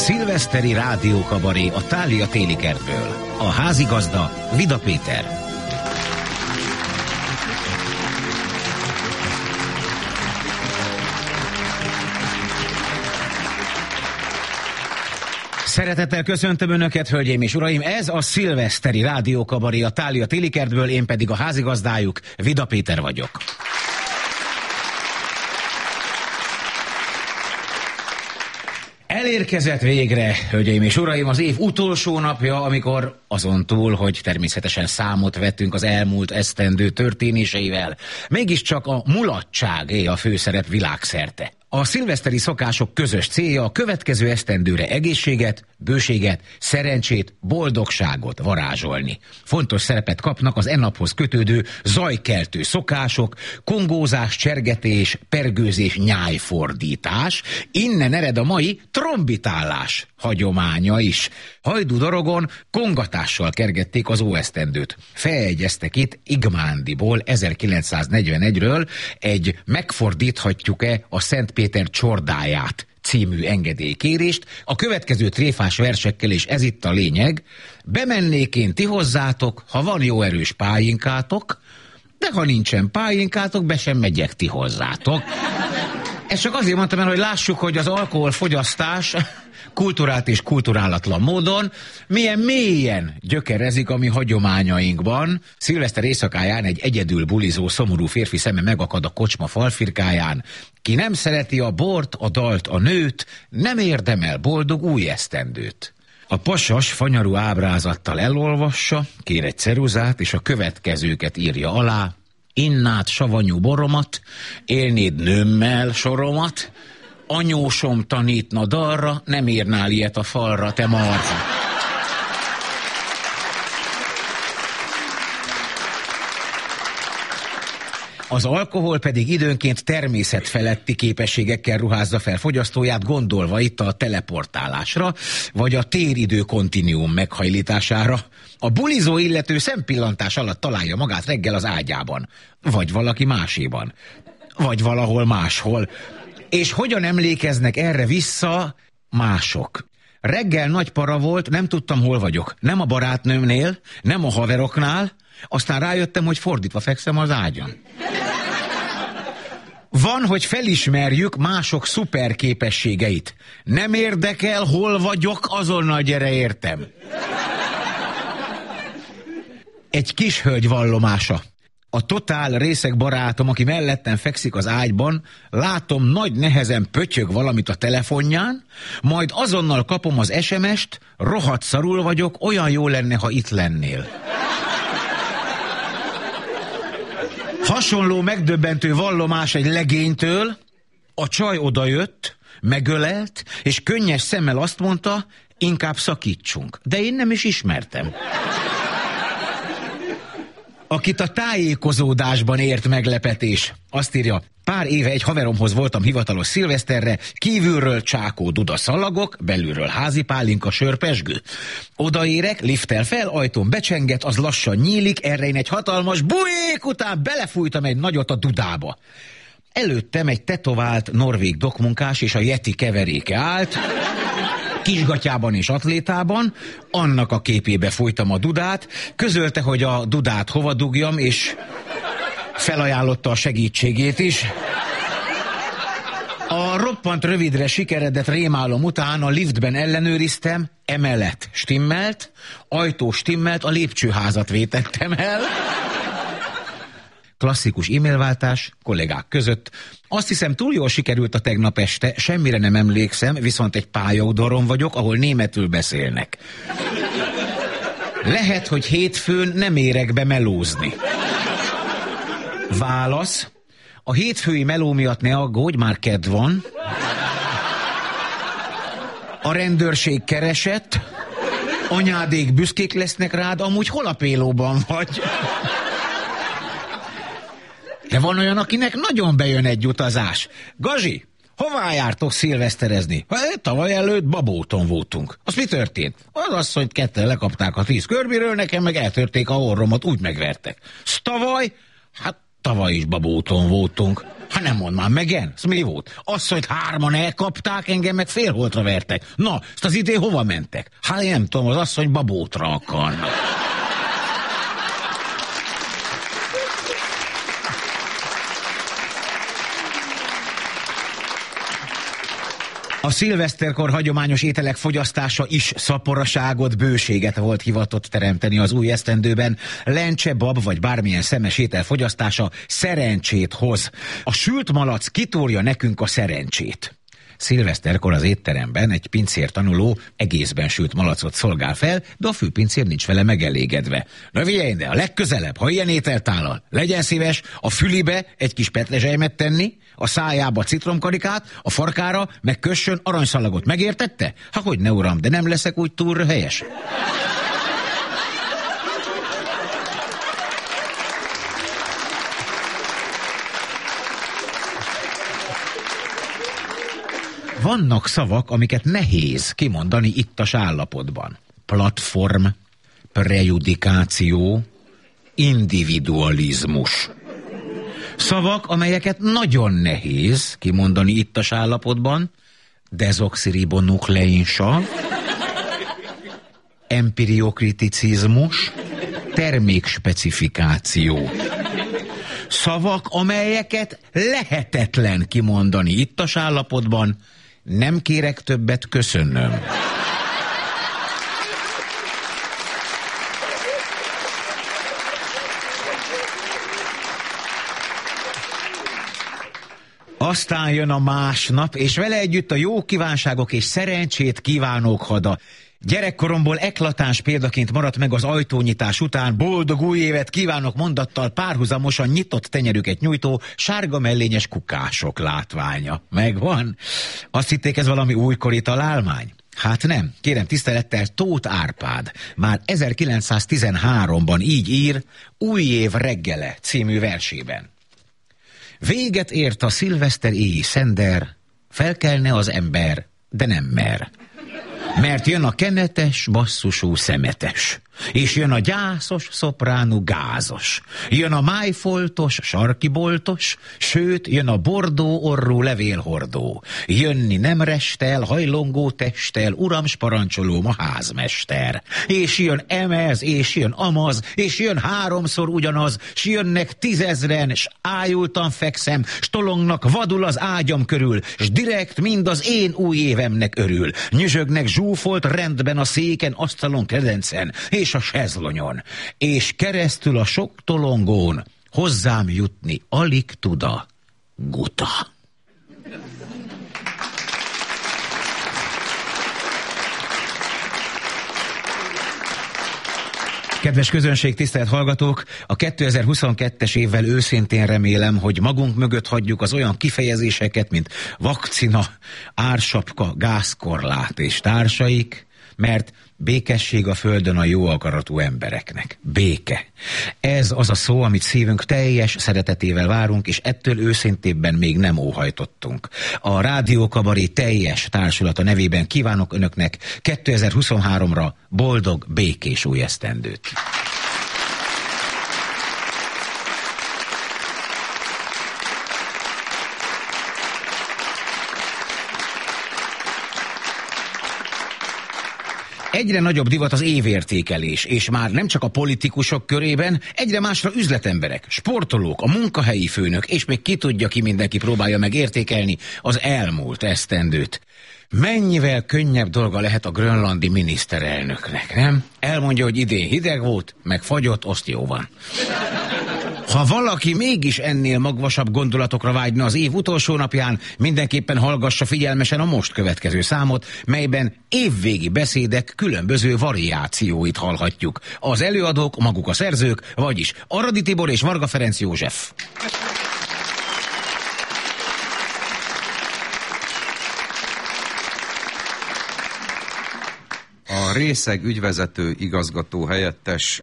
Szilveszteri rádiókabaré a Tália téli kertből. A házigazda Vida Péter. Szeretettel köszöntöm Önöket, hölgyeim és uraim! Ez a szilveszteri rádiókabaré a Tália télikertből, én pedig a házigazdájuk, Vida Péter vagyok. Elérkezett végre, hölgyeim és uraim, az év utolsó napja, amikor azon túl, hogy természetesen számot vettünk az elmúlt esztendő történéseivel, mégiscsak a mulatságé a főszerep világszerte. A szilveszteri szokások közös célja a következő esztendőre egészséget, bőséget, szerencsét, boldogságot varázsolni. Fontos szerepet kapnak az ennaphoz kötődő zajkeltő szokások, kongózás, csergetés, pergőzés, nyájfordítás. Innen ered a mai trombitálás hagyománya is. Hajdú dorogon kongatással kergették az óesztendőt. Feljegyeztek itt Igmándiból 1941-ről egy megfordíthatjuk-e a Szent Péter csordáját című engedélykérést. A következő tréfás versekkel, és ez itt a lényeg, bemennék én ti hozzátok, ha van jó erős pályinkátok, de ha nincsen pályinkátok, be sem megyek ti hozzátok. Ezt csak azért mondtam el, hogy lássuk, hogy az alkoholfogyasztás kulturált és kulturálatlan módon milyen mélyen gyökerezik a mi hagyományainkban. Szilveszter éjszakáján egy egyedül bulizó, szomorú férfi szeme megakad a kocsma falfirkáján. Ki nem szereti a bort, a dalt, a nőt, nem érdemel boldog új esztendőt. A pasas fanyarú ábrázattal elolvassa, kér egy ceruzát, és a következőket írja alá. Innát savanyú boromat, élnéd nőmmel soromat, anyósom tanítna darra, nem írnál ilyet a falra, te marha. Az alkohol pedig időnként természetfeletti képességekkel ruházza fel fogyasztóját, gondolva itt a teleportálásra, vagy a téridő kontinuum meghajlítására. A bulizó illető szempillantás alatt találja magát reggel az ágyában, vagy valaki máséban, vagy valahol máshol. És hogyan emlékeznek erre vissza mások? Reggel nagy para volt, nem tudtam, hol vagyok. Nem a barátnőmnél, nem a haveroknál, aztán rájöttem, hogy fordítva fekszem az ágyon. Van, hogy felismerjük mások szuper képességeit. Nem érdekel, hol vagyok, azonnal gyere értem. Egy kis hölgy vallomása. A totál részek barátom, aki mellettem fekszik az ágyban, látom nagy nehezen pötyög valamit a telefonján, majd azonnal kapom az SMS-t, rohadt szarul vagyok, olyan jó lenne, ha itt lennél. Hasonló megdöbbentő vallomás egy legénytől, a csaj odajött, megölelt, és könnyes szemmel azt mondta, inkább szakítsunk. De én nem is ismertem akit a tájékozódásban ért meglepetés. Azt írja, pár éve egy haveromhoz voltam hivatalos szilveszterre, kívülről csákó duda szalagok, belülről házi pálinka sörpesgő. Odaérek, liftel fel, ajtón becsenget, az lassan nyílik, erre én egy hatalmas bujék után belefújtam egy nagyot a dudába. Előttem egy tetovált norvég dokmunkás és a Yeti keveréke állt, kisgatyában és atlétában, annak a képébe folytam a dudát, közölte, hogy a dudát hova dugjam, és felajánlotta a segítségét is. A roppant rövidre sikeredett rémálom után a liftben ellenőriztem, emelet stimmelt, ajtó stimmelt, a lépcsőházat vétettem el klasszikus e-mailváltás kollégák között. Azt hiszem túl jól sikerült a tegnap este, semmire nem emlékszem, viszont egy pályaudvaron vagyok, ahol németül beszélnek. Lehet, hogy hétfőn nem érek be melózni. Válasz. A hétfői meló miatt ne aggódj, már kedv van. A rendőrség keresett. Anyádék büszkék lesznek rád, amúgy hol a pélóban vagy? De van olyan, akinek nagyon bejön egy utazás. Gazi, hová jártok szilveszterezni? Hát, tavaly előtt Babóton voltunk. Az mi történt? Az az, hogy ketten lekapták a tíz körbiről, nekem meg eltörték a orromat, úgy megvertek. tavaly? Hát tavaly is Babóton voltunk. Hát Hát nem mond már, megen? Ez mi volt? Az, hogy hárman elkapták, engem meg félholtra vertek. Na, ezt az idén hova mentek? Hát nem tudom, az asszony babótra akarnak. A szilveszterkor hagyományos ételek fogyasztása is szaporaságot, bőséget volt hivatott teremteni az új esztendőben. Lencse, bab vagy bármilyen szemes étel fogyasztása szerencsét hoz. A sült malac kitúrja nekünk a szerencsét. Szilveszterkor az étteremben egy pincér tanuló egészben sült malacot szolgál fel, de a főpincér nincs vele megelégedve. Na figyelj, de a legközelebb, ha ilyen ételt állal, legyen szíves a fülibe egy kis petlezselymet tenni, a szájába citromkarikát, a farkára meg kössön aranyszalagot. Megértette? Ha hogy ne uram, de nem leszek úgy túl helyes. Vannak szavak, amiket nehéz kimondani ittas állapotban. Platform, prejudikáció, individualizmus. Szavak, amelyeket nagyon nehéz kimondani ittas állapotban. Dezoxiribonukleinsav, empiriokriticizmus, termékspecifikáció. Szavak, amelyeket lehetetlen kimondani ittas állapotban, nem kérek többet, köszönöm. Aztán jön a másnap, és vele együtt a jó kívánságok és szerencsét kívánók hada. Gyerekkoromból eklatáns példaként maradt meg az ajtónyitás után boldog új évet kívánok mondattal párhuzamosan nyitott tenyerüket nyújtó sárga mellényes kukások látványa. Megvan? Azt hitték ez valami újkori találmány? Hát nem, kérem tisztelettel Tóth Árpád már 1913-ban így ír Új év reggele című versében. Véget ért a szilveszter éji szender, felkelne az ember, de nem mer. Mert jön a kenetes, basszusú szemetes. És jön a gyászos, szopránú gázos. Jön a májfoltos, sarkiboltos, sőt, jön a bordó orrú levélhordó. Jönni nem restel, hajlongó testtel, uram parancsolóm a házmester. És jön emez, és jön amaz, és jön háromszor ugyanaz, s jönnek tízezren, s ájultan fekszem, stolongnak vadul az ágyam körül, s direkt mind az én új évemnek örül. Nyüzsögnek zsúfolt rendben a széken, asztalon, kredencen, és és a sezlonyon, és keresztül a sok tolongón hozzám jutni alig tuda guta. Kedves közönség, tisztelt hallgatók! A 2022-es évvel őszintén remélem, hogy magunk mögött hagyjuk az olyan kifejezéseket, mint vakcina, ársapka, gázkorlát és társaik, mert békesség a földön a jó akaratú embereknek. Béke. Ez az a szó, amit szívünk teljes szeretetével várunk, és ettől őszintébben még nem óhajtottunk. A Rádió Kabaré teljes társulata nevében kívánok önöknek 2023-ra boldog, békés új esztendőt. Egyre nagyobb divat az évértékelés, és már nem csak a politikusok körében, egyre másra üzletemberek, sportolók, a munkahelyi főnök, és még ki tudja, ki mindenki próbálja meg értékelni az elmúlt esztendőt. Mennyivel könnyebb dolga lehet a grönlandi miniszterelnöknek, nem? Elmondja, hogy idén hideg volt, meg fagyott, azt jó van. Ha valaki mégis ennél magvasabb gondolatokra vágyna az év utolsó napján, mindenképpen hallgassa figyelmesen a most következő számot, melyben évvégi beszédek különböző variációit hallhatjuk. Az előadók maguk a szerzők, vagyis Aradi Tibor és Varga Ferenc József. A részeg ügyvezető igazgató helyettes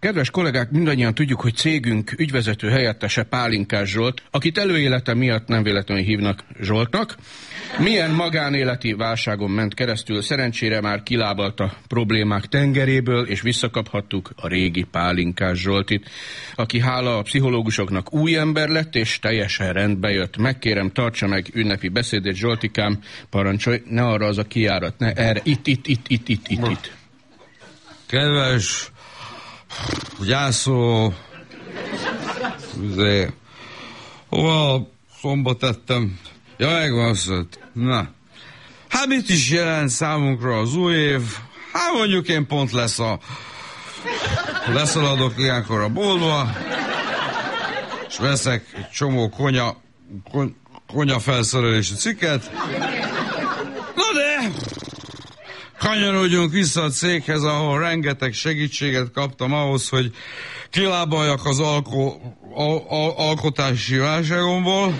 Kedves kollégák, mindannyian tudjuk, hogy cégünk ügyvezető helyettese Pálinkás Zsolt, akit előélete miatt nem véletlenül hívnak Zsoltnak. Milyen magánéleti válságon ment keresztül, szerencsére már kilábalt a problémák tengeréből, és visszakaphattuk a régi Pálinkás Zsoltit, aki hála a pszichológusoknak új ember lett, és teljesen rendbe jött. Megkérem, tartsa meg ünnepi beszédét, Zsoltikám, parancsolj, ne arra az a kiárat, ne erre, itt, itt, itt, itt, itt, itt, itt. Kedves gyászoló, izé, hova szomba tettem? Ja, megvan, na. Hát mit is jelent számunkra az új év? Hát mondjuk én pont lesz a... Leszaladok ilyenkor a boltba, és veszek egy csomó konya, kon, konya felszerelési cikket. Na de, kanyarodjunk vissza a céghez, ahol rengeteg segítséget kaptam ahhoz, hogy kilábaljak az alko, al, al, alkotási válságomból.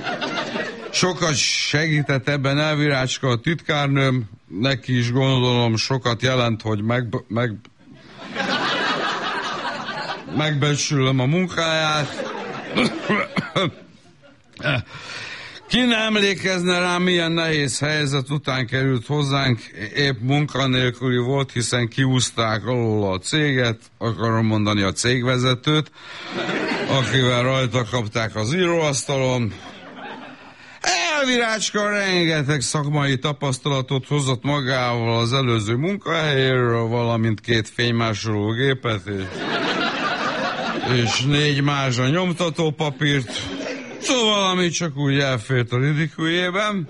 Sokat segített ebben elvirácska a titkárnőm, neki is gondolom sokat jelent, hogy meg, meg, megbecsülöm a munkáját. Ki ne emlékezne rá, milyen nehéz helyzet után került hozzánk, épp munkanélküli volt, hiszen kiúzták alól a céget, akarom mondani a cégvezetőt, akivel rajta kapták az íróasztalon. Elvirácska rengeteg szakmai tapasztalatot hozott magával az előző munkahelyéről, valamint két fénymásoló gépet és, és négy mázsa nyomtatópapírt. Szóval, ami csak úgy elfért a ridikuljében.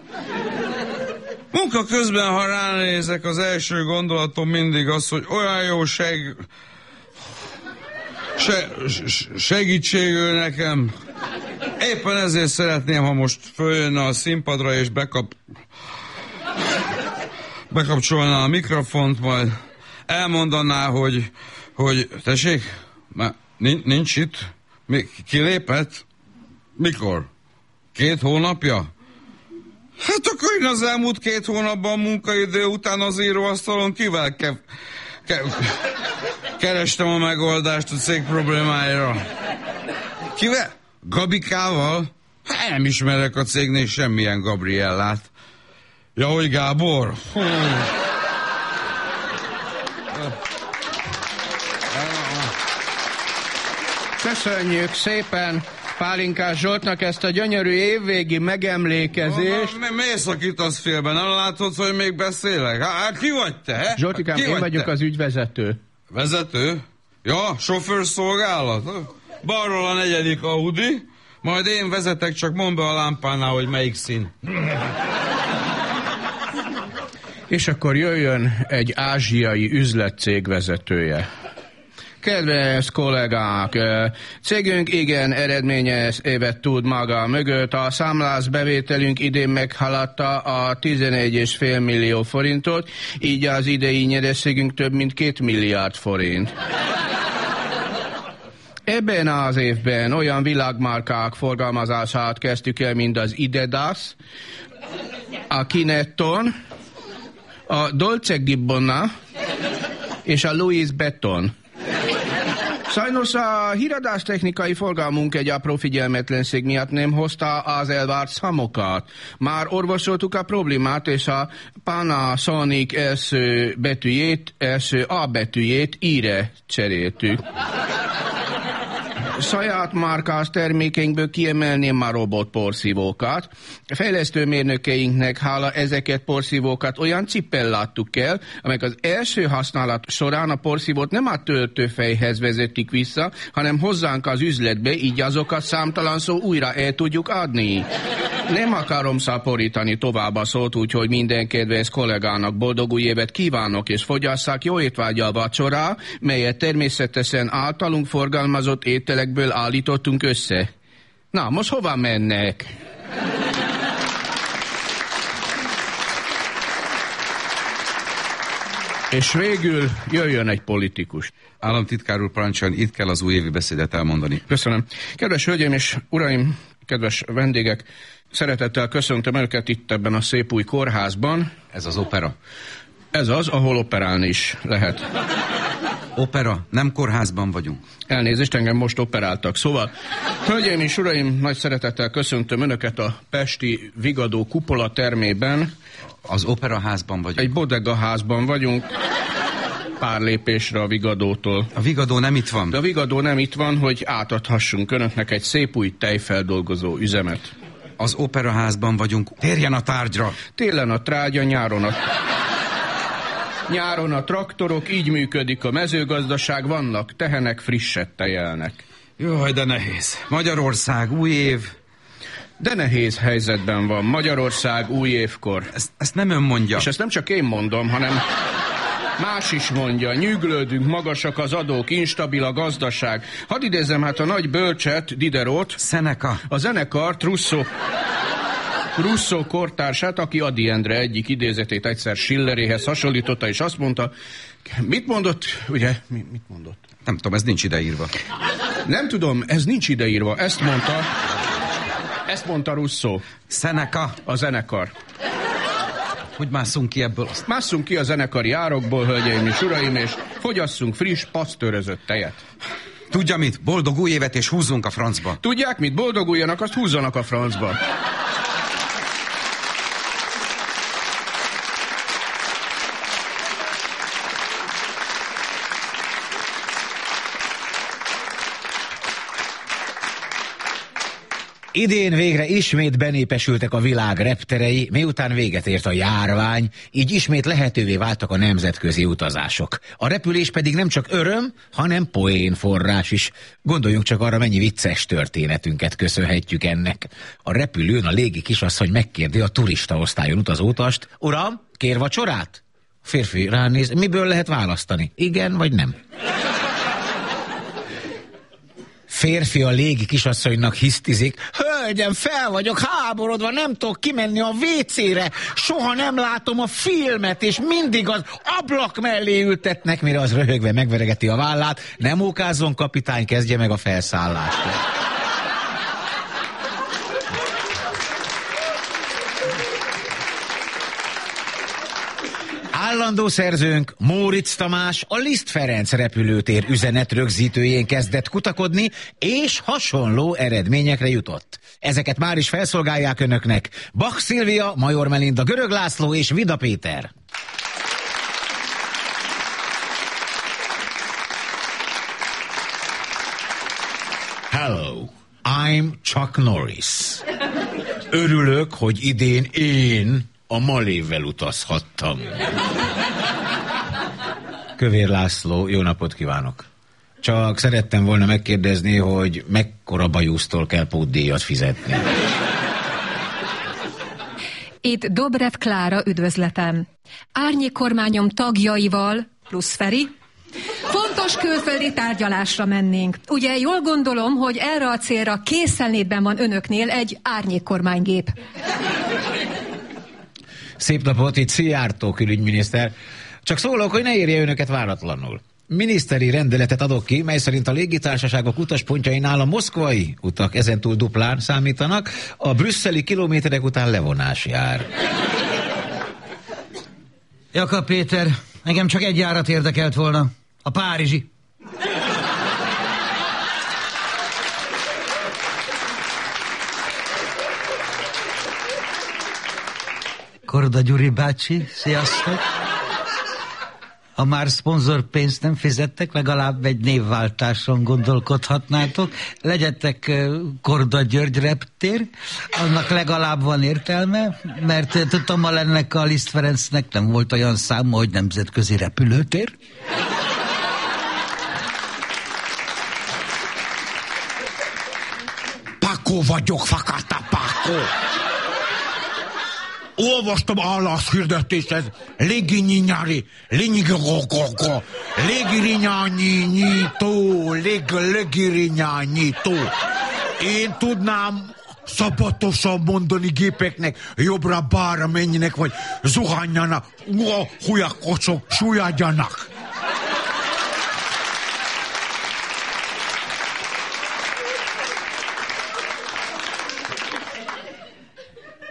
Munka közben, ha ránézek, az első gondolatom mindig az, hogy olyan jó seg... Se, segítségül nekem. Éppen ezért szeretném, ha most följönne a színpadra és bekap... bekapcsolná a mikrofont, majd elmondaná, hogy, hogy tessék, már nincs itt, mi, kilépett, mikor? Két hónapja? Hát akkor én az elmúlt két hónapban munkaidő után az íróasztalon kivel ke- ke- kerestem a megoldást a cég problémájára. Kivel? Gabikával? Hát nem ismerek a cégnél semmilyen Gabriellát. Ja, hogy Gábor? Hú. Köszönjük szépen Pálinkás Zsoltnak ezt a gyönyörű évvégi megemlékezést. Mi, miért szakítasz félben? Nem látod, hogy még beszélek? Hát ki vagy te? Zsoltikám, ki én vagyok te? az ügyvezető. Vezető? Ja, sofőrszolgálat? Balról a negyedik Audi, majd én vezetek, csak mondd be a lámpánál, hogy melyik szín. És akkor jöjjön egy ázsiai üzletcég vezetője. Kedves kollégák, cégünk igen eredményes évet tud maga mögött. A számlász bevételünk idén meghaladta a 11,5 millió forintot, így az idei nyereségünk több mint 2 milliárd forint. Ebben az évben olyan világmárkák forgalmazását kezdtük el, mint az Idedas, a Kinetton, a Dolce Gabbana és a Louis Vuitton. Sajnos a híradás technikai forgalmunk egy apró figyelmetlenség miatt nem hozta az elvárt számokat. Már orvosoltuk a problémát, és a Panasonic első betűjét, első A betűjét íre cseréltük saját márkás termékeinkből kiemelném a robot porszívókat. Fejlesztő mérnökeinknek hála ezeket porszívókat olyan cippel láttuk el, amelyek az első használat során a porszívót nem a töltőfejhez vezetik vissza, hanem hozzánk az üzletbe, így azokat számtalan szó újra el tudjuk adni. Nem akarom szaporítani tovább a szót, úgyhogy minden kedves kollégának boldog új évet kívánok, és fogyasszák jó étvágyal vacsorá, melyet természetesen általunk forgalmazott ételekből állítottunk össze. Na, most hova mennek? És végül jöjjön egy politikus. Államtitkár úr parancsoljon, itt kell az újévi beszédet elmondani. Köszönöm. Kedves hölgyeim és uraim, kedves vendégek, Szeretettel köszöntöm Önöket itt ebben a szép új kórházban. Ez az opera? Ez az, ahol operálni is lehet. Opera, nem kórházban vagyunk. Elnézést, engem most operáltak. Szóval, hölgyeim és uraim, nagy szeretettel köszöntöm Önöket a Pesti Vigadó kupola termében. Az operaházban vagyunk. Egy bodega házban vagyunk, pár lépésre a Vigadótól. A Vigadó nem itt van. De a Vigadó nem itt van, hogy átadhassunk Önöknek egy szép új tejfeldolgozó üzemet. Az operaházban vagyunk. Térjen a tárgyra. Télen a trágya, nyáron a... Nyáron a traktorok, így működik a mezőgazdaság, vannak tehenek, frisset tejelnek. Jaj, de nehéz. Magyarország, új év. De nehéz helyzetben van Magyarország új évkor. Ezt, ezt nem ön mondja. És ezt nem csak én mondom, hanem más is mondja. Nyűglődünk, magasak az adók, instabil a gazdaság. Hadd idézem hát a nagy bölcset, Diderot, Seneca. a zenekart, Russo, Russo kortársát, aki Adi Endre egyik idézetét egyszer Schilleréhez hasonlította, és azt mondta, mit mondott, ugye, mi, mit mondott? Nem tudom, ez nincs ideírva. Nem tudom, ez nincs ideírva, ezt mondta, ezt mondta Russo, Seneca. a zenekar. Hogy mászunk ki ebből? Másszunk ki a zenekari árokból, hölgyeim és uraim, és fogyasszunk friss, pasztőrözött tejet. Tudja mit? Boldog új évet és húzzunk a francba. Tudják mit? Boldoguljanak, azt húzzanak a francba. Idén végre ismét benépesültek a világ repterei, miután véget ért a járvány, így ismét lehetővé váltak a nemzetközi utazások. A repülés pedig nem csak öröm, hanem poén forrás is. Gondoljunk csak arra, mennyi vicces történetünket köszönhetjük ennek. A repülőn a légi kisasszony megkérdi a turista osztályon utazótast, Uram, kér vacsorát? A férfi ránéz, miből lehet választani? Igen vagy nem? Férfi a légi kisasszonynak hisztizik. Hölgyem, fel vagyok háborodva, nem tudok kimenni a WC-re. Soha nem látom a filmet, és mindig az ablak mellé ültetnek, mire az röhögve megveregeti a vállát. Nem ókázzon, kapitány, kezdje meg a felszállást. Állandó szerzőnk Móricz Tamás a Liszt Ferenc repülőtér üzenet rögzítőjén kezdett kutakodni, és hasonló eredményekre jutott. Ezeket már is felszolgálják önöknek Bach Szilvia, Major Melinda, Görög László és Vida Péter. Hello, I'm Chuck Norris. Örülök, hogy idén én a Malévvel utazhattam. Kövér László, jó napot kívánok! Csak szerettem volna megkérdezni, hogy mekkora bajusztól kell pótdíjat fizetni. Itt Dobrev Klára üdvözletem. Árnyék kormányom tagjaival, plusz Feri, Fontos külföldi tárgyalásra mennénk. Ugye jól gondolom, hogy erre a célra készenlétben van önöknél egy árnyék kormánygép. Szép napot, itt Szijjártó külügyminiszter. Csak szólok, hogy ne érje önöket váratlanul. Miniszteri rendeletet adok ki, mely szerint a légitársaságok utaspontjainál a moszkvai utak ezentúl duplán számítanak, a brüsszeli kilométerek után levonás jár. Jakab Péter, engem csak egy járat érdekelt volna. A Párizsi. Korda Gyuri bácsi, sziasztok! Ha már szponzor pénzt nem fizettek, legalább egy névváltáson gondolkodhatnátok. Legyetek Korda György reptér, annak legalább van értelme, mert tudom, ha ennek a Liszt Ferencnek nem volt olyan száma, hogy nemzetközi repülőtér. Pakó vagyok, fakata Pakó. Olvastam állás hirdetést, ez léginyinyári, lényigogogogó, légirinyányító, lég, légirinyányító. Én tudnám szabatosan mondani gépeknek, jobbra bárra menjenek, vagy zuhanjanak, hujakocsok, súlyadjanak.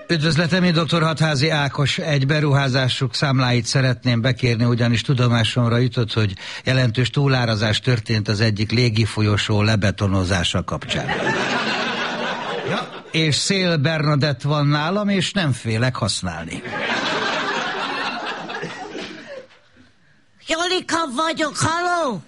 Üdvözletem, én dr. Hatházi Ákos. Egy beruházásuk számláit szeretném bekérni, ugyanis tudomásomra jutott, hogy jelentős túlárazás történt az egyik légifolyosó lebetonozása kapcsán. Ja, és Szél Bernadett van nálam, és nem félek használni. Jolika vagyok, haló?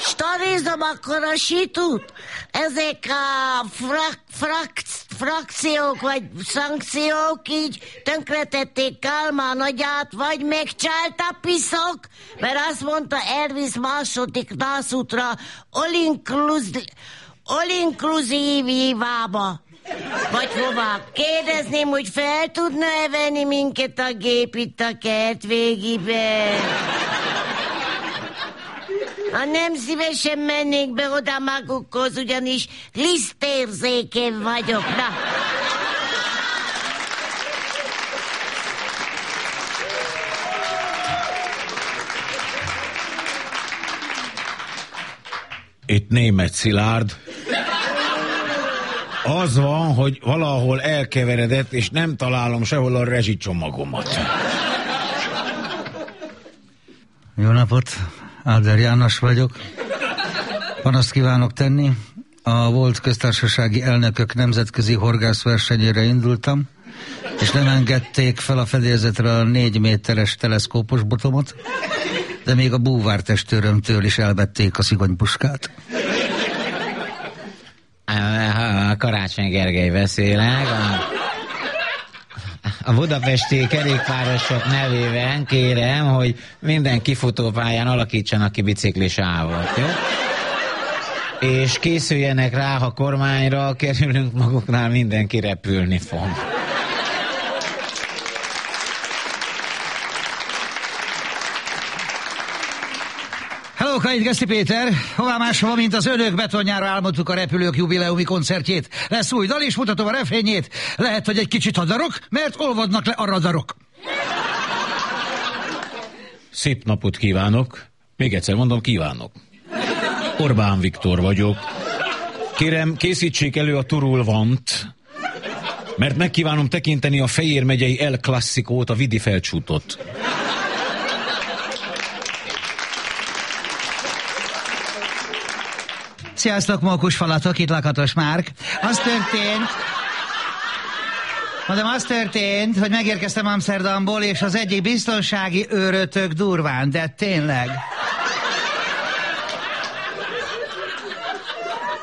Starizom akkor a situt? Ezek a frak, frak, frakciók vagy szankciók így tönkretették Kálmán agyát, vagy megcsalta piszok, mert azt mondta Elvis második nászútra all inclusive, all inclusive vagy hova? Kérdezném, hogy fel tudna-e venni minket a gép itt a kert végiben? Ha nem szívesen mennék be oda magukhoz, ugyanis lisztérzéken vagyok. Na. Itt német Szilárd. Az van, hogy valahol elkeveredett, és nem találom sehol a rezsicsomagomat. Jó napot, Áder János vagyok. Panaszt kívánok tenni. A volt köztársasági elnökök nemzetközi horgászversenyére indultam, és nem engedték fel a fedélzetre a négy méteres teleszkópos botomot, de még a búvártestőrömtől is elvették a szigonypuskát. Karácsony Gergely beszélek. A, a budapesti kerékpárosok nevében kérem, hogy minden kifutópályán alakítsanak ki biciklisávot, jó? És készüljenek rá, ha kormányra kerülünk maguknál, mindenki repülni fog. Itt Geszti Péter. Hová máshova, mint az önök betonjára álmodtuk a repülők jubileumi koncertjét. Lesz új dal, és mutatom a refényét. Lehet, hogy egy kicsit hadarok, mert olvadnak le a radarok. Szép napot kívánok. Még egyszer mondom, kívánok. Orbán Viktor vagyok. Kérem, készítsék elő a Turul Vant, mert megkívánom tekinteni a Fejér megyei El Klasszikót, a Vidi felcsútot. Sziasztok, mókus falatok, itt Lakatos Márk. Az történt, Mondom, az történt, hogy megérkeztem Amsterdamból, és az egyik biztonsági őrötök durván, de tényleg.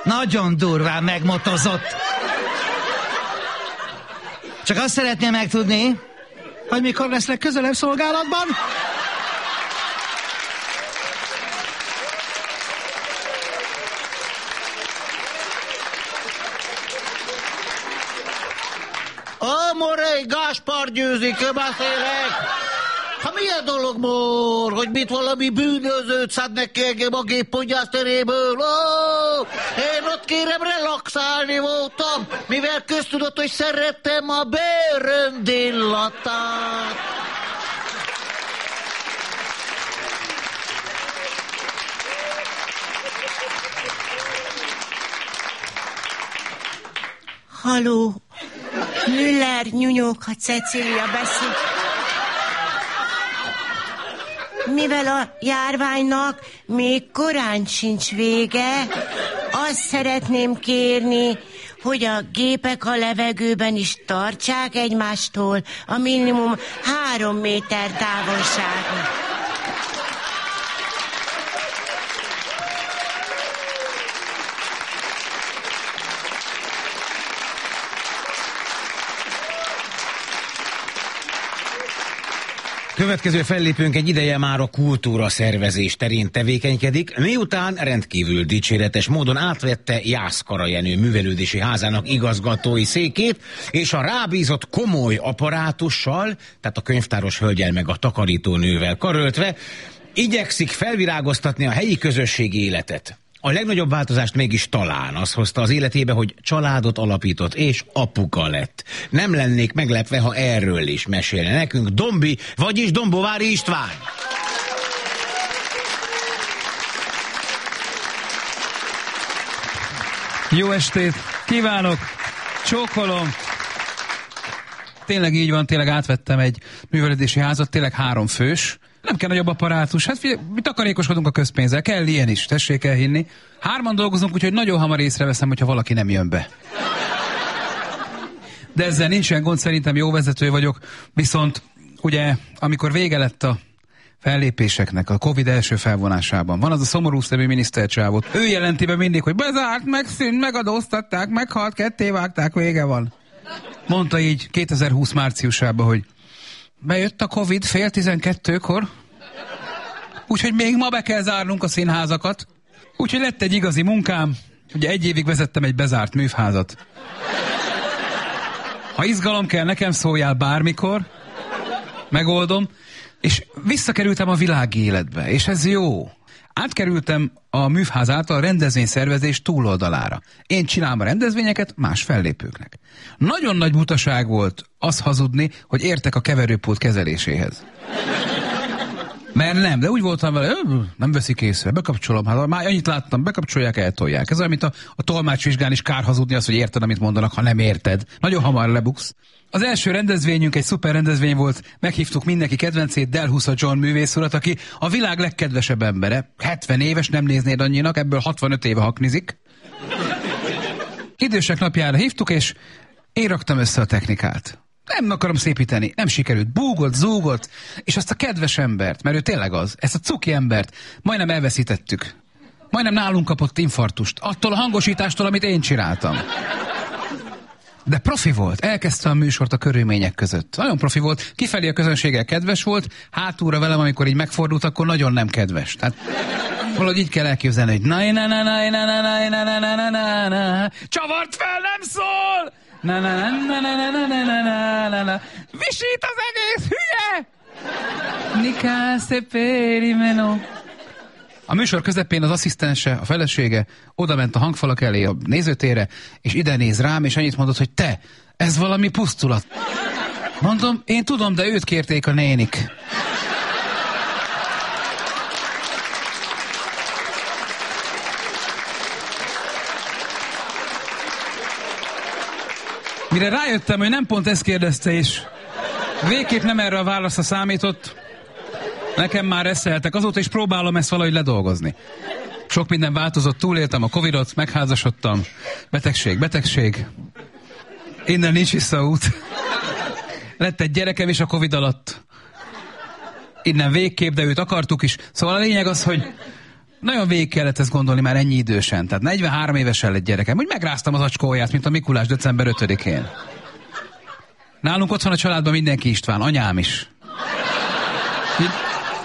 Nagyon durván megmotozott. Csak azt szeretném megtudni, hogy mikor lesznek közelebb szolgálatban. Gáspár győzik, beszélek. Ha milyen dolog, mor, hogy mit valami bűnözőt szednek ki engem a géppogyászteréből? Ó, én ott kérem relaxálni voltam, mivel köztudott, hogy szerettem a bőröndillatát. Haló, Müller nyúnyók, ha Cecília beszél. Mivel a járványnak még korán sincs vége, azt szeretném kérni, hogy a gépek a levegőben is tartsák egymástól a minimum három méter távolságot. Következő fellépőnk egy ideje már a kultúra szervezés terén tevékenykedik, miután rendkívül dicséretes módon átvette Jászkara Jenő művelődési házának igazgatói székét, és a rábízott komoly apparátussal, tehát a könyvtáros hölgyel meg a takarítónővel karöltve, igyekszik felvirágoztatni a helyi közösségi életet. A legnagyobb változást mégis talán az hozta az életébe, hogy családot alapított és apuka lett. Nem lennék meglepve, ha erről is mesélne nekünk Dombi, vagyis Dombovári István. Jó estét kívánok, csókolom, Tényleg így van, tényleg átvettem egy művelődési házat, tényleg három fős. Nem kell nagyobb apparátus. Hát figyelj, mi takarékoskodunk a közpénzzel, kell ilyen is, tessék elhinni. Hárman dolgozunk, úgyhogy nagyon hamar észreveszem, hogyha valaki nem jön be. De ezzel nincsen gond, szerintem jó vezető vagyok, viszont ugye, amikor vége lett a fellépéseknek a Covid első felvonásában. Van az a szomorú szemű minisztercsávot. Ő jelenti be mindig, hogy bezárt, megszűnt, megadóztatták, meghalt, ketté vágták, vége van. Mondta így 2020 márciusában, hogy bejött a Covid fél tizenkettőkor, úgyhogy még ma be kell zárnunk a színházakat. Úgyhogy lett egy igazi munkám, ugye egy évig vezettem egy bezárt művházat. Ha izgalom kell, nekem szóljál bármikor, megoldom, és visszakerültem a világi életbe, és ez jó. Átkerültem a műfház által rendezvényszervezés túloldalára. Én csinálom a rendezvényeket más fellépőknek. Nagyon nagy butaság volt az hazudni, hogy értek a keverőpult kezeléséhez. Mert nem, de úgy voltam vele, nem veszik észre, bekapcsolom, hát már annyit láttam, bekapcsolják, eltolják. Ez olyan, mint a, a tolmácsvizsgán is kár hazudni azt, hogy érted, amit mondanak, ha nem érted. Nagyon hamar lebuksz. Az első rendezvényünk egy szuper rendezvény volt, meghívtuk mindenki kedvencét, Delhusa John művész urat, aki a világ legkedvesebb embere. 70 éves, nem néznéd annyinak, ebből 65 éve haknizik. Idősek napjára hívtuk, és én raktam össze a technikát. Nem akarom szépíteni, nem sikerült. Búgott, zúgott, és azt a kedves embert, mert ő tényleg az, ezt a cuki embert majdnem elveszítettük. Majdnem nálunk kapott infartust, attól a hangosítástól, amit én csináltam. De profi volt, elkezdte a műsort a körülmények között. Nagyon profi volt, kifelé a közönséggel kedves volt, hátúra velem, amikor így megfordult, akkor nagyon nem kedves. Tehát valahogy így kell elképzelni, hogy na na na na na na na na na na na na Csavart fel, nem szól! Na na na na na na na na na na na Visít az egész hülye! Nika szepéri menó. A műsor közepén az asszisztense, a felesége oda ment a hangfalak elé a nézőtére, és ide néz rám, és annyit mondott, hogy te, ez valami pusztulat. Mondom, én tudom, de őt kérték a nénik. Mire rájöttem, hogy nem pont ezt kérdezte, és végképp nem erre a válaszra számított, Nekem már eszeltek, azóta is próbálom ezt valahogy ledolgozni. Sok minden változott, túléltem a Covidot, megházasodtam, betegség, betegség. Innen nincs visszaút. Lett egy gyerekem is a Covid alatt. Innen végképp, de őt akartuk is. Szóval a lényeg az, hogy nagyon végig kellett ezt gondolni már ennyi idősen. Tehát 43 évesen lett gyerekem, hogy megráztam az acskóját, mint a Mikulás december 5-én. Nálunk otthon a családban mindenki István, anyám is.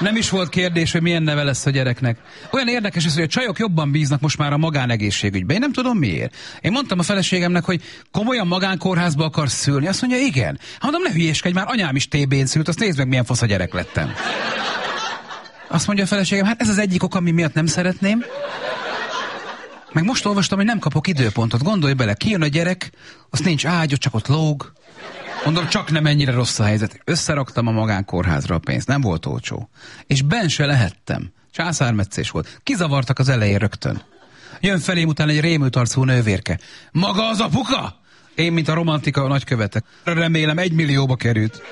Nem is volt kérdés, hogy milyen neve lesz a gyereknek. Olyan érdekes ez, hogy a csajok jobban bíznak most már a magánegészségügybe. Én nem tudom miért. Én mondtam a feleségemnek, hogy komolyan magánkórházba akarsz szülni. Azt mondja, igen. Hát mondom, ne hülyéskedj, már anyám is TB-n szült, azt nézd meg, milyen fasz a gyerek lettem. Azt mondja a feleségem, hát ez az egyik ok, ami miatt nem szeretném. Meg most olvastam, hogy nem kapok időpontot. Gondolj bele, kijön a gyerek, azt nincs ágy, csak ott lóg. Mondom, csak nem ennyire rossz a helyzet. Összeraktam a magánkórházra a pénzt, nem volt olcsó. És ben se lehettem. Császármetszés volt. Kizavartak az elején rögtön. Jön felém után egy rémült arcú nővérke. Maga az apuka? Én, mint a romantika a nagykövetek. Remélem egy millióba került.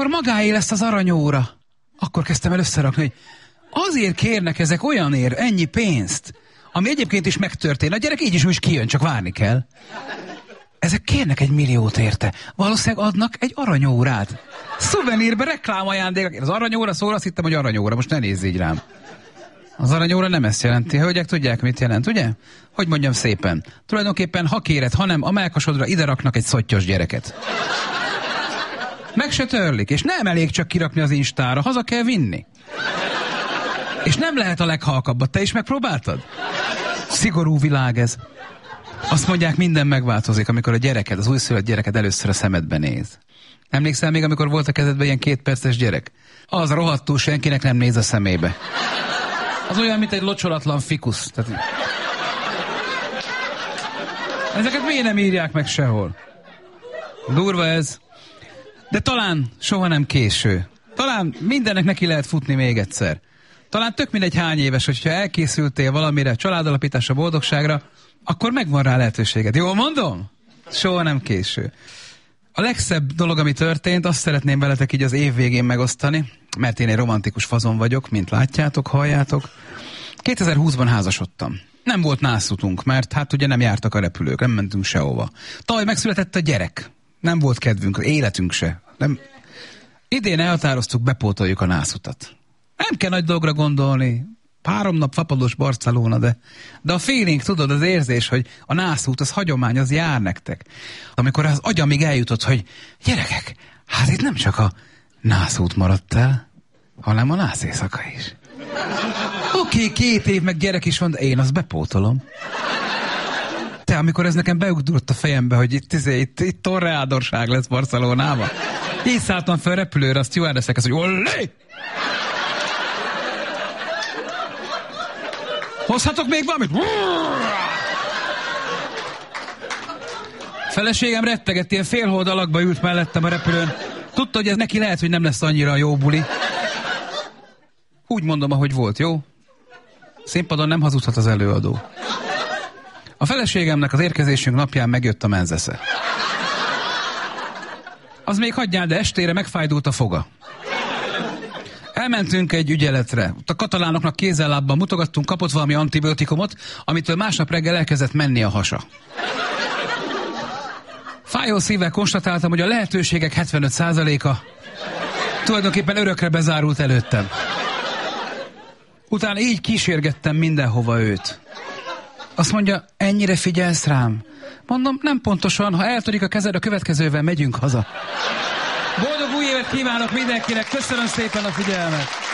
Akkor magáé lesz az aranyóra akkor kezdtem el összerakni, hogy azért kérnek ezek olyanért ennyi pénzt, ami egyébként is megtörtént. A gyerek így is úgy kijön, csak várni kell. Ezek kérnek egy milliót érte. Valószínűleg adnak egy aranyórát. Szuvenírbe reklámajándék. Az aranyóra szól, azt hittem, hogy aranyóra. Most ne nézz így rám. Az aranyóra nem ezt jelenti. Hölgyek tudják, mit jelent, ugye? Hogy mondjam szépen. Tulajdonképpen, ha kéred, hanem a melkasodra ide raknak egy szottyos gyereket. Meg se törlik, és nem elég csak kirakni az instára, haza kell vinni. És nem lehet a leghalkabbat. Te is megpróbáltad? Szigorú világ ez. Azt mondják, minden megváltozik, amikor a gyereked, az újszülött gyereked először a szemedbe néz. Emlékszel még, amikor volt a kezedben ilyen két perces gyerek? Az rohadtul senkinek nem néz a szemébe. Az olyan, mint egy locsolatlan fikusz. Tehát... Ezeket miért nem írják meg sehol? Durva ez. De talán soha nem késő. Talán mindennek neki lehet futni még egyszer. Talán tök mindegy hány éves, hogyha elkészültél valamire, családalapításra, boldogságra, akkor megvan rá lehetőséged. Jól mondom? Soha nem késő. A legszebb dolog, ami történt, azt szeretném veletek így az év végén megosztani, mert én egy romantikus fazon vagyok, mint látjátok, halljátok. 2020-ban házasodtam. Nem volt nászutunk, mert hát ugye nem jártak a repülők, nem mentünk sehova. Tavaly megszületett a gyerek. Nem volt kedvünk, életünk se. Nem. Idén elhatároztuk, bepótoljuk a nászutat. Nem kell nagy dolgra gondolni. Három nap fapados Barcelona, de, de a feeling, tudod, az érzés, hogy a nászút, az hagyomány, az jár nektek. Amikor az agyamig eljutott, hogy gyerekek, hát itt nem csak a nászút maradt el, hanem a nász éjszaka is. Oké, okay, két év meg gyerek is van, de én azt bepótolom. Amikor ez nekem beugrott a fejembe, hogy itt, itt, itt, itt torreádorság lesz Barcelonában. Így szálltam fel repülőre, a stewardessekhez, hogy ollé! Hozhatok még valamit? Feleségem rettegett, ilyen félhold alakba ült mellettem a repülőn. Tudta, hogy ez neki lehet, hogy nem lesz annyira jó buli. Úgy mondom, ahogy volt, jó? Színpadon nem hazudhat az előadó. A feleségemnek az érkezésünk napján megjött a menzesze. Az még hagyjál, de estére megfájdult a foga. Elmentünk egy ügyeletre. A katalánoknak kézzel-lábban mutogattunk, kapott valami antibiotikumot, amitől másnap reggel elkezdett menni a hasa. Fájó szívvel konstatáltam, hogy a lehetőségek 75%-a tulajdonképpen örökre bezárult előttem. Utána így kísérgettem mindenhova őt. Azt mondja, ennyire figyelsz rám? Mondom, nem pontosan, ha eltörik a kezed, a következővel megyünk haza. Boldog új évet kívánok mindenkinek, köszönöm szépen a figyelmet!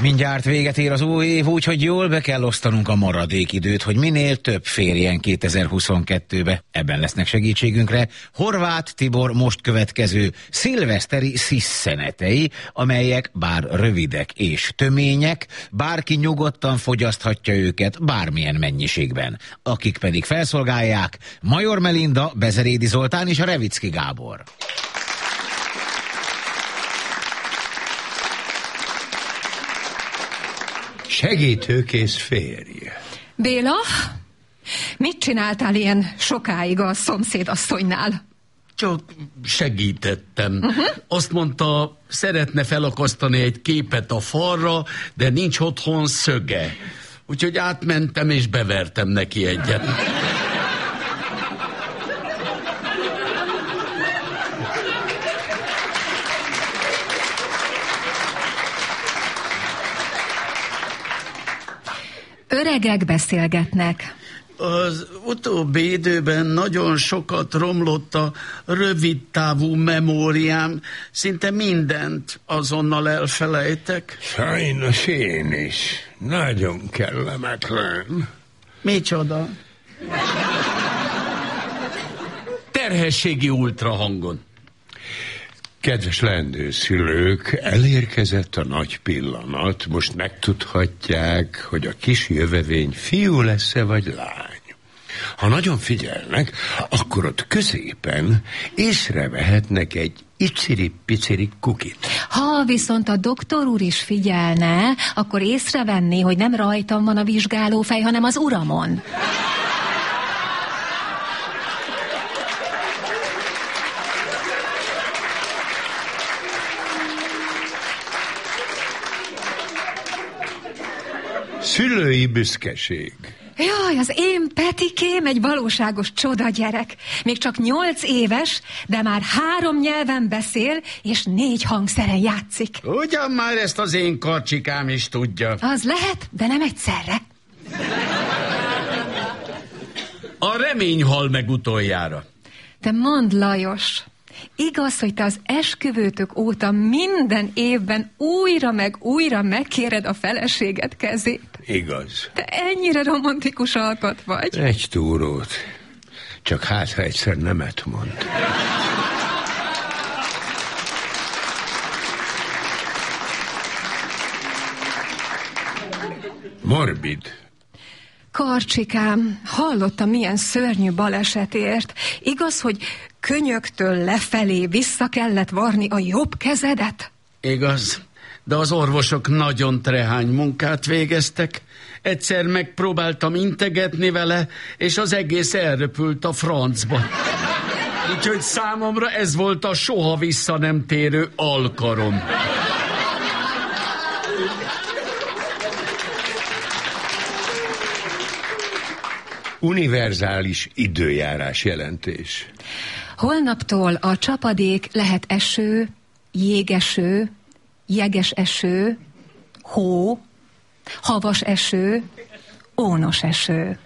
Mindjárt véget ér az új év, úgyhogy jól be kell osztanunk a maradék időt, hogy minél több férjen 2022-be. Ebben lesznek segítségünkre Horváth Tibor most következő szilveszteri sziszenetei, amelyek bár rövidek és tömények, bárki nyugodtan fogyaszthatja őket bármilyen mennyiségben. Akik pedig felszolgálják Major Melinda, Bezerédi Zoltán és a Revicki Gábor. Segítőkész férj. Béla, mit csináltál ilyen sokáig a szomszédasszonynál? Csak segítettem. Uh-huh. Azt mondta, szeretne felakasztani egy képet a falra, de nincs otthon szöge. Úgyhogy átmentem és bevertem neki egyet. Öregek beszélgetnek. Az utóbbi időben nagyon sokat romlott a rövid távú memóriám, szinte mindent azonnal elfelejtek. Sajnos én is. Nagyon kellemetlen. Micsoda? Terhességi ultrahangon. Kedves lendőszülők, elérkezett a nagy pillanat. Most megtudhatják, hogy a kis jövevény fiú lesz-e vagy lány. Ha nagyon figyelnek, akkor ott középen észrevehetnek egy iciri-piciri kukit. Ha viszont a doktor úr is figyelne, akkor észrevenni, hogy nem rajtam van a vizsgálófej, hanem az uramon. Szülői büszkeség. Jaj, az én Petikém egy valóságos csoda gyerek. Még csak nyolc éves, de már három nyelven beszél, és négy hangszeren játszik. Ugyan már ezt az én karcsikám is tudja. Az lehet, de nem egyszerre. A remény hal meg utoljára. Te mondd, Lajos, Igaz, hogy te az esküvőtök óta minden évben újra meg újra megkéred a feleséget kezét? Igaz. Te ennyire romantikus alkat vagy. Egy túrót. Csak hát, ha egyszer nemet mond. Morbid. Karcsikám, hallottam milyen szörnyű balesetért. Igaz, hogy könyöktől lefelé vissza kellett varni a jobb kezedet? Igaz, de az orvosok nagyon trehány munkát végeztek. Egyszer megpróbáltam integetni vele, és az egész elröpült a francba. Úgyhogy számomra ez volt a soha vissza nem térő alkarom. Univerzális időjárás jelentés. Holnaptól a csapadék lehet eső, jégeső, jeges eső, hó, havas eső, ónos eső.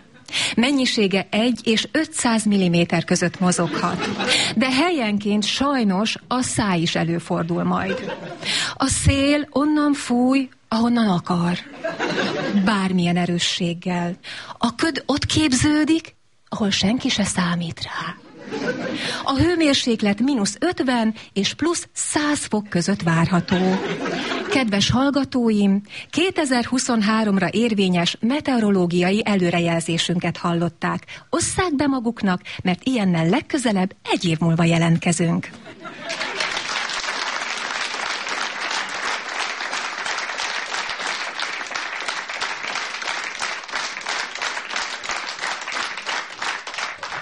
Mennyisége 1 és 500 mm között mozoghat. De helyenként sajnos a száj is előfordul majd. A szél onnan fúj, ahonnan akar. Bármilyen erősséggel. A köd ott képződik, ahol senki se számít rá. A hőmérséklet mínusz 50 és plusz 100 fok között várható. Kedves hallgatóim, 2023-ra érvényes meteorológiai előrejelzésünket hallották. Osszák be maguknak, mert ilyennel legközelebb egy év múlva jelentkezünk.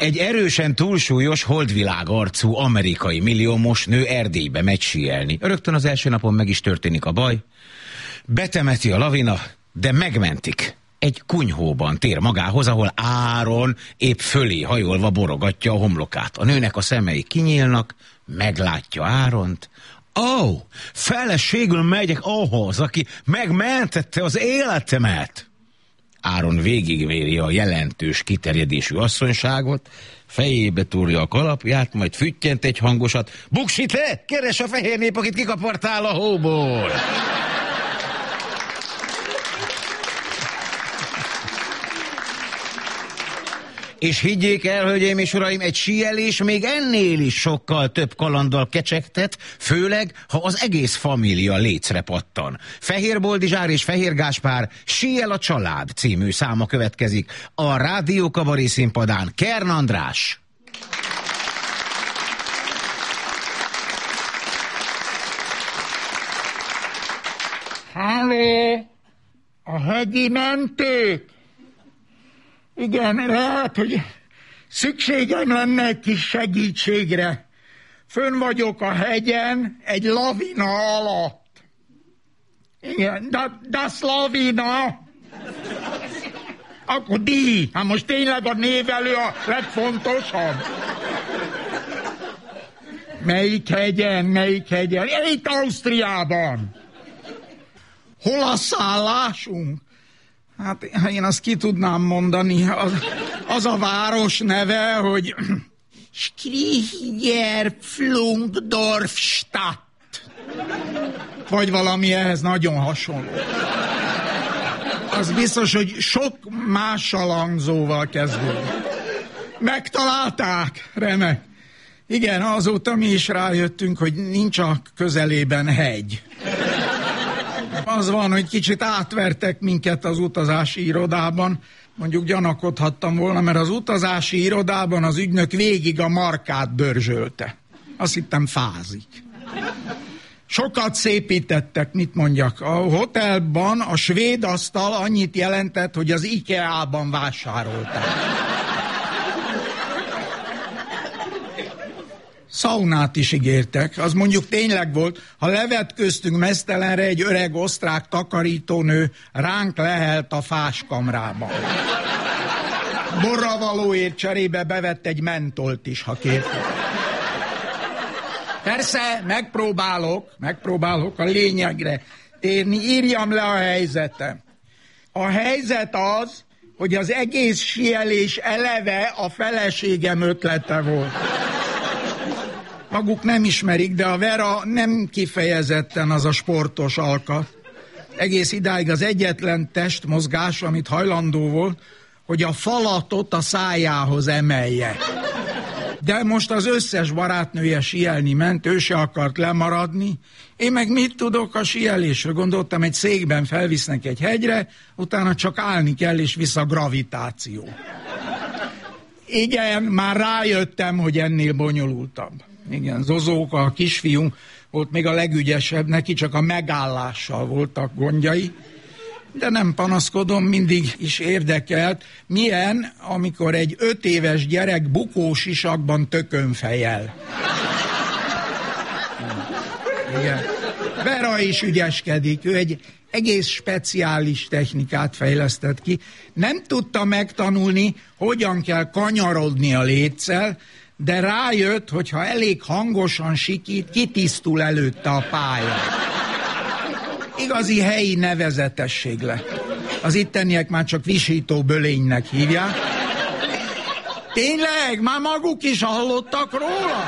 Egy erősen túlsúlyos, holdvilág arcú amerikai milliómos nő Erdélybe megy síelni. Rögtön az első napon meg is történik a baj. Betemeti a lavina, de megmentik. Egy kunyhóban tér magához, ahol Áron épp fölé hajolva borogatja a homlokát. A nőnek a szemei kinyílnak, meglátja Áront. Ó, oh, feleségül megyek ahhoz, aki megmentette az életemet. Áron végigvéri a jelentős kiterjedésű asszonyságot, fejébe túrja a kalapját, majd füttyent egy hangosat. Buksi te! Keres a fehér nép, akit kikapartál a hóból! És higgyék el, hölgyeim és uraim, egy síelés még ennél is sokkal több kalanddal kecsegtet, főleg, ha az egész família lécre pattan. Fehér Boldizsár és Fehér Gáspár Síel a család című száma következik. A Rádió Kabaré színpadán Kern András. Háló! A hegyi mentők! Igen, lehet, hogy szükségem lenne egy kis segítségre. Fönn vagyok a hegyen, egy lavina alatt. Igen, da, das lavina. Akkor di, hát most tényleg a névelő a legfontosabb. Melyik hegyen, melyik hegyen? Itt Ausztriában. Hol a szállásunk? Hát én azt ki tudnám mondani, az, az a város neve, hogy Skricher Flunkdorfstadt. Vagy valami ehhez nagyon hasonló. Az biztos, hogy sok más salangzóval kezdődik. Megtalálták? Remek. Igen, azóta mi is rájöttünk, hogy nincs a közelében hegy az van, hogy kicsit átvertek minket az utazási irodában, mondjuk gyanakodhattam volna, mert az utazási irodában az ügynök végig a markát dörzsölte. Azt hittem fázik. Sokat szépítettek, mit mondjak. A hotelban a svéd asztal annyit jelentett, hogy az IKEA-ban vásárolták. Szaunát is ígértek. Az mondjuk tényleg volt, ha levetköztünk mesztelenre egy öreg osztrák takarítónő, ránk lehelt a fáskamrában. Borravalóért cserébe bevett egy mentolt is, ha kértek. Persze, megpróbálok, megpróbálok a lényegre térni, írjam le a helyzetem. A helyzet az, hogy az egész sielés eleve a feleségem ötlete volt maguk nem ismerik, de a Vera nem kifejezetten az a sportos alkat. Egész idáig az egyetlen testmozgás, amit hajlandó volt, hogy a falatot a szájához emelje. De most az összes barátnője sielni ment, ő se akart lemaradni. Én meg mit tudok a sielésről? Gondoltam, egy székben felvisznek egy hegyre, utána csak állni kell, és vissza gravitáció. Igen, már rájöttem, hogy ennél bonyolultabb. Igen, Zozóka, a kisfiunk volt még a legügyesebb, neki csak a megállással voltak gondjai, de nem panaszkodom, mindig is érdekelt, milyen, amikor egy öt éves gyerek bukós isakban tökön fejel. Igen. Vera is ügyeskedik, ő egy egész speciális technikát fejlesztett ki. Nem tudta megtanulni, hogyan kell kanyarodni a létszel, de rájött, hogy ha elég hangosan sikít, kitisztul előtte a pálya. Igazi helyi nevezetesség lett. Az itteniek már csak visító bölénynek hívják. Tényleg? Már maguk is hallottak róla?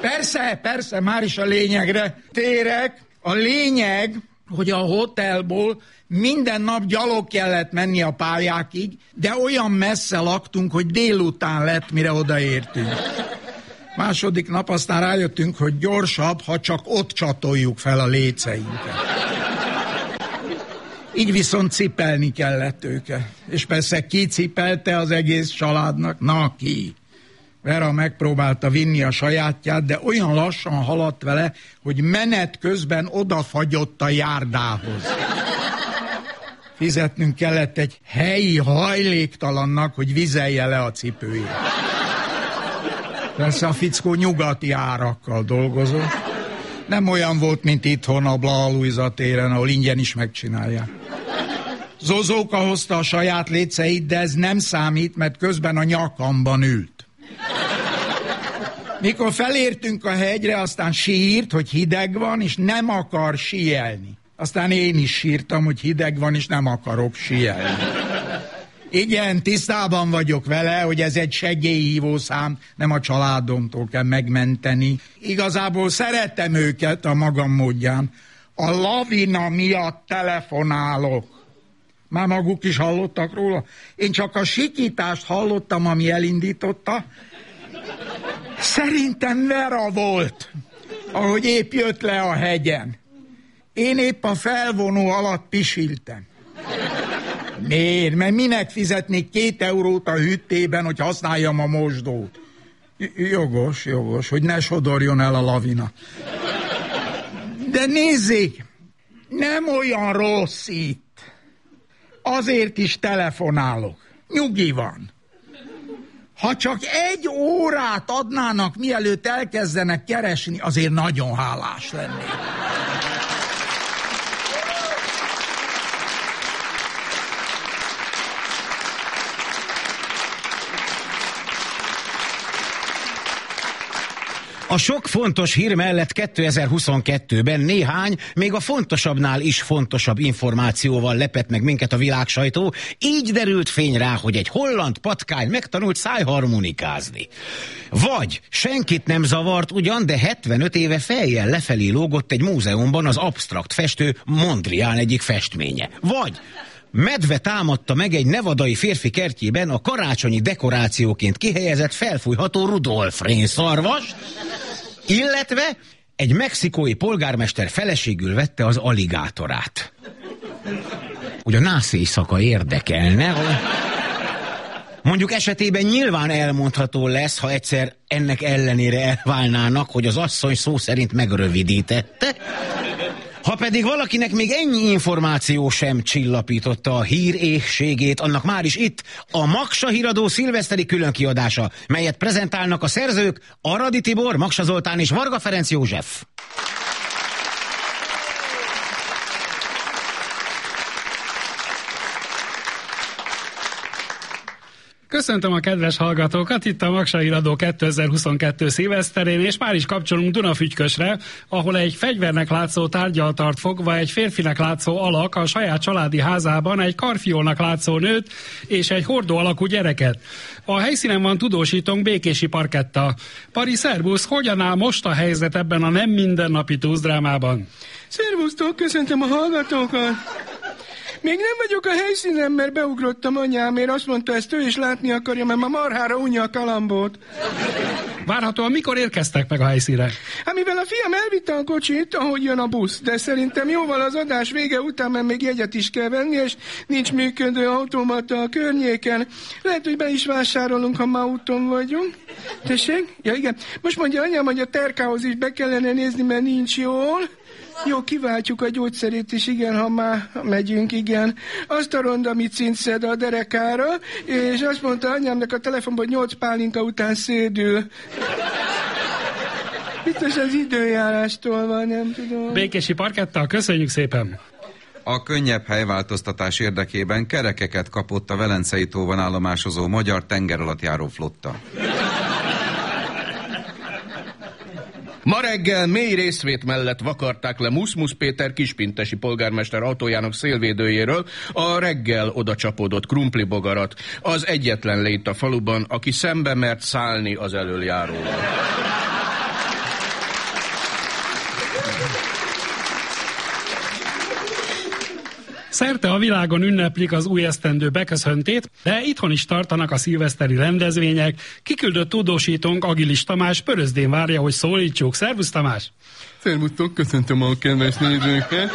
Persze, persze, már is a lényegre térek. A lényeg, hogy a hotelból minden nap gyalog kellett menni a pályákig, de olyan messze laktunk, hogy délután lett, mire odaértünk. Második nap aztán rájöttünk, hogy gyorsabb, ha csak ott csatoljuk fel a léceinket. Így viszont cipelni kellett őket. És persze ki cipelte az egész családnak? Na ki? Vera megpróbálta vinni a sajátját, de olyan lassan haladt vele, hogy menet közben odafagyott a járdához. Fizetnünk kellett egy helyi hajléktalannak, hogy vizelje le a cipőjét. Persze a fickó nyugati árakkal dolgozott. Nem olyan volt, mint itthon a Blaha téren, ahol ingyen is megcsinálják. Zozóka hozta a saját léceit, de ez nem számít, mert közben a nyakamban ült. Mikor felértünk a hegyre, aztán sírt, hogy hideg van, és nem akar sielni. Aztán én is sírtam, hogy hideg van, és nem akarok sielni. Igen, tisztában vagyok vele, hogy ez egy segélyhívó szám, nem a családomtól kell megmenteni. Igazából szeretem őket a magam módján. A lavina miatt telefonálok. Már maguk is hallottak róla. Én csak a sikítást hallottam, ami elindította. Szerintem Vera volt, ahogy épp jött le a hegyen. Én épp a felvonó alatt pisiltem. Miért? Mert minek fizetnék két eurót a hűtében, hogy használjam a mosdót? Jogos, jogos, hogy ne sodorjon el a lavina. De nézzék, nem olyan rossz itt. Azért is telefonálok. Nyugi van. Ha csak egy órát adnának, mielőtt elkezdenek keresni, azért nagyon hálás lennék. A sok fontos hír mellett 2022-ben néhány, még a fontosabbnál is fontosabb információval lepett meg minket a világsajtó, így derült fény rá, hogy egy holland patkány megtanult szájharmonikázni. Vagy senkit nem zavart ugyan, de 75 éve fejjel lefelé lógott egy múzeumban az abstrakt festő Mondrián egyik festménye. Vagy Medve támadta meg egy nevadai férfi kertjében a karácsonyi dekorációként kihelyezett felfújható Rudolf rénszarvast, illetve egy mexikói polgármester feleségül vette az aligátorát. Ugye a nász éjszaka érdekelne, hogy mondjuk esetében nyilván elmondható lesz, ha egyszer ennek ellenére elválnának, hogy az asszony szó szerint megrövidítette, ha pedig valakinek még ennyi információ sem csillapította a hír éhségét, annak már is itt a Maksa híradó szilveszteri különkiadása, melyet prezentálnak a szerzők Aradi Tibor, Maksa Zoltán és Varga Ferenc József. Köszöntöm a kedves hallgatókat, itt a Maksa Iradó 2022 szilveszterén, és már is kapcsolunk Dunafügykösre, ahol egy fegyvernek látszó tárgyal tart fogva egy férfinek látszó alak a saját családi házában egy karfiolnak látszó nőt és egy hordó alakú gyereket. A helyszínen van tudósítónk Békési Parketta. Pari Szerbusz, hogyan áll most a helyzet ebben a nem mindennapi túzdrámában? Szervusztok, köszöntöm a hallgatókat! Még nem vagyok a helyszínen, mert beugrottam anyámért. Azt mondta, ezt ő is látni akarja, mert ma marhára unja a kalambót. Várhatóan mikor érkeztek meg a helyszínre? Hát mivel a fiam elvitte a kocsit, ahogy jön a busz, de szerintem jóval az adás vége után, mert még jegyet is kell venni, és nincs működő automata a környéken. Lehet, hogy be is vásárolunk, ha már úton vagyunk. Tessék? Ja igen. Most mondja anyám, hogy a terkához is be kellene nézni, mert nincs jól. Jó, kiváltjuk a gyógyszerét is, igen, ha már megyünk, igen. Azt a ronda mit szed a derekára, és azt mondta anyámnak a telefonban, hogy nyolc pálinka után szédül. Biztos az időjárástól van, nem tudom. Békési parkettal, köszönjük szépen! A könnyebb helyváltoztatás érdekében kerekeket kapott a Velencei tóban állomásozó magyar tengeralattjáró flotta. Ma reggel mély részvét mellett vakarták le Muszmusz Péter kispintesi polgármester autójának szélvédőjéről a reggel oda csapódott krumpli bogarat. Az egyetlen lét a faluban, aki szembe mert szállni az elöljáróval. Szerte a világon ünneplik az új esztendő beköszöntét, de itthon is tartanak a szilveszteri rendezvények. Kiküldött tudósítónk Agilis Tamás Pörözdén várja, hogy szólítsuk. Szervusz Tamás! Szervusztok, köszöntöm a kedves nézőket.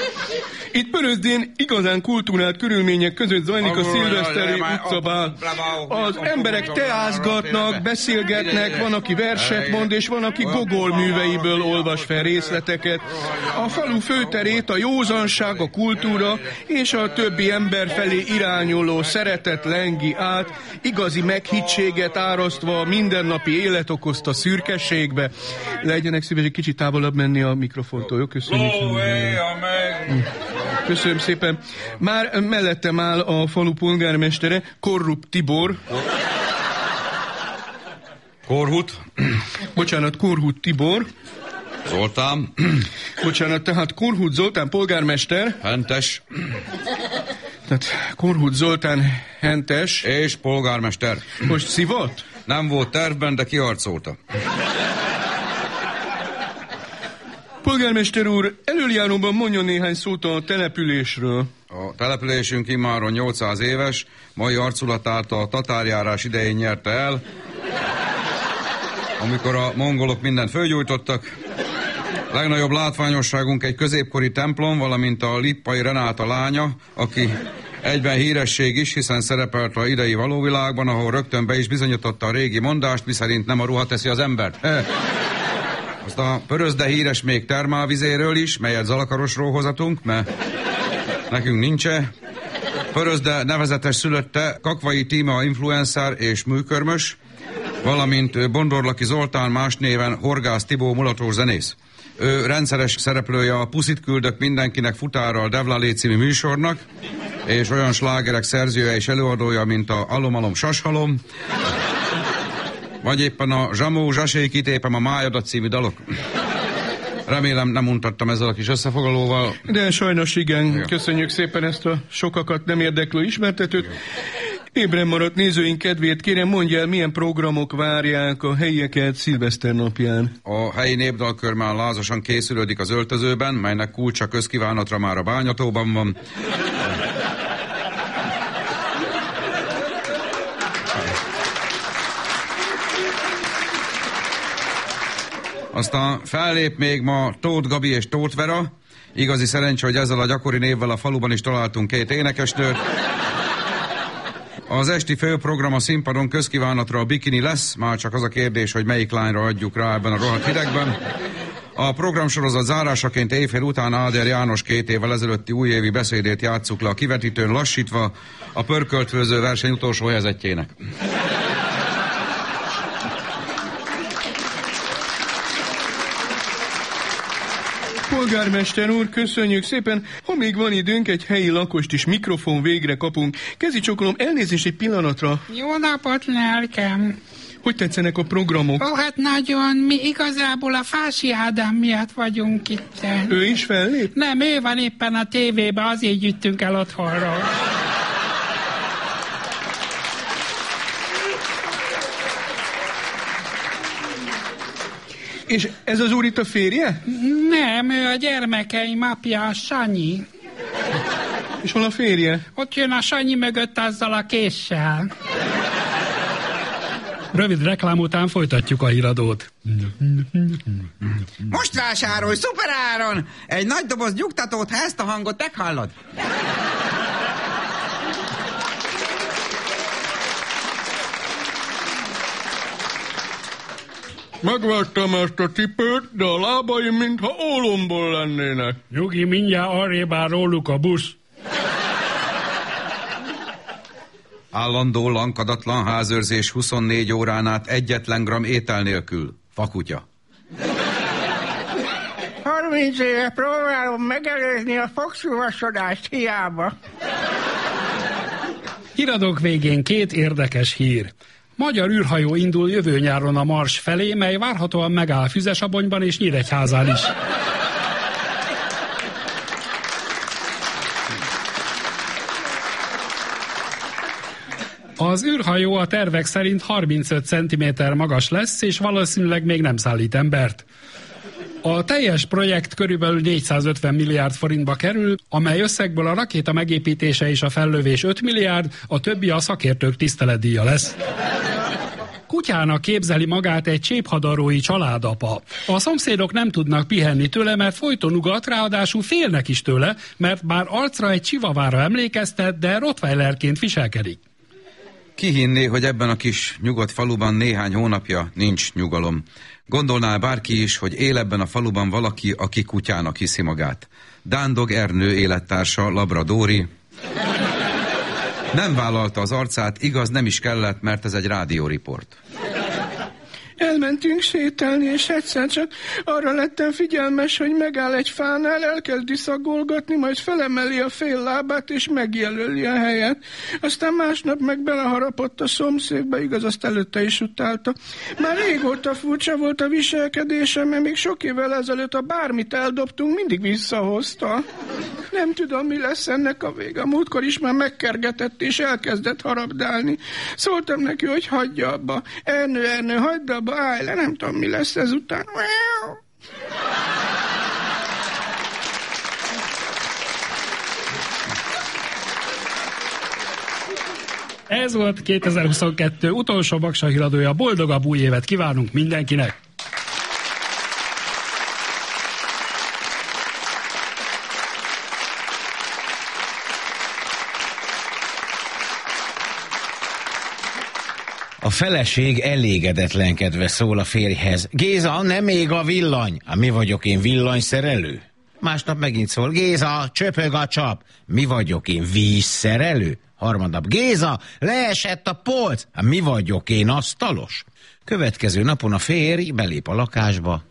Itt Pörözdén igazán kultúrált körülmények között zajlik a szilveszteri utcabál. Az emberek teázgatnak, beszélgetnek, van, aki verset mond, és van, aki gogol műveiből olvas fel részleteket. A falu főterét a józanság, a kultúra és a többi ember felé irányuló szeretet lengi át, igazi meghittséget árasztva a mindennapi élet okozta szürkességbe. Legyenek szívesek kicsit távolabb menni a mikrofontól, jó? Köszönjük. Köszönöm szépen. Már mellettem áll a falu polgármestere, Korrupt Tibor. Korhut. Bocsánat, Korhut Tibor. Zoltán. Bocsánat, tehát Korhut Zoltán polgármester. Hentes. Tehát Korhut Zoltán Hentes. És polgármester. Most szivott? Nem volt tervben, de kiharcolta. Polgármester úr, előjáróban mondjon néhány szót a településről. A településünk immáron 800 éves, mai arculatát a tatárjárás idején nyerte el, amikor a mongolok mindent fölgyújtottak. Legnagyobb látványosságunk egy középkori templom, valamint a Lippai Renáta lánya, aki egyben híresség is, hiszen szerepelt a idei valóvilágban, ahol rögtön be is bizonyította a régi mondást, miszerint nem a ruha teszi az embert. Azt a pörözde híres még termálvizéről is, melyet Zalakarosról hozatunk, mert nekünk nincs -e. Pörözde nevezetes szülötte Kakvai Tíma influencer és műkörmös, valamint Bondorlaki Zoltán más néven Horgász Tibó mulatós zenész. Ő rendszeres szereplője a Puszit küldök mindenkinek futárral Devlalé című műsornak, és olyan slágerek szerzője és előadója, mint a Alomalom Sashalom, vagy éppen a Zsamó Zsasé kitépem a Májadat című dalok. Remélem nem untattam ezzel a kis összefoglalóval. De sajnos igen. Ja. Köszönjük szépen ezt a sokakat nem érdeklő ismertetőt. Ébren maradt nézőink kedvéért kérem mondja el, milyen programok várják a helyieket szilveszter napján. A helyi népdalkör már lázasan készülődik az öltözőben, melynek kulcsa közkívánatra már a bányatóban van. Aztán fellép még ma Tóth Gabi és Tóth Vera. Igazi szerencsé, hogy ezzel a gyakori névvel a faluban is találtunk két énekesnőt. Az esti főprogram a színpadon közkívánatra a bikini lesz, már csak az a kérdés, hogy melyik lányra adjuk rá ebben a rohadt hidegben. A programsorozat zárásaként éjfél után Áder János két évvel ezelőtti újévi beszédét játsszuk le a kivetítőn lassítva a pörköltvőző verseny utolsó helyezettjének. Polgármester úr, köszönjük szépen. Ha még van időnk, egy helyi lakost is mikrofon végre kapunk. Kezi csokolom, elnézést egy pillanatra. Jó napot, lelkem! Hogy tetszenek a programok? Ó, hát nagyon, mi igazából a Fási Ádám miatt vagyunk itt. Ő is fellép? Nem, ő van éppen a tévébe, azért gyűjtünk el otthonról. És ez az úr itt a férje? Nem, ő a gyermekeim apja, a Sanyi. És hol a férje? Ott jön a Sanyi mögött azzal a késsel. Rövid reklám után folytatjuk a híradót. Most vásárolj szuperáron! Egy nagy doboz nyugtatót, ha ezt a hangot meghallod. Megvettem ezt a cipőt, de a lábaim mintha ólomból lennének. Nyugi, mindjárt arrébb áll róluk a busz. Állandó lankadatlan házőrzés 24 órán át egyetlen gram étel nélkül. Fakutya. 30 éve próbálom megelőzni a fogszúvasodást hiába. Híradók végén két érdekes hír. Magyar űrhajó indul jövő nyáron a Mars felé, mely várhatóan megáll Füzesabonyban és Nyíregyházán is. Az űrhajó a tervek szerint 35 cm magas lesz, és valószínűleg még nem szállít embert. A teljes projekt körülbelül 450 milliárd forintba kerül, amely összegből a rakéta megépítése és a fellövés 5 milliárd, a többi a szakértők tiszteletdíja lesz. Kutyának képzeli magát egy cséphadarói családapa. A szomszédok nem tudnak pihenni tőle, mert folyton ugat, ráadásul félnek is tőle, mert bár arcra egy csivavára emlékeztet, de rottweilerként viselkedik. Ki hinné, hogy ebben a kis nyugodt faluban néhány hónapja nincs nyugalom. Gondolná bárki is, hogy él ebben a faluban valaki, aki kutyának hiszi magát. Dándog Ernő élettársa, Labradori. Nem vállalta az arcát, igaz nem is kellett, mert ez egy rádióriport. Elmentünk sétálni, és egyszer csak arra lettem figyelmes, hogy megáll egy fánál, elkezdi szagolgatni, majd felemeli a fél lábát, és megjelöli a helyet. Aztán másnap meg beleharapott a szomszédba, igaz, azt előtte is utálta. Már régóta furcsa volt a viselkedése, mert még sok évvel ezelőtt, a bármit eldobtunk, mindig visszahozta. Nem tudom, mi lesz ennek a vége. A múltkor is már megkergetett, és elkezdett harabdálni. Szóltam neki, hogy hagyja abba. Ernő, Ernő, hagyd abba, állj le, nem tudom, mi lesz ezután. Ez volt 2022 utolsó Baksa híradója. Boldogabb új évet kívánunk mindenkinek! Feleség elégedetlenkedve szól a férjhez. Géza, nem még a villany. Há, mi vagyok én villanyszerelő? Másnap megint szól. Géza, csöpög a csap. Mi vagyok én vízszerelő? Harmadnap. Géza, leesett a polc. Há, mi vagyok én asztalos? Következő napon a férj belép a lakásba,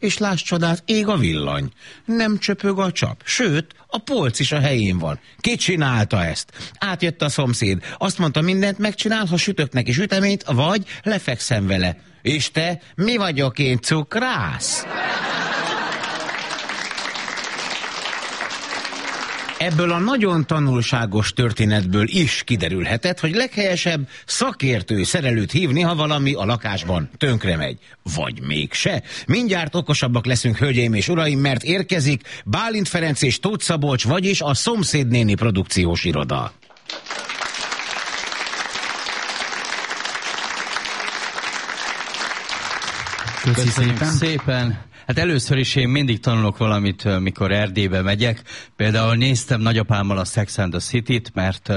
és láss csodát, ég a villany. Nem csöpög a csap, sőt, a polc is a helyén van. Ki csinálta ezt? Átjött a szomszéd. Azt mondta, mindent megcsinál, ha sütök neki süteményt, vagy lefekszem vele. És te, mi vagyok én, cukrász? Ebből a nagyon tanulságos történetből is kiderülhetett, hogy leghelyesebb szakértő szerelőt hívni, ha valami a lakásban tönkre megy. Vagy mégse. Mindjárt okosabbak leszünk, hölgyeim és uraim, mert érkezik Bálint Ferenc és Tóth Szabolcs, vagyis a Szomszédnéni produkciós iroda. Köszönjük szépen. szépen. Hát először is én mindig tanulok valamit, mikor Erdélybe megyek. Például néztem nagyapámmal a Sex and the City-t, mert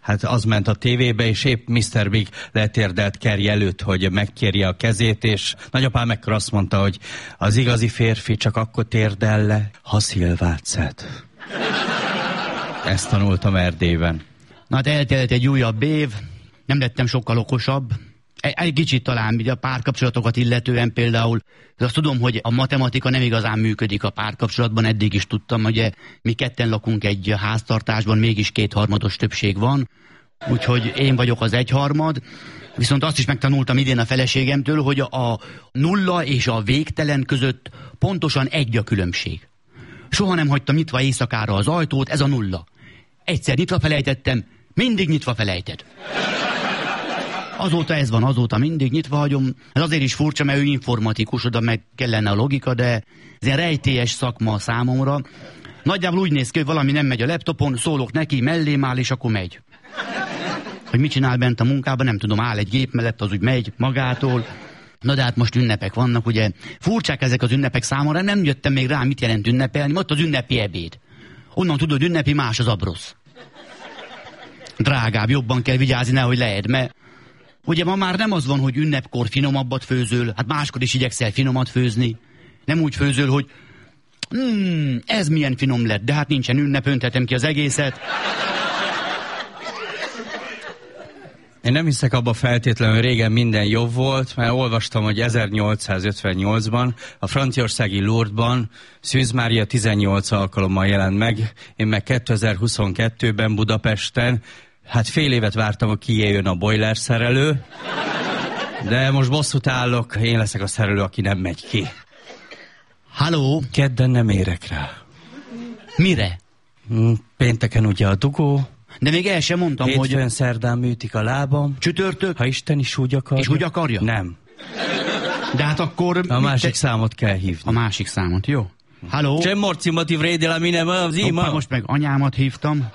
hát az ment a tévébe, és épp Mr. Big letérdelt Kerry előtt, hogy megkérje a kezét, és nagyapám ekkor azt mondta, hogy az igazi férfi csak akkor térdel le, ha szilvát szed. Ezt tanultam Erdélyben. Na hát eltelt egy újabb év, nem lettem sokkal okosabb, egy kicsit talán, ugye a párkapcsolatokat illetően például, azt tudom, hogy a matematika nem igazán működik a párkapcsolatban, eddig is tudtam, hogy mi ketten lakunk egy háztartásban, mégis kétharmados többség van, úgyhogy én vagyok az egyharmad, viszont azt is megtanultam idén a feleségemtől, hogy a nulla és a végtelen között pontosan egy a különbség. Soha nem hagytam nyitva éjszakára az ajtót, ez a nulla. Egyszer nyitva felejtettem, mindig nyitva felejtett. Azóta ez van, azóta mindig nyitva hagyom. Ez azért is furcsa, mert ő informatikus, oda meg kellene a logika, de ez ilyen rejtélyes szakma számomra. Nagyjából úgy néz ki, hogy valami nem megy a laptopon, szólok neki, mellém áll, és akkor megy. hogy mit csinál bent a munkában, nem tudom, áll egy gép mellett, az úgy megy magától. Na de hát most ünnepek vannak, ugye. Furcsák ezek az ünnepek számomra, nem jöttem még rá, mit jelent ünnepelni. Ott az ünnepi ebéd. Onnan tudod, ünnepi más az abrosz. Drágább, jobban kell vigyázni, nehogy lehet, mert ugye ma már nem az van, hogy ünnepkor finomabbat főzöl, hát máskor is igyekszel finomat főzni. Nem úgy főzöl, hogy hmm, ez milyen finom lett, de hát nincsen ünnep, öntetem ki az egészet. Én nem hiszek abba feltétlenül, régen minden jobb volt, mert olvastam, hogy 1858-ban a franciaországi Lourdesban Szűz Mária 18 alkalommal jelent meg, én meg 2022-ben Budapesten, hát fél évet vártam, hogy kijöjjön a boiler szerelő, de most bosszút állok, én leszek a szerelő, aki nem megy ki. Halló? Kedden nem érek rá. Mire? Mm, Pénteken ugye a dugó. De még el sem mondtam, hogy... Hétfőn szerdán műtik a lábam. Csütörtök? Ha Isten is úgy akarja. És úgy akarja? Nem. De hát akkor... A másik te... számot kell hívni. A másik számot, jó. Halló? C'è morti motivrei della mine az Hoppá, most meg anyámat hívtam.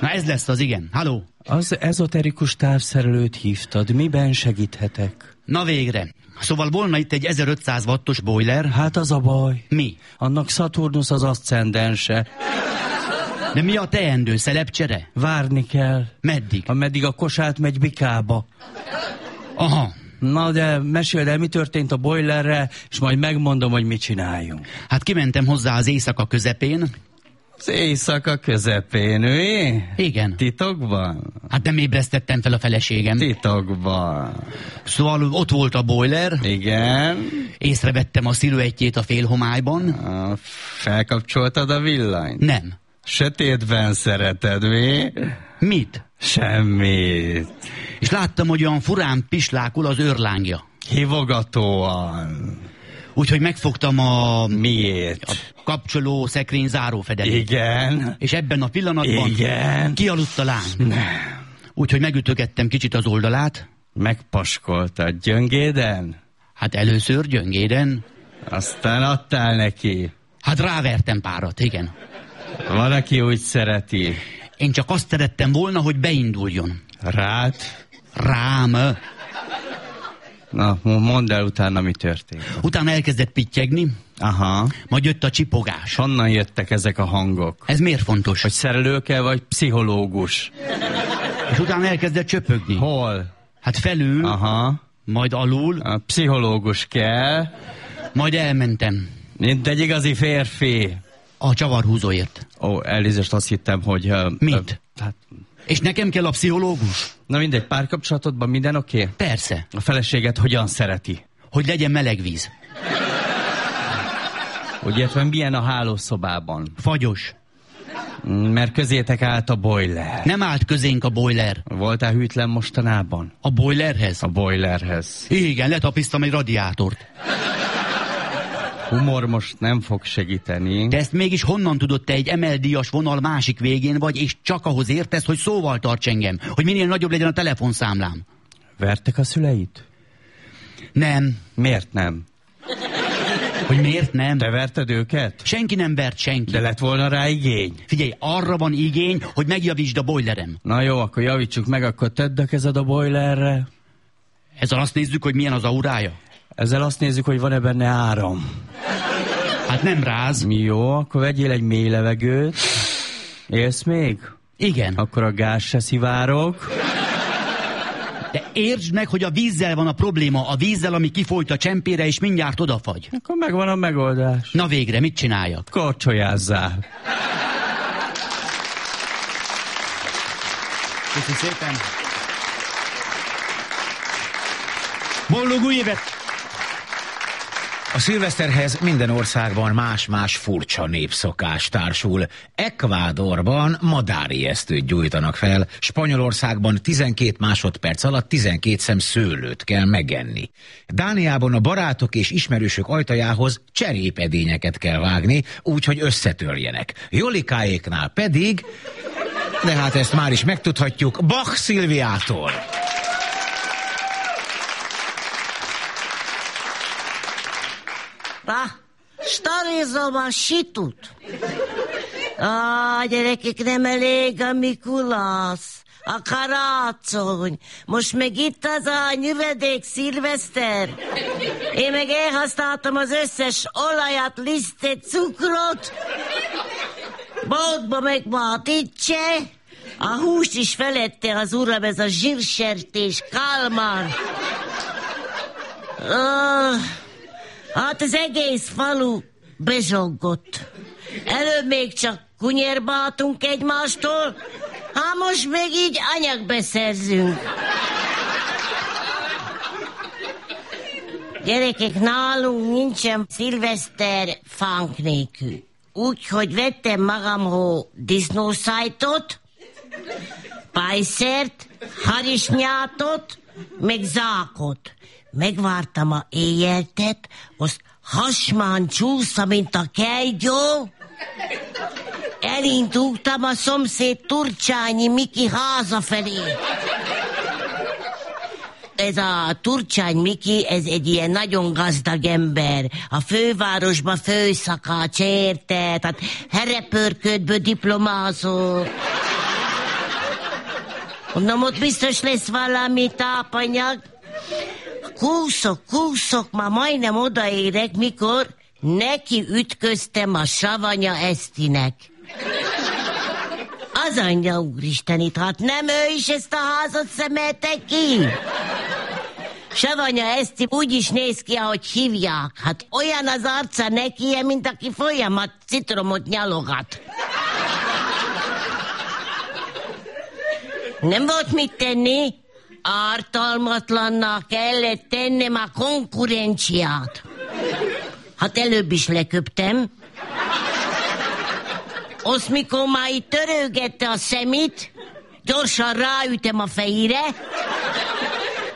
Na ez lesz az igen. Halló? Az ezoterikus távszerelőt hívtad. Miben segíthetek? Na végre. Szóval volna itt egy 1500 wattos boiler. Hát az a baj. Mi? Annak Saturnus az aszcendense. De mi a teendő, szelepcsere? Várni kell. Meddig? Ameddig a kosát megy bikába. Aha. Na de meséld el, mi történt a boilerre, és majd megmondom, hogy mit csináljunk. Hát kimentem hozzá az éjszaka közepén. Az éjszaka közepén, mi? Igen. Titokban? Hát nem ébresztettem fel a feleségem. Titokban. Szóval ott volt a boiler. Igen. Észrevettem a sziluettjét a félhomályban. Ah, felkapcsoltad a villanyt? Nem. Sötétben szereted, mi? Mit? Semmit. És láttam, hogy olyan furán pislákul az őrlángja. Hívogatóan. Úgyhogy megfogtam a... Miért? A kapcsoló szekrény zárófedelét. Igen. És ebben a pillanatban... Igen. Kialudt a láng. Nem. Úgyhogy megütögettem kicsit az oldalát. Megpaskoltad gyöngéden? Hát először gyöngéden. Aztán adtál neki. Hát rávertem párat, igen. Van, aki úgy szereti. Én csak azt szerettem volna, hogy beinduljon. Rád? Rám. Na, mondd el utána, mi történt. Utána elkezdett pittyegni. Aha. Majd jött a csipogás. Honnan jöttek ezek a hangok? Ez miért fontos? Hogy szerelőke vagy pszichológus? És utána elkezdett csöpögni. Hol? Hát felül. Aha. Majd alul. A pszichológus kell. Majd elmentem. Mint egy igazi férfi. A csavarhúzóért. Ó, elnézést, azt hittem, hogy... Mit? Hát... És nekem kell a pszichológus? Na mindegy, párkapcsolatodban minden oké? Okay? Persze. A feleséget hogyan szereti? Hogy legyen meleg víz. Ugye, milyen a hálószobában? Fagyos. Mert közétek állt a boiler. Nem állt közénk a boiler. Voltál hűtlen mostanában? A boilerhez? A boilerhez. Igen, letapisztam egy radiátort. Humor most nem fog segíteni. De ezt mégis honnan tudod te egy emeldíjas vonal másik végén vagy, és csak ahhoz értesz, hogy szóval tarts engem, hogy minél nagyobb legyen a telefonszámlám. Vertek a szüleit? Nem. Miért nem? Hogy miért nem? Te verted őket? Senki nem vert senki. De lett volna rá igény. Figyelj, arra van igény, hogy megjavítsd a boilerem. Na jó, akkor javítsuk meg, akkor tedd a kezed a boilerre. Ezzel azt nézzük, hogy milyen az aurája? Ezzel azt nézzük, hogy van-e benne áram. Hát nem ráz. Jó, akkor vegyél egy mély levegőt. Élsz még? Igen. Akkor a gáz se szivárog. De értsd meg, hogy a vízzel van a probléma, a vízzel, ami kifolyt a csempére, és mindjárt odafagy. Akkor megvan a megoldás. Na végre, mit csináljak? Korcsolyázzál. Köszönöm szépen. Boldog új évet! A szilveszterhez minden országban más-más furcsa népszokás társul. Ekvádorban madáriesztőt gyújtanak fel, Spanyolországban 12 másodperc alatt 12 szem szőlőt kell megenni. Dániában a barátok és ismerősök ajtajához cserépedényeket kell vágni, úgyhogy összetörjenek. Jolikáéknál pedig, de hát ezt már is megtudhatjuk, Bach Szilviától. Na, starizom a situt. A gyerekek, nem elég a Mikulasz. a karácsony. Most meg itt az a nyüvedék szilveszter. Én meg elhasználtam az összes olajat, lisztet, cukrot. Boltba meg ma a ticse. A húst is felette az uram, ez a zsírsertés, kalmar. Oh, hát az egész falu bezsongott. Előbb még csak kunyérba adtunk egymástól, hát most még így anyagbeszerzünk. Gyerekek, nálunk nincsen szilveszter fánk nélkül. Úgyhogy vettem magamhoz disznószájtot, pajszert, harisnyátot, meg zákot. Megvártam a éjjeltet, azt hasmán csúsza, mint a kejgyó. Elindultam a szomszéd Turcsányi Miki háza felé. Ez a Turcsány Miki, ez egy ilyen nagyon gazdag ember. A fővárosba főszakács, érte? Tehát herepörködből diplomázó. Mondom, ott biztos lesz valami tápanyag. Kúszok, kúszok, már majdnem odaérek, mikor neki ütköztem a savanya Esztinek. Az anyja úristenit, hát nem ő is ezt a házat szemelte ki? Savanya Eszti úgy is néz ki, ahogy hívják. Hát olyan az arca neki, mint aki folyamat citromot nyalogat. Nem volt mit tenni, ártalmatlannak kellett tennem a konkurenciát. Hát előbb is leköptem. Azt mikor már itt törőgette a szemét, gyorsan ráütem a fejére.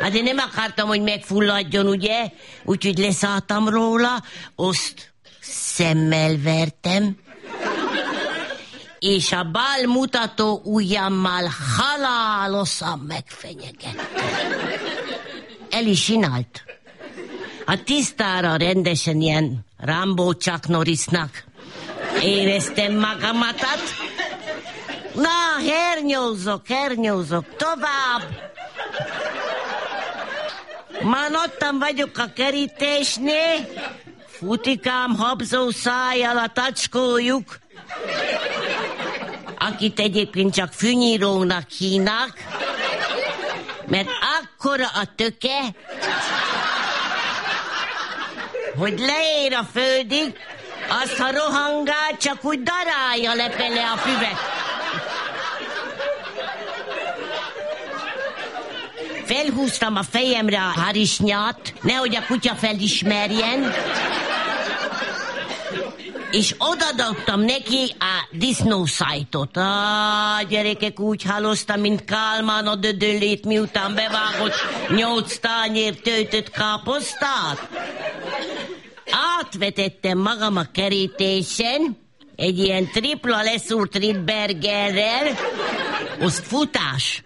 Hát én nem akartam, hogy megfulladjon, ugye? Úgyhogy leszálltam róla, azt szemmel vertem és a bal mutató ujjammal halálosan megfenyegette. El is csinált. A tisztára rendesen ilyen Rambo Chuck Norrisnak éreztem magamatat. Na, hernyózok, hernyózok, tovább. Már ottan vagyok a kerítésnél, futikám habzó szájjal a tacskójuk, akit egyébként csak fűnyírónak hínak, mert akkora a töke, hogy leér a földig, azt, ha rohangál, csak úgy darálja lepele a füvet. Felhúztam a fejemre a harisnyát, nehogy a kutya felismerjen, és odadottam neki a disznószájtot. Á, gyerekek, úgy háloztam, mint Kálmán a dödöllét, miután bevágott nyolc tányér töltött káposztát. Átvetettem magam a kerítésen, egy ilyen tripla leszúrt Ripbergerrel, az futás.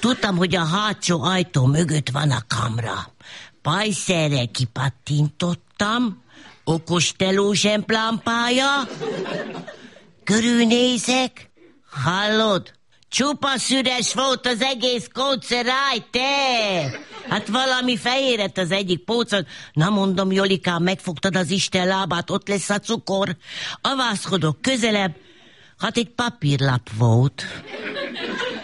Tudtam, hogy a hátsó ajtó mögött van a kamra. Pajszerre kipattintottam, okos telózsemplámpája, körülnézek, hallod? Csupa szüres volt az egész kóceráj, te! Hát valami fehéret az egyik pócon. Na mondom, Jolikám, megfogtad az Isten lábát, ott lesz a cukor. Avászkodok közelebb, hát egy papírlap volt.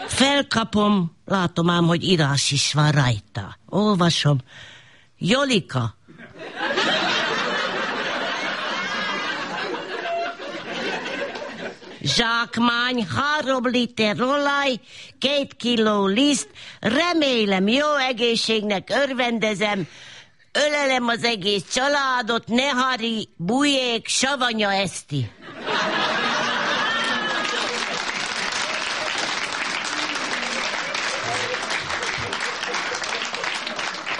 Felkapom, látom ám, hogy írás is van rajta. Olvasom. Jolika, zsákmány, három liter olaj, két kiló liszt, remélem jó egészségnek örvendezem, ölelem az egész családot, Nehari, Bujék, Savanya Eszti.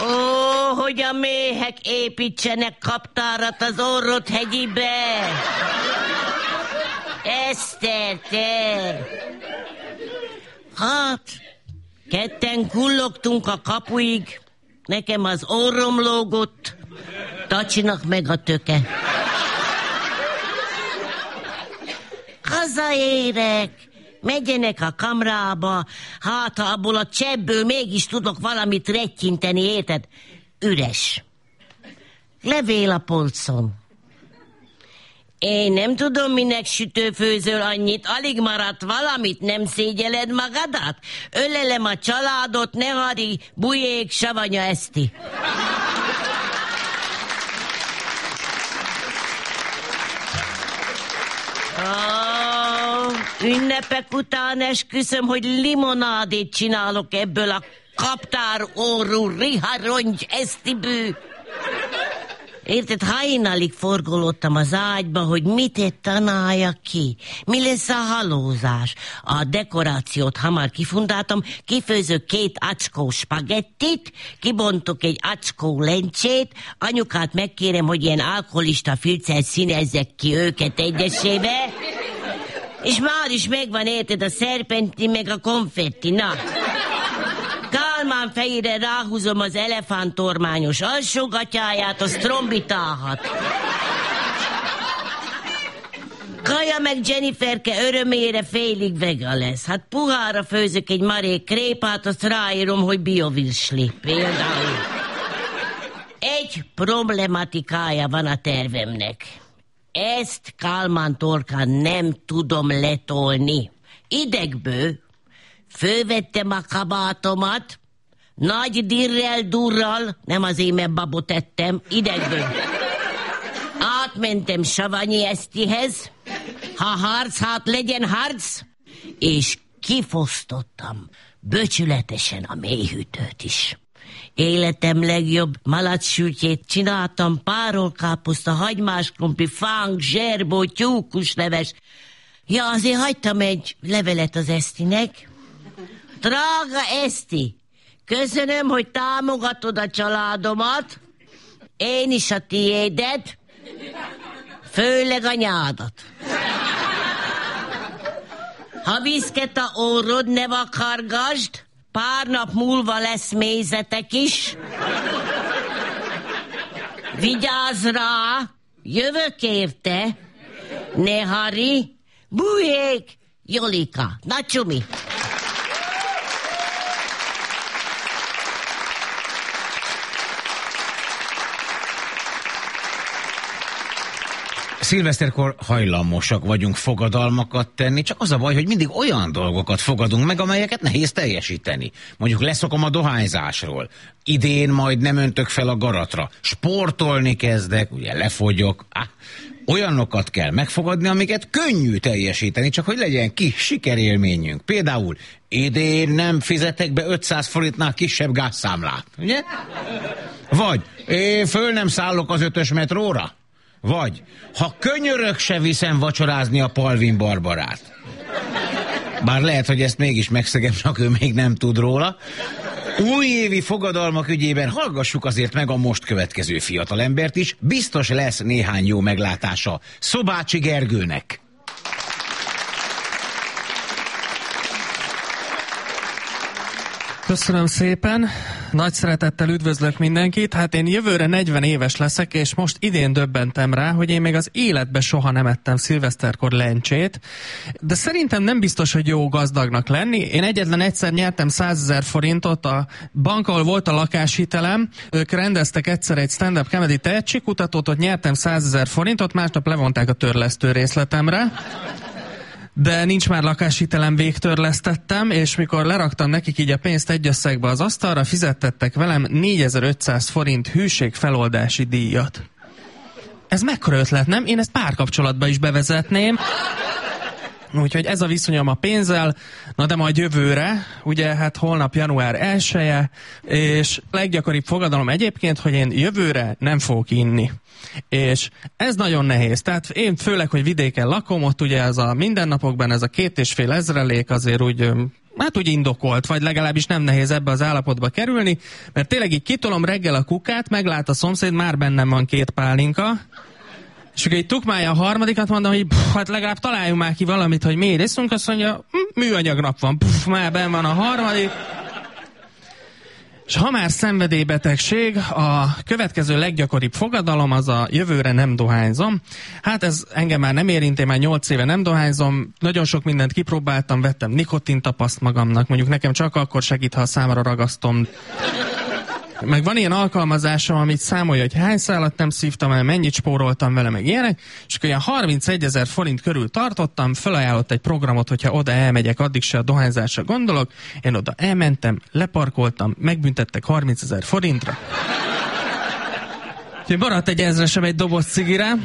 Ó, hogy a méhek építsenek kaptárat az orrot hegyibe. Eszter, te! Hát, ketten kullogtunk a kapuig, nekem az orrom lógott, Tacsinak meg a töke. Hazaérek, Megyenek a kamrába, hát ha abból a csebből mégis tudok valamit rettyinteni, érted? Üres. Levél a polcon. Én nem tudom, minek sütőfőzöl annyit, alig maradt valamit, nem szégyeled magadat? Ölelem a családot, ne hari, bujék, savanya eszti. Oh, ünnepek után esküszöm, hogy limonádét csinálok ebből a kaptár orrú riharongy esztibű. Érted, hajnalig forgolódtam az ágyba, hogy mit tanálja ki. Mi lesz a halózás? A dekorációt hamar kifundáltam, kifőzök két acskó spagettit, kibontok egy acskó lencsét, anyukát megkérem, hogy ilyen alkoholista filccel színezzek ki őket egyesébe, és már is megvan, érted, a szerpenti meg a konfetti, na. Kálmán fejére ráhúzom az elefántormányos alsógatyáját, az trombitálhat. Kaja meg Jenniferke örömére félig vega lesz. Hát puhára főzök egy marék krépát, azt ráírom, hogy biovilsli. Például. Egy problematikája van a tervemnek. Ezt Kálmán torkán nem tudom letolni. Idegből Fölvettem a kabátomat, nagy dirrel durral, nem az én babot tettem, idegből. Átmentem Savanyi Esztihez, ha harc, hát legyen harc, és kifosztottam böcsületesen a mélyhűtőt is. Életem legjobb malacsütjét csináltam, párolkáposzta, hagymás krumpli, fánk, zserbó, tyúkusleves. Ja, azért hagytam egy levelet az Esztinek, Drága Eszti, köszönöm, hogy támogatod a családomat, én is a tiédet, főleg a nyádat. Ha viszket a órod, ne vakargasd, pár nap múlva lesz mézetek is. Vigyázz rá, jövök érte, ne hari, bujék, Jolika, na csumi. Szilveszterkor hajlamosak vagyunk fogadalmakat tenni, csak az a baj, hogy mindig olyan dolgokat fogadunk meg, amelyeket nehéz teljesíteni. Mondjuk leszokom a dohányzásról. Idén majd nem öntök fel a garatra. Sportolni kezdek, ugye lefogyok. Ah, olyanokat kell megfogadni, amiket könnyű teljesíteni, csak hogy legyen kis sikerélményünk. Például idén nem fizetek be 500 forintnál kisebb gázszámlát, ugye? Vagy én föl nem szállok az ötös metróra, vagy, ha könyörök se viszem vacsorázni a Palvin Barbarát. Bár lehet, hogy ezt mégis megszegem, csak ő még nem tud róla. Újévi fogadalmak ügyében hallgassuk azért meg a most következő fiatalembert is. Biztos lesz néhány jó meglátása. Szobácsi Gergőnek. Köszönöm szépen. Nagy szeretettel üdvözlök mindenkit. Hát én jövőre 40 éves leszek, és most idén döbbentem rá, hogy én még az életbe soha nem ettem szilveszterkor lencsét. De szerintem nem biztos, hogy jó gazdagnak lenni. Én egyetlen egyszer nyertem 100 ezer forintot a bank, ahol volt a lakáshitelem. Ők rendeztek egyszer egy stand-up comedy tehetségkutatót, ott nyertem 100 ezer forintot, másnap levonták a törlesztő részletemre de nincs már lakáshitelem, végtörlesztettem, és mikor leraktam nekik így a pénzt egy összegbe az asztalra, fizettettek velem 4500 forint hűségfeloldási díjat. Ez mekkora ötlet, nem? Én ezt párkapcsolatba is bevezetném. Úgyhogy ez a viszonyom a pénzzel, na de majd jövőre, ugye hát holnap január 1 -e, és leggyakoribb fogadalom egyébként, hogy én jövőre nem fogok inni. És ez nagyon nehéz. Tehát én főleg, hogy vidéken lakom, ott ugye ez a mindennapokban ez a két és fél ezrelék azért úgy hát úgy indokolt, vagy legalábbis nem nehéz ebbe az állapotba kerülni, mert tényleg így kitolom reggel a kukát, meglát a szomszéd, már bennem van két pálinka, és akkor egy tukmája a harmadikat, mondom, hogy pff, hát legalább találjunk már ki valamit, hogy miért iszunk, azt mondja, hm, műanyag nap van, pff, már ben van a harmadik. És ha már szenvedélybetegség, a következő leggyakoribb fogadalom az a jövőre nem dohányzom. Hát ez engem már nem érint, én már 8 éve nem dohányzom, nagyon sok mindent kipróbáltam, vettem nikotin tapaszt magamnak, mondjuk nekem csak akkor segít, ha a számára ragasztom. Meg van ilyen alkalmazásom, amit számolja, hogy hány szálat nem szívtam el, mennyit spóroltam vele, meg ilyenek, és akkor ilyen 31 ezer forint körül tartottam, felajánlott egy programot, hogyha oda elmegyek, addig se a dohányzásra gondolok. Én oda elmentem, leparkoltam, megbüntettek 30 ezer forintra. Úgyhogy maradt egy ezresem egy doboz cigire.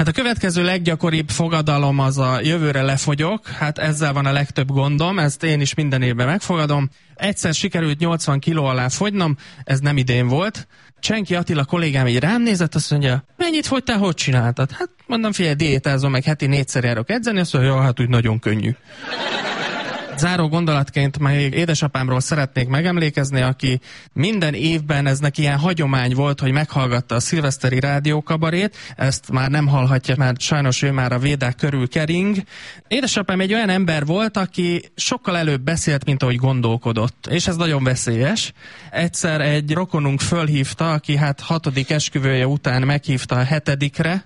Hát a következő leggyakoribb fogadalom az a jövőre lefogyok, hát ezzel van a legtöbb gondom, ezt én is minden évben megfogadom. Egyszer sikerült 80 kiló alá fogynom, ez nem idén volt. Csenki Attila kollégám így rám nézett, azt mondja, mennyit fogytál, hogy csináltad? Hát mondom, figyelj, diétázom, meg heti négyszer járok edzeni, azt mondja, hát úgy nagyon könnyű. Záró gondolatként még édesapámról szeretnék megemlékezni, aki minden évben ez neki ilyen hagyomány volt, hogy meghallgatta a szilveszteri rádiókabarét, ezt már nem hallhatja, mert sajnos ő már a védák körül kering. Édesapám egy olyan ember volt, aki sokkal előbb beszélt, mint ahogy gondolkodott, és ez nagyon veszélyes. Egyszer egy rokonunk fölhívta, aki hát hatodik esküvője után meghívta a hetedikre,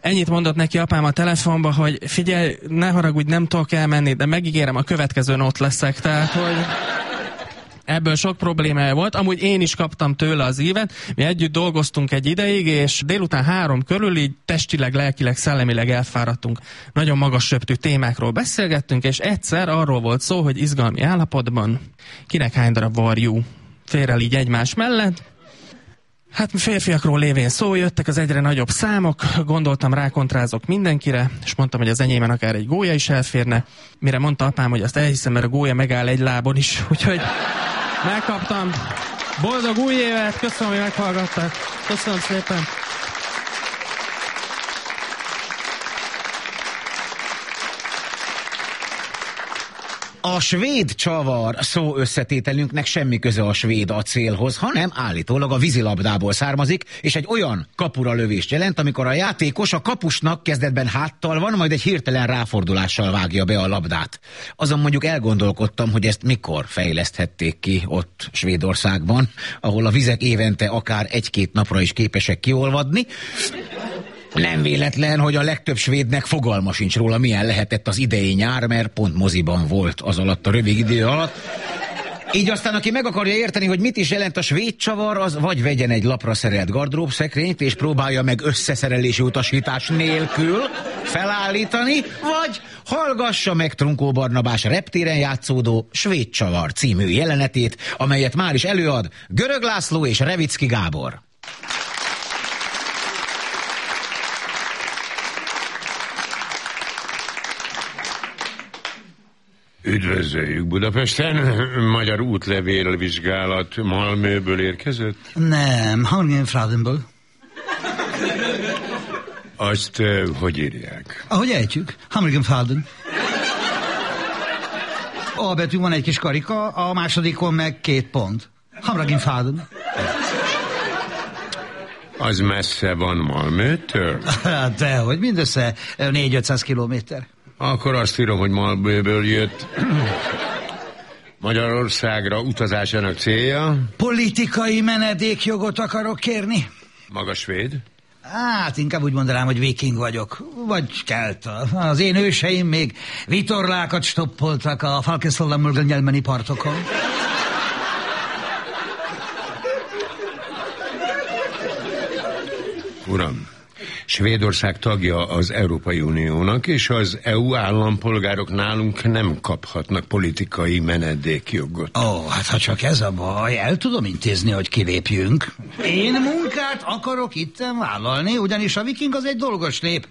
ennyit mondott neki apám a telefonba, hogy figyelj, ne haragudj, nem tudok elmenni, de megígérem, a következőn ott leszek. Tehát, hogy ebből sok problémája volt. Amúgy én is kaptam tőle az ívet. Mi együtt dolgoztunk egy ideig, és délután három körül így testileg, lelkileg, szellemileg elfáradtunk. Nagyon magas söptű témákról beszélgettünk, és egyszer arról volt szó, hogy izgalmi állapotban kinek hány darab varjú férel így egymás mellett, Hát férfiakról lévén szó, jöttek az egyre nagyobb számok, gondoltam, rákontrázok mindenkire, és mondtam, hogy az enyémen akár egy gólya is elférne, mire mondta apám, hogy azt elhiszem, mert a gólya megáll egy lábon is, úgyhogy megkaptam. Boldog új évet, köszönöm, hogy meghallgattak. Köszönöm szépen. A svéd csavar szó összetételünknek semmi köze a svéd acélhoz, hanem állítólag a vízilabdából származik, és egy olyan kapura lövést jelent, amikor a játékos a kapusnak kezdetben háttal van, majd egy hirtelen ráfordulással vágja be a labdát. Azon mondjuk elgondolkodtam, hogy ezt mikor fejleszthették ki ott Svédországban, ahol a vizek évente akár egy-két napra is képesek kiolvadni. Nem véletlen, hogy a legtöbb svédnek fogalma sincs róla, milyen lehetett az idei nyár, mert pont moziban volt az alatt a rövid idő alatt. Így aztán, aki meg akarja érteni, hogy mit is jelent a svéd csavar, az vagy vegyen egy lapra szerelt gardróbszekrényt, és próbálja meg összeszerelési utasítás nélkül felállítani, vagy hallgassa meg Trunkó Barnabás reptéren játszódó Svéd csavar című jelenetét, amelyet már is előad Görög László és Revicki Gábor. Üdvözöljük Budapesten. Magyar útlevél vizsgálat Malmöből érkezett? Nem, Fradenből. Azt uh, hogy írják? Ahogy ejtjük, Fraden. A betű van egy kis karika, a másodikon meg két pont. Fraden. Az messze van Malmötől? Hát dehogy, mindössze 4-500 kilométer. Akkor azt írom, hogy Malbőből jött. Magyarországra utazásának célja? Politikai menedékjogot akarok kérni. Maga svéd? Hát, inkább úgy mondanám, hogy viking vagyok. Vagy kelt. Az én őseim még vitorlákat stoppoltak a Falkeszollamulganyelmeni partokon. Uram, Svédország tagja az Európai Uniónak, és az EU állampolgárok nálunk nem kaphatnak politikai menedékjogot. Ó, oh, hát ha csak ez a baj, el tudom intézni, hogy kilépjünk. Én munkát akarok itten vállalni, ugyanis a viking az egy dolgos nép.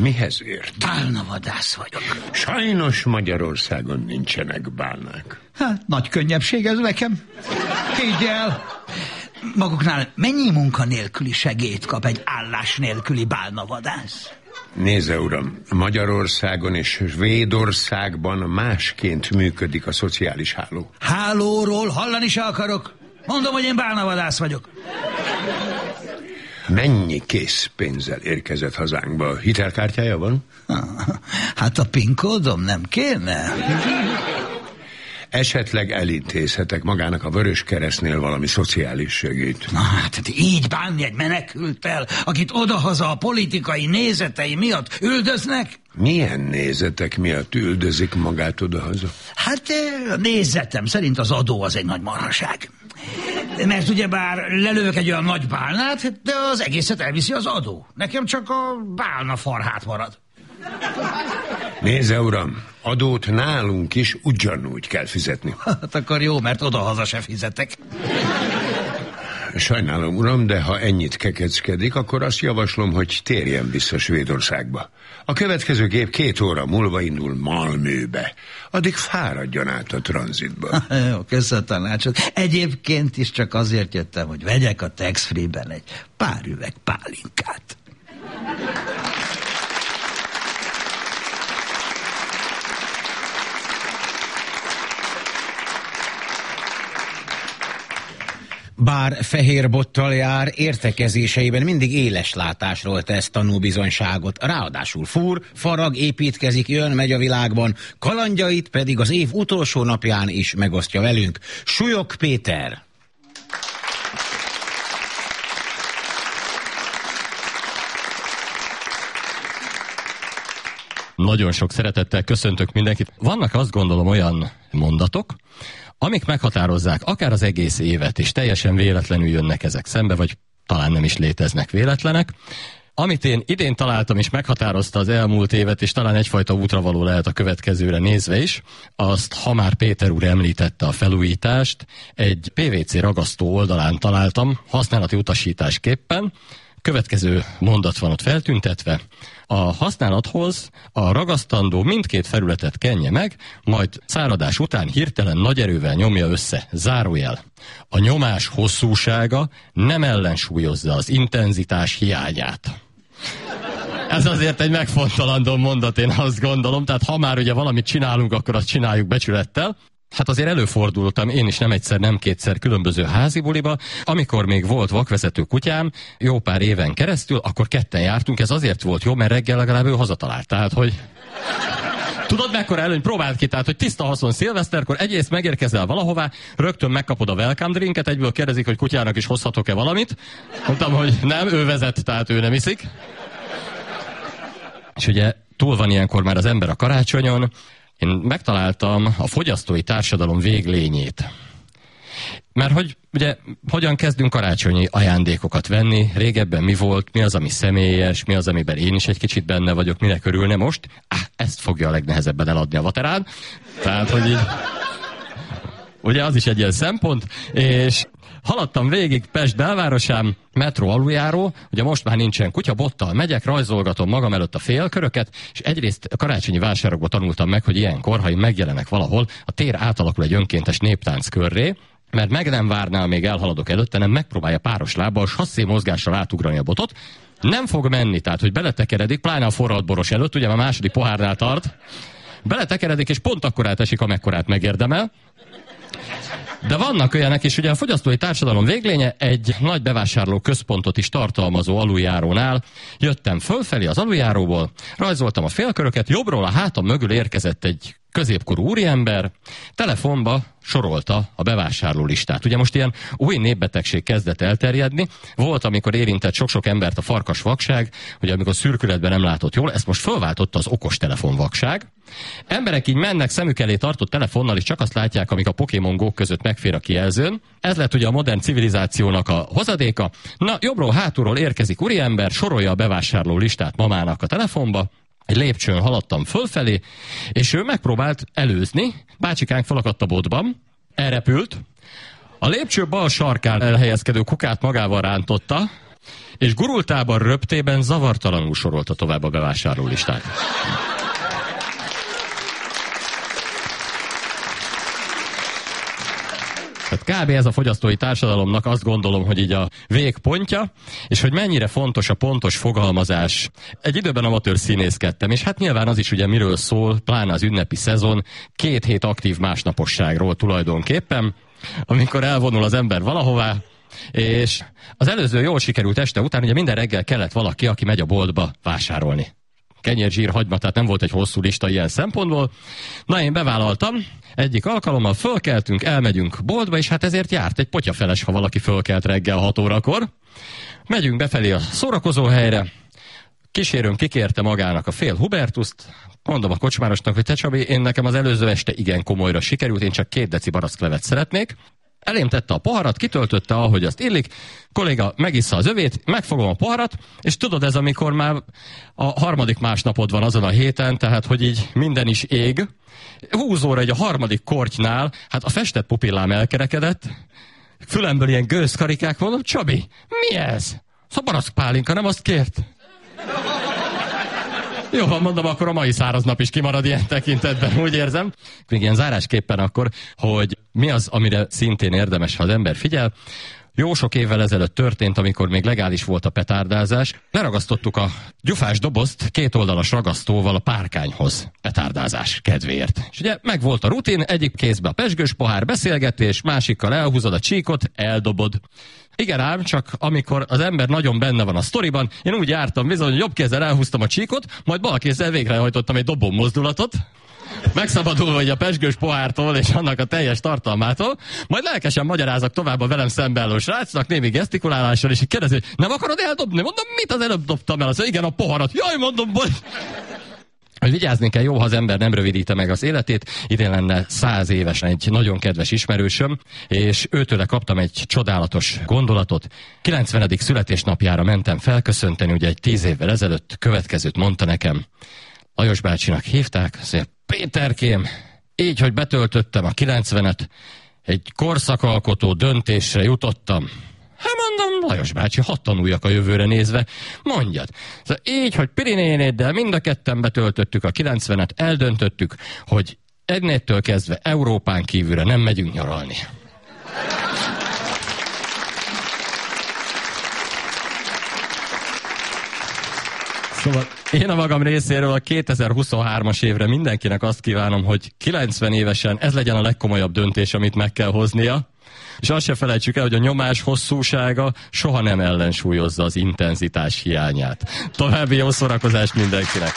Mihez ért? Bálnavadász vagyok. Sajnos Magyarországon nincsenek bálnák. Hát, nagy könnyebbség ez nekem. Higgy el! Maguknál mennyi munkanélküli segélyt kap egy állás nélküli bálnavadász? Nézze, uram, Magyarországon és Svédországban másként működik a szociális háló. Hálóról hallani se akarok. Mondom, hogy én bálnavadász vagyok. Mennyi készpénzzel érkezett hazánkba? Hitelkártyája van? Hát a pinkódom nem kéne? Esetleg elintézhetek magának a Vörös Keresztnél valami szociális segít. Na hát, hát így bánni egy menekültel, akit odahaza a politikai nézetei miatt üldöznek? Milyen nézetek miatt üldözik magát odahaza? Hát eh, nézetem szerint az adó az egy nagy marhaság. Mert ugyebár lelövök egy olyan nagy bálnát, de az egészet elviszi az adó. Nekem csak a bálna farhát marad. Nézze, uram, adót nálunk is ugyanúgy kell fizetni. Hát akkor jó, mert odahaza se fizetek. Sajnálom, uram, de ha ennyit kekeckedik, akkor azt javaslom, hogy térjen vissza Svédországba. A következő gép két óra múlva indul Malmőbe. Addig fáradjon át a tranzitba. jó, köszönöm tanácsot. Egyébként is csak azért jöttem, hogy vegyek a tax free-ben egy pár üveg pálinkát. Bár fehér bottal jár, értekezéseiben mindig éles látásról tesz tanúbizonyságot. Ráadásul fúr, farag, építkezik, jön, megy a világban, kalandjait pedig az év utolsó napján is megosztja velünk. Súlyok Péter! Nagyon sok szeretettel köszöntök mindenkit. Vannak azt gondolom olyan mondatok, amik meghatározzák akár az egész évet, és teljesen véletlenül jönnek ezek szembe, vagy talán nem is léteznek véletlenek. Amit én idén találtam és meghatározta az elmúlt évet, és talán egyfajta útravaló lehet a következőre nézve is, azt, ha már Péter úr említette a felújítást, egy PVC ragasztó oldalán találtam, használati utasításképpen, következő mondat van ott feltüntetve. A használathoz a ragasztandó mindkét felületet kenje meg, majd száradás után hirtelen nagy erővel nyomja össze. Zárójel. A nyomás hosszúsága nem ellensúlyozza az intenzitás hiányát. Ez azért egy megfontolandó mondat, én azt gondolom. Tehát ha már ugye valamit csinálunk, akkor azt csináljuk becsülettel. Hát azért előfordultam én is nem egyszer, nem kétszer különböző házi buliba. Amikor még volt vakvezető kutyám, jó pár éven keresztül, akkor ketten jártunk. Ez azért volt jó, mert reggel legalább ő hazatalált. Tehát, hogy... Tudod, mekkora előny? Próbáld ki, tehát, hogy tiszta haszon szilveszterkor, egyrészt megérkezel valahová, rögtön megkapod a welcome drinket, egyből kérdezik, hogy kutyának is hozhatok-e valamit. Mondtam, hogy nem, ő vezet, tehát ő nem iszik. És ugye túl van ilyenkor már az ember a karácsonyon, én megtaláltam a fogyasztói társadalom véglényét. Mert hogy ugye hogyan kezdünk karácsonyi ajándékokat venni, régebben mi volt, mi az, ami személyes, mi az, amiben én is egy kicsit benne vagyok, minek örülne most, ah, ezt fogja a legnehezebben eladni a vaterán. Tehát, hogy így, ugye az is egy ilyen szempont, és haladtam végig Pest belvárosán, metró aluljáró, ugye most már nincsen kutya, bottal megyek, rajzolgatom magam előtt a félköröket, és egyrészt karácsonyi vásárokban tanultam meg, hogy ilyenkor, ha én megjelenek valahol, a tér átalakul egy önkéntes néptánc körré, mert meg nem várnál, még elhaladok előtte, nem megpróbálja páros lábbal, sasszé mozgásra átugrani a botot, nem fog menni, tehát hogy beletekeredik, pláne a forralt boros előtt, ugye a második pohárnál tart, beletekeredik, és pont akkor átesik, amekkorát megérdemel, de vannak olyanek is, ugye a fogyasztói társadalom véglénye egy nagy bevásárló központot is tartalmazó aluljárónál. Jöttem fölfelé az aluljáróból, rajzoltam a félköröket, jobbról a hátam mögül érkezett egy középkorú úriember, telefonba sorolta a bevásárló listát. Ugye most ilyen új népbetegség kezdett elterjedni. Volt, amikor érintett sok-sok embert a farkas vakság, hogy amikor szürkületben nem látott jól, ezt most fölváltotta az okostelefon vakság. Emberek így mennek szemük elé tartott telefonnal, és csak azt látják, amik a Pokémon Go között megfér a kijelzőn. Ez lett ugye a modern civilizációnak a hozadéka. Na, jobbról, hátulról érkezik úriember, sorolja a bevásárló listát mamának a telefonba, egy lépcsőn haladtam fölfelé, és ő megpróbált előzni, bácsikánk felakadt a botban, elrepült, a lépcső bal sarkán elhelyezkedő kukát magával rántotta, és gurultában röptében zavartalanul sorolta tovább a bevásárlólistát. Tehát kb. ez a fogyasztói társadalomnak azt gondolom, hogy így a végpontja, és hogy mennyire fontos a pontos fogalmazás. Egy időben amatőr színészkedtem, és hát nyilván az is ugye miről szól, pláne az ünnepi szezon, két hét aktív másnaposságról tulajdonképpen, amikor elvonul az ember valahová, és az előző jól sikerült este után ugye minden reggel kellett valaki, aki megy a boltba vásárolni. Kenyér, zsír, hagyma, tehát nem volt egy hosszú lista ilyen szempontból. Na, én bevállaltam, egyik alkalommal fölkeltünk, elmegyünk boltba, és hát ezért járt egy potyafeles, ha valaki fölkelt reggel 6 órakor. Megyünk befelé a szórakozó helyre, kísérőm kikérte magának a fél Hubertuszt, mondom a kocsmárosnak, hogy te Csabi, én nekem az előző este igen komolyra sikerült, én csak két deci baraszklevet szeretnék. Elém tette a poharat, kitöltötte, ahogy azt illik, kolléga megissza az övét, megfogom a poharat, és tudod, ez amikor már a harmadik másnapod van azon a héten, tehát hogy így minden is ég. Húzóra egy a harmadik kortynál, hát a festett pupillám elkerekedett, fülemből ilyen gőzkarikák, mondom, Csabi, mi ez? Szóval pálinka, nem azt kért? Jó, van, mondom, akkor a mai száraz nap is kimarad ilyen tekintetben, úgy érzem. Még ilyen zárásképpen akkor, hogy mi az, amire szintén érdemes, ha az ember figyel, jó sok évvel ezelőtt történt, amikor még legális volt a petárdázás. Leragasztottuk a gyufás dobozt két oldalas ragasztóval a párkányhoz. Petárdázás kedvéért. És ugye meg volt a rutin, egyik kézbe a pesgős pohár beszélgetés, másikkal elhúzod a csíkot, eldobod. Igen ám, csak amikor az ember nagyon benne van a sztoriban, én úgy jártam bizony, hogy jobb kézzel elhúztam a csíkot, majd bal kézzel végrehajtottam egy dobó mozdulatot, megszabadulva hogy a pesgős pohártól és annak a teljes tartalmától, majd lelkesen magyarázok tovább a velem szembeálló srácnak némi gesztikulálással, és kérdezi, nem akarod eldobni? Mondom, mit az előbb dobtam el? Az, igen, a poharat. Jaj, mondom, bocs hogy vigyázni kell, jó, ha az ember nem rövidíte meg az életét. Idén lenne száz éves egy nagyon kedves ismerősöm, és őtőle kaptam egy csodálatos gondolatot. 90. születésnapjára mentem felköszönteni, ugye egy tíz évvel ezelőtt következőt mondta nekem. Lajos bácsinak hívták, szép Péterkém, így, hogy betöltöttem a 90-et, egy korszakalkotó döntésre jutottam. Hát mondom, Lajos bácsi, hadd tanuljak a jövőre nézve. Mondjad. Szóval így, hogy Pirinénéddel mind a ketten betöltöttük a 90-et, eldöntöttük, hogy ennétől kezdve Európán kívülre nem megyünk nyaralni. Szóval én a magam részéről a 2023-as évre mindenkinek azt kívánom, hogy 90 évesen ez legyen a legkomolyabb döntés, amit meg kell hoznia. És azt se felejtsük el, hogy a nyomás hosszúsága soha nem ellensúlyozza az intenzitás hiányát. További jó szórakozást mindenkinek!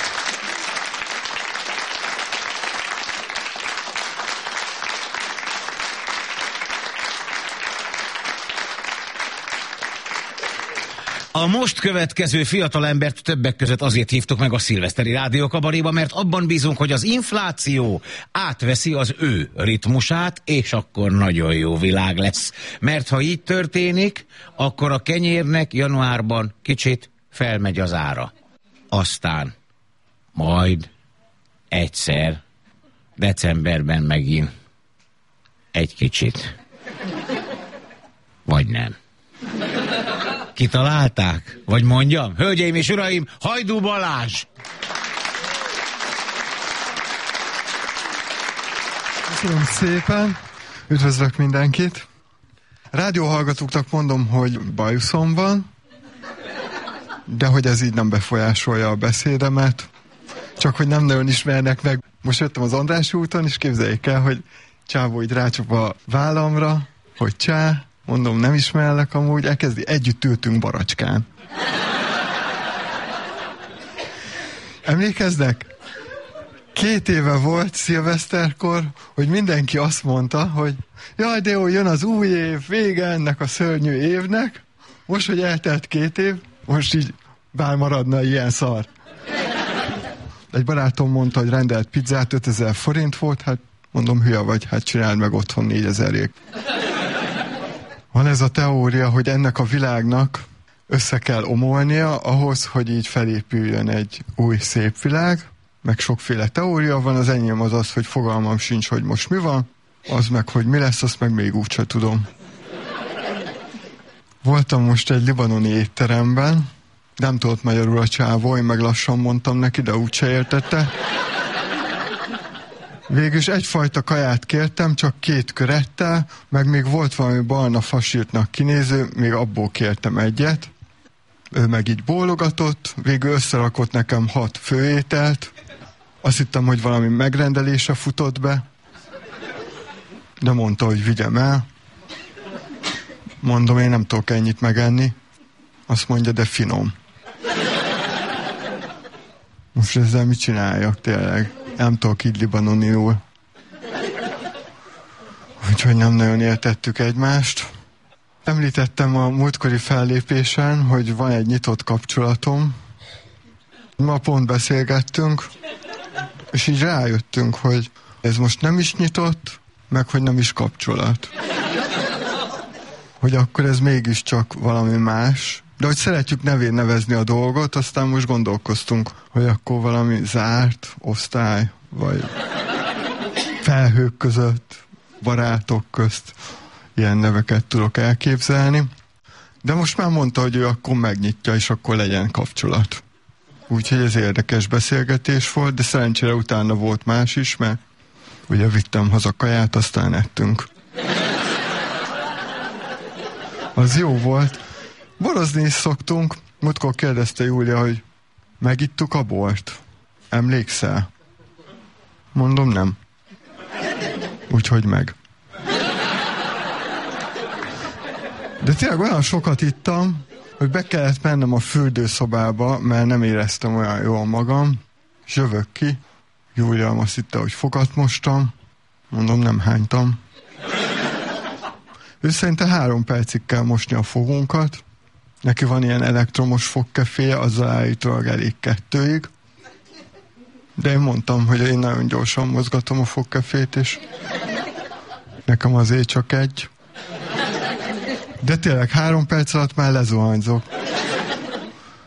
A most következő fiatalembert többek között azért hívtuk meg a szilveszteri rádiókabaréba, mert abban bízunk, hogy az infláció átveszi az ő ritmusát, és akkor nagyon jó világ lesz. Mert ha így történik, akkor a kenyérnek januárban kicsit felmegy az ára. Aztán majd egyszer decemberben megint egy kicsit. Vagy nem. Kitalálták? Vagy mondjam? Hölgyeim és uraim, Hajdú Balázs! Köszönöm szépen, üdvözlök mindenkit. Rádióhallgatóknak mondom, hogy bajuszom van, de hogy ez így nem befolyásolja a beszédemet, csak hogy nem nagyon ismernek meg. Most jöttem az András úton, és képzeljék el, hogy Csávó így rácsap a vállamra, hogy csá, Mondom, nem ismerlek amúgy, elkezdi, együtt ültünk baracskán. Emlékeznek? Két éve volt szilveszterkor, hogy mindenki azt mondta, hogy jaj, de jó, jön az új év, vége ennek a szörnyű évnek. Most, hogy eltelt két év, most így bár maradna ilyen szar. Egy barátom mondta, hogy rendelt pizzát, 5000 forint volt, hát mondom, hülye vagy, hát csináld meg otthon 4000 van ez a teória, hogy ennek a világnak össze kell omolnia ahhoz, hogy így felépüljön egy új szép világ, meg sokféle teória van, az enyém az az, hogy fogalmam sincs, hogy most mi van, az meg, hogy mi lesz, azt meg még úgyse tudom. Voltam most egy libanoni étteremben, nem tudott magyarul a csávó, én meg lassan mondtam neki, de úgyse értette. Végülis egyfajta kaját kértem, csak két körettel, meg még volt valami barna fasírtnak kinéző, még abból kértem egyet. Ő meg így bólogatott, végül összerakott nekem hat főételt. Azt hittem, hogy valami megrendelése futott be, de mondta, hogy vigyem el. Mondom, én nem tudok ennyit megenni. Azt mondja, de finom. Most ezzel mit csináljak tényleg? Nem tudok így libanoniul. Úgyhogy nem nagyon értettük egymást. Említettem a múltkori fellépésen, hogy van egy nyitott kapcsolatom. Ma pont beszélgettünk, és így rájöttünk, hogy ez most nem is nyitott, meg hogy nem is kapcsolat. Hogy akkor ez mégiscsak valami más. De hogy szeretjük nevén nevezni a dolgot, aztán most gondolkoztunk, hogy akkor valami zárt osztály, vagy felhők között, barátok közt ilyen neveket tudok elképzelni. De most már mondta, hogy ő akkor megnyitja, és akkor legyen kapcsolat. Úgyhogy ez érdekes beszélgetés volt, de szerencsére utána volt más is, mert ugye vittem haza kaját, aztán ettünk. Az jó volt. Borozni is szoktunk. Mutkor kérdezte Júlia, hogy megittuk a bort. Emlékszel? Mondom nem. Úgyhogy meg. De tényleg olyan sokat ittam, hogy be kellett mennem a fürdőszobába, mert nem éreztem olyan jól magam. Zsövök ki. Júlia azt hitte, hogy fogat mostam. Mondom, nem hánytam. Ő szerinte három percig kell mosni a fogunkat. Neki van ilyen elektromos fogkeféje, azzal állítólag elég kettőig. De én mondtam, hogy én nagyon gyorsan mozgatom a fogkefét, és nekem azért csak egy. De tényleg három perc alatt már lezuhanyzok.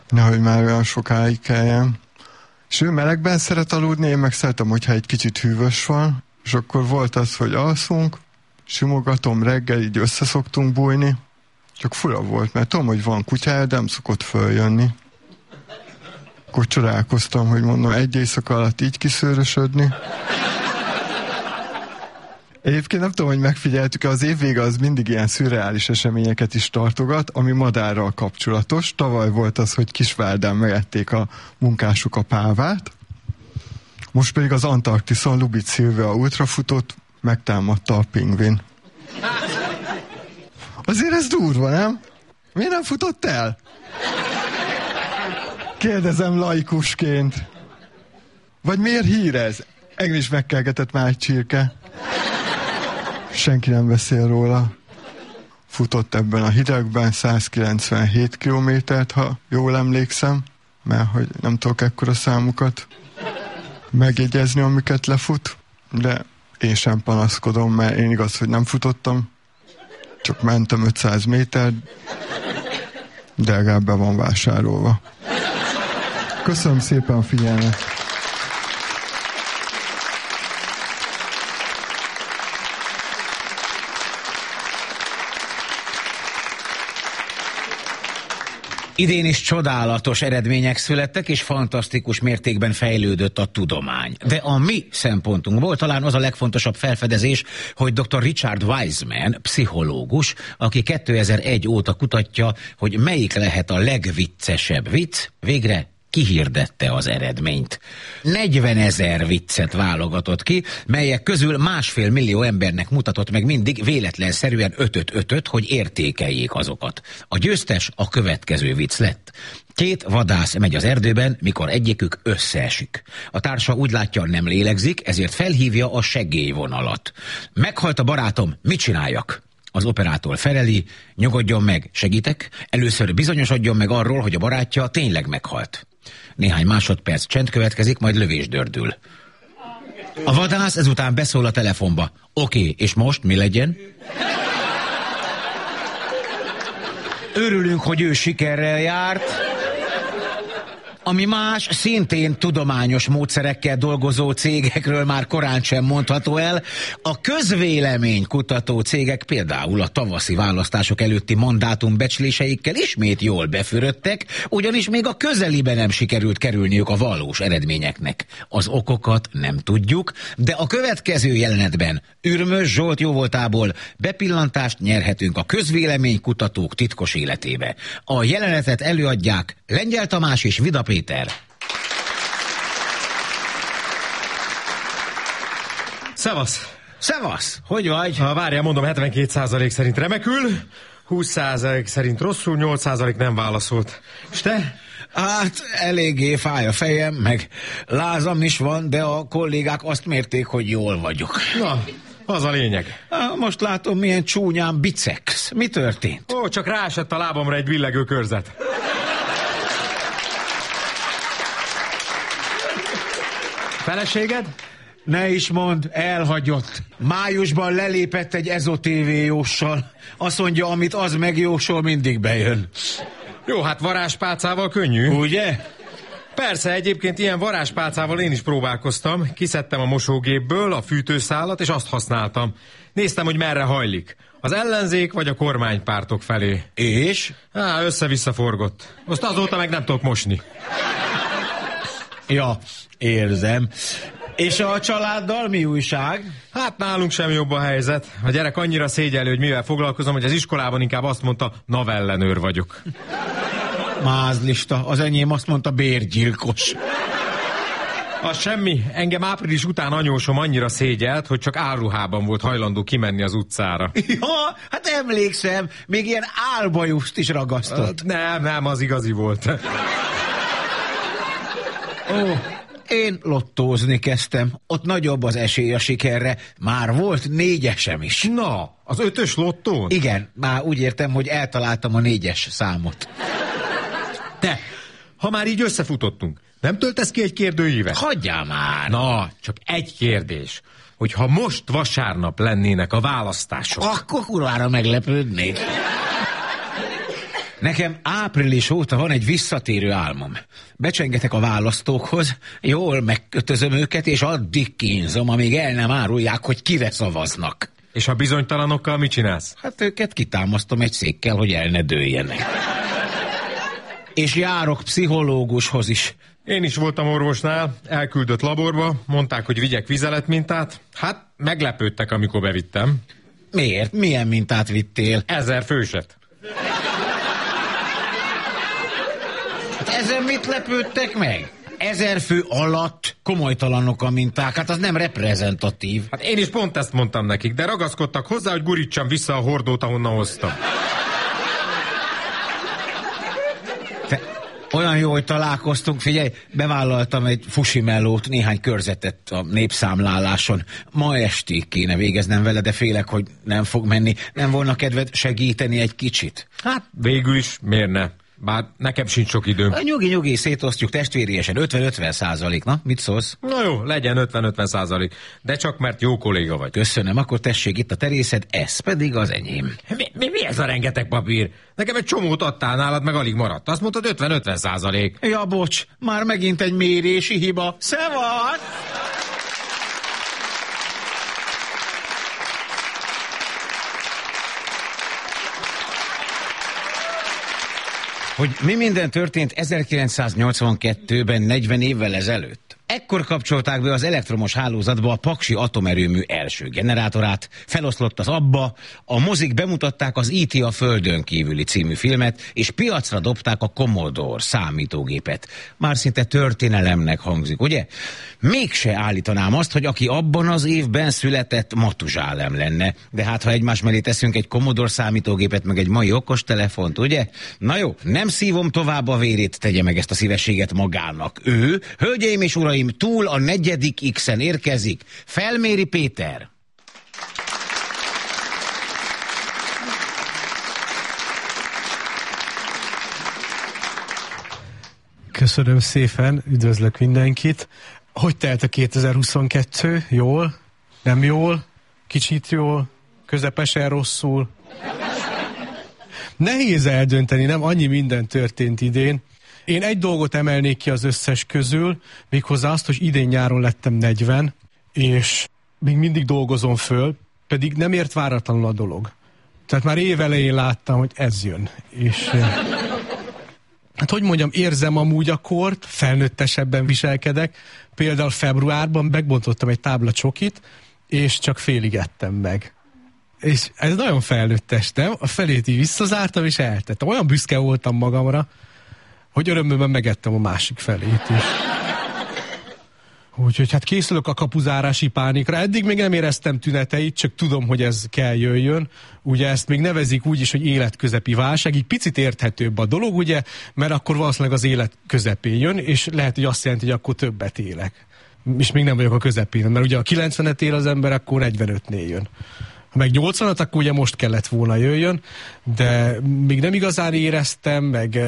Nehogy már olyan sokáig kelljen. És ő melegben szeret aludni, én meg szeretem, hogyha egy kicsit hűvös van, és akkor volt az, hogy alszunk, simogatom reggel, így összeszoktunk bújni, csak fura volt, mert tudom, hogy van kutyája, de nem szokott följönni. Akkor csodálkoztam, hogy mondom, egy éjszaka alatt így kiszőrösödni. Egyébként nem tudom, hogy megfigyeltük az év vége az mindig ilyen szürreális eseményeket is tartogat, ami madárral kapcsolatos. Tavaly volt az, hogy Kisvárdán megették a munkásuk a pávát, most pedig az Antarktiszon Lubit Szilvia ultrafutott, megtámadta a pingvin. Azért ez durva, nem? Miért nem futott el? Kérdezem laikusként. Vagy miért hír ez? Engem is megkelgetett már egy csirke. Senki nem beszél róla. Futott ebben a hidegben 197 kilométert, ha jól emlékszem, mert hogy nem tudok ekkora számukat megjegyezni, amiket lefut, de én sem panaszkodom, mert én igaz, hogy nem futottam, csak mentem 500 méter, de legalább be van vásárolva. Köszönöm szépen a figyelmet! Idén is csodálatos eredmények születtek, és fantasztikus mértékben fejlődött a tudomány. De a mi szempontunkból talán az a legfontosabb felfedezés, hogy dr. Richard Wiseman, pszichológus, aki 2001 óta kutatja, hogy melyik lehet a legviccesebb vicc, végre kihirdette az eredményt. 40 ezer viccet válogatott ki, melyek közül másfél millió embernek mutatott meg mindig véletlenszerűen ötöt ötöt, hogy értékeljék azokat. A győztes a következő vicc lett. Két vadász megy az erdőben, mikor egyikük összeesik. A társa úgy látja, nem lélegzik, ezért felhívja a segélyvonalat. Meghalt a barátom, mit csináljak? Az operátor feleli, nyugodjon meg, segítek, először bizonyosodjon meg arról, hogy a barátja tényleg meghalt. Néhány másodperc csend következik, majd lövés dördül. A vadász ezután beszól a telefonba. Oké, okay, és most mi legyen? Örülünk, hogy ő sikerrel járt. Ami más, szintén tudományos módszerekkel dolgozó cégekről már korán sem mondható el. A közvélemény kutató cégek például a tavaszi választások előtti mandátum becsléseikkel ismét jól befürödtek, ugyanis még a közelibe nem sikerült kerülniük a valós eredményeknek. Az okokat nem tudjuk, de a következő jelenetben Ürmös Zsolt jóvoltából bepillantást nyerhetünk a közvélemény kutatók titkos életébe. A jelenetet előadják Lengyel Tamás és Vida Péter. Szevasz! Szevasz! Hogy vagy? Ha várjál, mondom, 72% szerint remekül, 20% szerint rosszul, 8% nem válaszolt. És te? Hát eléggé fáj a fejem, meg lázam is van, de a kollégák azt mérték, hogy jól vagyok. Na, az a lényeg. Most látom, milyen csúnyán bicex. Mi történt? Ó, csak ráesett a lábamra egy billegő körzet. Feleséged? Ne is mond, elhagyott. Májusban lelépett egy Ezo TV jóssal. Azt mondja, amit az megjósol, mindig bejön. Jó, hát varázspálcával könnyű. Ugye? Persze, egyébként ilyen varázspálcával én is próbálkoztam. Kiszedtem a mosógépből a fűtőszálat, és azt használtam. Néztem, hogy merre hajlik. Az ellenzék vagy a kormánypártok felé. És? Á, össze-vissza forgott. Most azóta meg nem tudok mosni. Ja, érzem. És a családdal mi újság? Hát nálunk sem jobb a helyzet. A gyerek annyira szégyelő, hogy mivel foglalkozom, hogy az iskolában inkább azt mondta, navellenőr vagyok. Mázlista, az enyém azt mondta bérgyilkos. Az semmi. Engem április után anyósom annyira szégyelt, hogy csak áruhában volt hajlandó kimenni az utcára. Ja, hát emlékszem, még ilyen álbajuszt is ragasztott. Nem, nem, az igazi volt. Ó, én lottózni kezdtem. Ott nagyobb az esély a sikerre. Már volt négyesem is. Na, az ötös lottón? Igen, már úgy értem, hogy eltaláltam a négyes számot. Te, ha már így összefutottunk, nem töltesz ki egy kérdőívet? Hagyjál már! Na, csak egy kérdés. Hogy ha most vasárnap lennének a választások... Akkor kurvára meglepődnék. Nekem április óta van egy visszatérő álmom. Becsengetek a választókhoz, jól megkötözöm őket, és addig kínzom, amíg el nem árulják, hogy kire szavaznak. És a bizonytalanokkal mit csinálsz? Hát őket kitámasztom egy székkel, hogy el ne dőljenek. És járok pszichológushoz is. Én is voltam orvosnál, elküldött laborba, mondták, hogy vigyek vizeletmintát. Hát meglepődtek, amikor bevittem. Miért? Milyen mintát vittél? Ezer főset. Ezen mit lepődtek meg? Ezer fő alatt komolytalanok a minták, hát az nem reprezentatív. Hát én is pont ezt mondtam nekik, de ragaszkodtak hozzá, hogy gurítsam vissza a hordót, ahonnan hoztam. Te, olyan jó, hogy találkoztunk, figyelj, bevállaltam egy fusimellót, néhány körzetet a népszámláláson. Ma estig kéne végeznem vele, de félek, hogy nem fog menni. Nem volna kedved segíteni egy kicsit? Hát végül is, miért ne? Bár nekem sincs sok időm. A nyugi, nyugi, szétosztjuk testvériesen, 50-50 százalék, na, mit szólsz? Na jó, legyen 50-50 százalék, de csak mert jó kolléga vagy. Köszönöm, akkor tessék itt a terészed, ez pedig az enyém. Mi, mi, mi ez a rengeteg papír? Nekem egy csomót adtál nálad, meg alig maradt. Azt mondtad 50-50 százalék. Ja, bocs, már megint egy mérési hiba. Szevasz! Hogy mi minden történt 1982-ben 40 évvel ezelőtt. Ekkor kapcsolták be az elektromos hálózatba a Paksi atomerőmű első generátorát, feloszlott az abba, a mozik bemutatták az IT a Földön kívüli című filmet, és piacra dobták a Commodore számítógépet. Már szinte történelemnek hangzik, ugye? Mégse állítanám azt, hogy aki abban az évben született, matuzsálem lenne. De hát, ha egymás mellé teszünk egy Commodore számítógépet, meg egy mai okos telefont, ugye? Na jó, nem szívom tovább a vérét, tegye meg ezt a szívességet magának. Ő, hölgyeim és uraim, uraim, túl a negyedik X-en érkezik. Felméri Péter. Köszönöm szépen, üdvözlök mindenkit. Hogy telt a 2022? Jól? Nem jól? Kicsit jól? Közepesen rosszul? Nehéz eldönteni, nem annyi minden történt idén. Én egy dolgot emelnék ki az összes közül, méghozzá azt, hogy idén nyáron lettem 40, és még mindig dolgozom föl, pedig nem ért váratlanul a dolog. Tehát már évelején láttam, hogy ez jön. És hát hogy mondjam, érzem amúgy a kort, felnőttesebben viselkedek. Például februárban megbontottam egy tábla csokit, és csak félig ettem meg. És ez nagyon felnőttes, nem? A felét így visszazártam, és eltettem. Olyan büszke voltam magamra, hogy örömömben megettem a másik felét is. Úgyhogy hát készülök a kapuzárási pánikra. Eddig még nem éreztem tüneteit, csak tudom, hogy ez kell jöjjön. Ugye ezt még nevezik úgy is, hogy életközepi válság. Így picit érthetőbb a dolog, ugye, mert akkor valószínűleg az élet közepén jön, és lehet, hogy azt jelenti, hogy akkor többet élek. És még nem vagyok a közepén, mert ugye a 90-et él az ember, akkor 45-nél jön. Ha meg 80-at, akkor ugye most kellett volna jöjjön, de még nem igazán éreztem, meg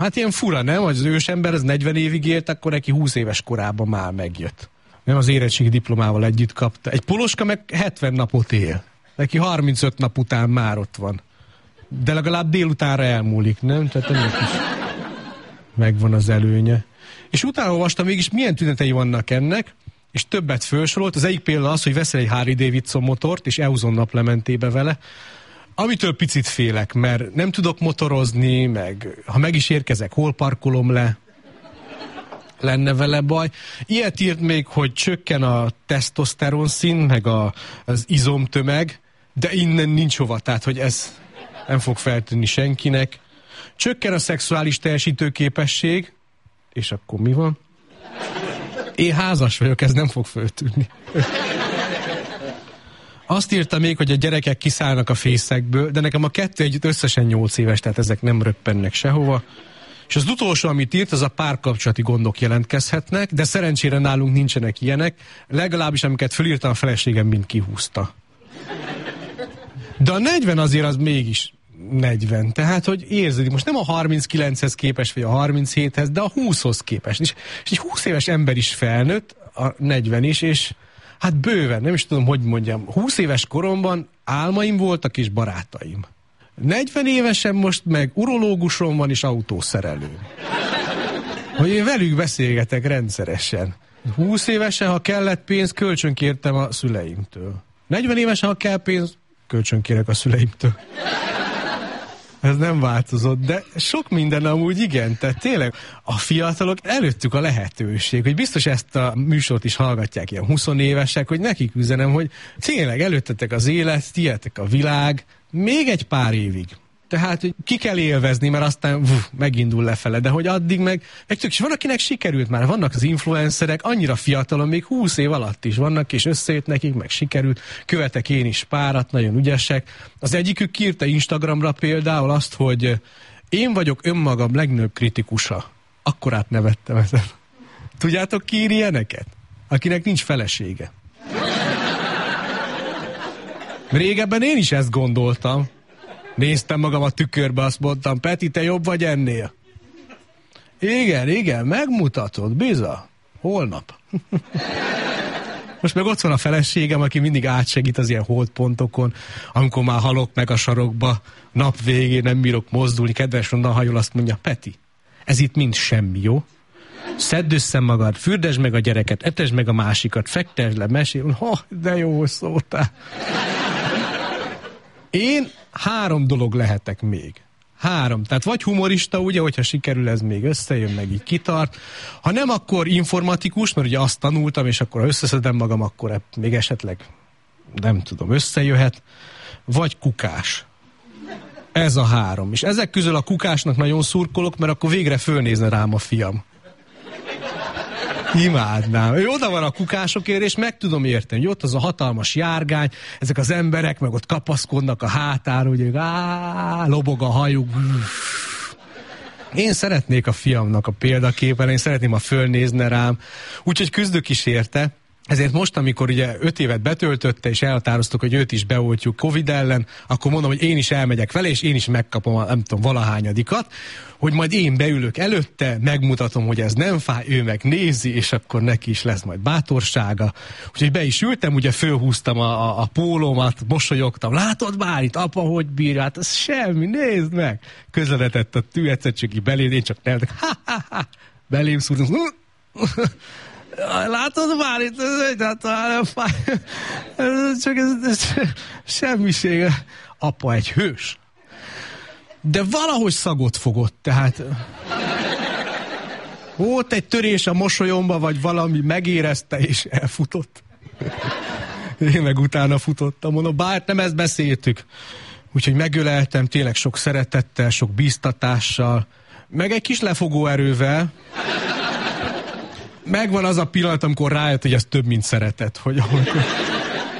Hát ilyen fura, nem? Hogy az ős ember az 40 évig élt, akkor neki 20 éves korában már megjött. Nem az érettségi diplomával együtt kapta. Egy poloska meg 70 napot él. Neki 35 nap után már ott van. De legalább délutánra elmúlik, nem? Tehát ennek is megvan az előnye. És utána olvastam mégis, milyen tünetei vannak ennek, és többet felsorolt. Az egyik példa az, hogy veszel egy Harley Davidson motort, és Euzon naplementébe vele, Amitől picit félek, mert nem tudok motorozni, meg ha meg is érkezek, hol parkolom le, lenne vele baj. Ilyet írt még, hogy csökken a tesztoszteron szín, meg a, az izomtömeg, de innen nincs hova, tehát hogy ez nem fog feltűnni senkinek. Csökken a szexuális teljesítőképesség, és akkor mi van? Én házas vagyok, ez nem fog feltűnni. Azt írta még, hogy a gyerekek kiszállnak a fészekből, de nekem a kettő együtt összesen 8 éves, tehát ezek nem röppennek sehova. És az utolsó, amit írt, az a párkapcsolati gondok jelentkezhetnek, de szerencsére nálunk nincsenek ilyenek, legalábbis amiket fölírtam, a feleségem mind kihúzta. De a 40 azért az mégis 40. Tehát, hogy érzed, most nem a 39-hez képes, vagy a 37-hez, de a 20-hoz képes. És, és egy 20 éves ember is felnőtt, a 40 is, és Hát bőven, nem is tudom, hogy mondjam. 20 éves koromban álmaim voltak és barátaim. 40 évesen most meg urológusom van és autószerelő. Hogy én velük beszélgetek rendszeresen. 20 évesen, ha kellett pénz, kölcsönkértem a szüleimtől. 40 évesen, ha kell pénz, kölcsönkérek a szüleimtől. Ez nem változott, de sok minden amúgy igen. Tehát tényleg a fiatalok előttük a lehetőség, hogy biztos ezt a műsort is hallgatják ilyen 20 évesek, hogy nekik üzenem, hogy tényleg előttetek az élet, tietek a világ, még egy pár évig. Tehát, hogy ki kell élvezni, mert aztán vuf, megindul lefele, de hogy addig meg, meg tök, és van, akinek sikerült már, vannak az influencerek, annyira fiatalon, még 20 év alatt is vannak, és összejött nekik, meg sikerült, követek én is párat, nagyon ügyesek. Az egyikük kírta Instagramra például azt, hogy én vagyok önmagam legnagyobb kritikusa. Akkor átnevettem ezen. Tudjátok ki ír ilyeneket? Akinek nincs felesége. Régebben én is ezt gondoltam, Néztem magam a tükörbe, azt mondtam, Peti, te jobb vagy ennél? Igen, igen, megmutatod, biza. Holnap. Most meg ott van a feleségem, aki mindig átsegít az ilyen holdpontokon, amikor már halok meg a sarokba, nap végén nem bírok mozdulni, kedves onnan hajol, azt mondja, Peti, ez itt mind semmi, jó? Szedd össze magad, fürdesd meg a gyereket, etesd meg a másikat, fektesd le, mesél, ha, de jó szóltál. Én három dolog lehetek még. Három. Tehát vagy humorista, ugye, hogyha sikerül ez még összejön, meg így kitart. Ha nem, akkor informatikus, mert ugye azt tanultam, és akkor ha összeszedem magam, akkor még esetleg nem tudom, összejöhet. Vagy kukás. Ez a három. És ezek közül a kukásnak nagyon szurkolok, mert akkor végre fölnézne rám a fiam. Imádnám. Ő oda van a kukásokért, és meg tudom érteni, hogy ott az a hatalmas járgány, ezek az emberek meg ott kapaszkodnak a hátán, hogy á, lobog a hajuk. Én szeretnék a fiamnak a példaképen, én szeretném, ha fölnézne rám. Úgyhogy küzdök is érte. Ezért most, amikor ugye öt évet betöltötte, és elhatároztuk, hogy őt is beoltjuk Covid ellen, akkor mondom, hogy én is elmegyek vele, és én is megkapom a nem tudom, valahányadikat, hogy majd én beülök előtte, megmutatom, hogy ez nem fáj, ő meg nézi, és akkor neki is lesz majd bátorsága. Úgyhogy be is ültem, ugye fölhúztam a, a, a pólómat, mosolyogtam, látod már itt, apa, hogy bírja, hát ez semmi, nézd meg. Közeledett a tű, egyszer csak így belém, én csak nem, ha, ha, ha, belém szúrtam, Látod már itt, ez egyáltalán nem fáj. Ez csak ez, ez semmiség. Apa egy hős. De valahogy szagot fogott, tehát... Volt egy törés a mosolyomba, vagy valami megérezte, és elfutott. Én meg utána futottam, mondom, bár nem ezt beszéltük. Úgyhogy megöleltem tényleg sok szeretettel, sok bíztatással, meg egy kis lefogó erővel megvan az a pillanat, amikor rájött, hogy ez több, mint szeretet, hogy amikor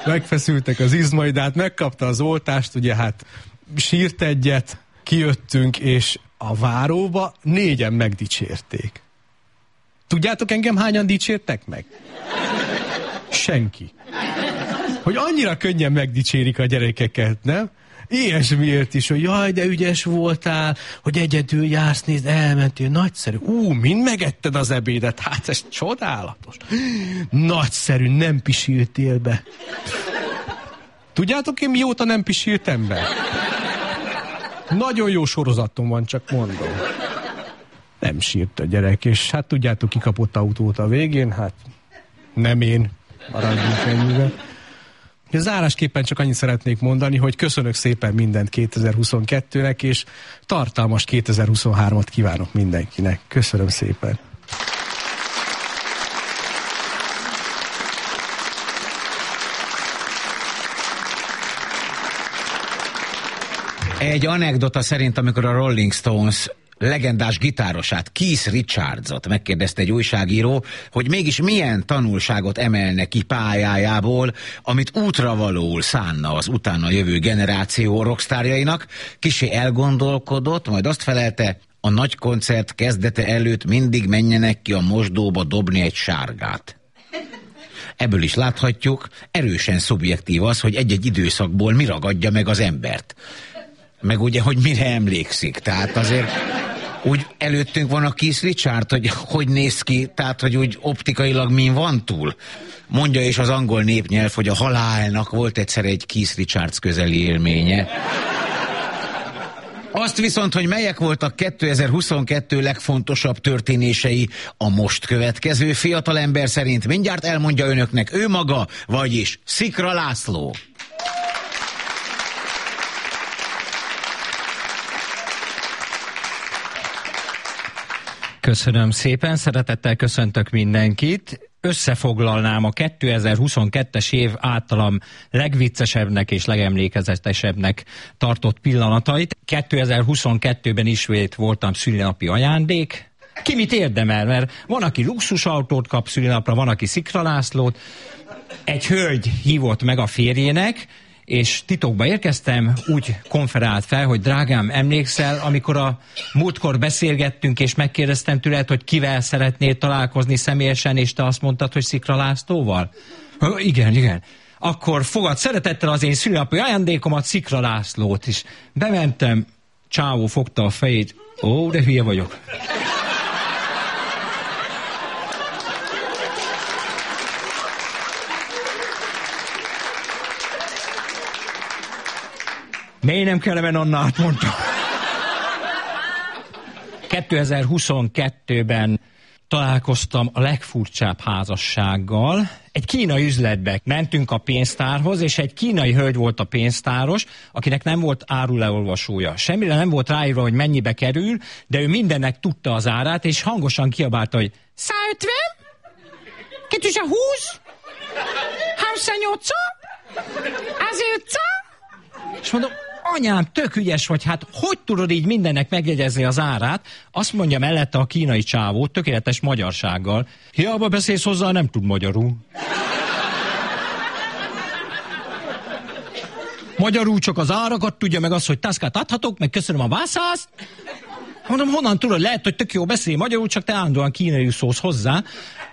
megfeszültek az izmai, hát megkapta az oltást, ugye hát sírt egyet, kijöttünk, és a váróba négyen megdicsérték. Tudjátok engem hányan dicsértek meg? Senki. Hogy annyira könnyen megdicsérik a gyerekeket, nem? Ilyesmiért is, hogy jaj, de ügyes voltál, hogy egyedül jársz, nézd, elmentél, nagyszerű. Ú, mind megetted az ebédet, hát ez csodálatos. Nagyszerű, nem pisiltél be. Tudjátok én mióta nem pisiltem be? Nagyon jó sorozatom van, csak mondom. Nem sírt a gyerek, és hát tudjátok, ki kapott autót a végén, hát nem én, maradjunk ennyivel. Zárásképpen csak annyit szeretnék mondani, hogy köszönök szépen mindent 2022-nek, és tartalmas 2023-at kívánok mindenkinek. Köszönöm szépen. Egy anekdota szerint, amikor a Rolling Stones legendás gitárosát, Keith Richardsot megkérdezte egy újságíró, hogy mégis milyen tanulságot emelne ki pályájából, amit útravalóul szánna az utána jövő generáció rockstárjainak. Kisé elgondolkodott, majd azt felelte, a nagy koncert kezdete előtt mindig menjenek ki a mosdóba dobni egy sárgát. Ebből is láthatjuk, erősen szubjektív az, hogy egy-egy időszakból mi ragadja meg az embert. Meg ugye, hogy mire emlékszik. Tehát azért úgy előttünk van a Keith Richard, hogy hogy néz ki, tehát hogy úgy optikailag min van túl. Mondja is az angol népnyelv, hogy a halálnak volt egyszer egy Keith Richards közeli élménye. Azt viszont, hogy melyek voltak 2022 legfontosabb történései a most következő fiatalember szerint mindjárt elmondja önöknek ő maga, vagyis Szikra László. Köszönöm szépen, szeretettel köszöntök mindenkit. Összefoglalnám a 2022-es év általam legviccesebbnek és legemlékezetesebbnek tartott pillanatait. 2022-ben ismét voltam szülinapi ajándék, ki mit érdemel, mert van, aki luxusautót kap szülinapra, van, aki szikralászlót. Egy hölgy hívott meg a férjének, és titokba érkeztem, úgy konferált fel, hogy drágám, emlékszel, amikor a múltkor beszélgettünk, és megkérdeztem tőled, hogy kivel szeretnél találkozni személyesen, és te azt mondtad, hogy Szikra Lászlóval? Igen, igen. Akkor fogad szeretettel az én szülinapi ajándékomat, Szikra Lászlót is. Bementem, Csávó fogta a fejét, ó, de hülye vagyok. Miért nem kell menni annál, mondta. 2022-ben találkoztam a legfurcsább házassággal. Egy kínai üzletbe mentünk a pénztárhoz, és egy kínai hölgy volt a pénztáros, akinek nem volt áruleolvasója. Semmire nem volt ráírva, hogy mennyibe kerül, de ő mindennek tudta az árát, és hangosan kiabálta, hogy 150? 220? 38? Azért? És mondom, anyám, tök ügyes vagy, hát hogy tudod így mindennek megjegyezni az árát? Azt mondja mellette a kínai csávó, tökéletes magyarsággal. Hiába beszélsz hozzá, nem tud magyarul. Magyarul csak az árakat tudja, meg az, hogy taszkát adhatok, meg köszönöm a vászászt. Mondom, honnan tudod, lehet, hogy tök jó beszél magyarul, csak te állandóan kínai szólsz hozzá.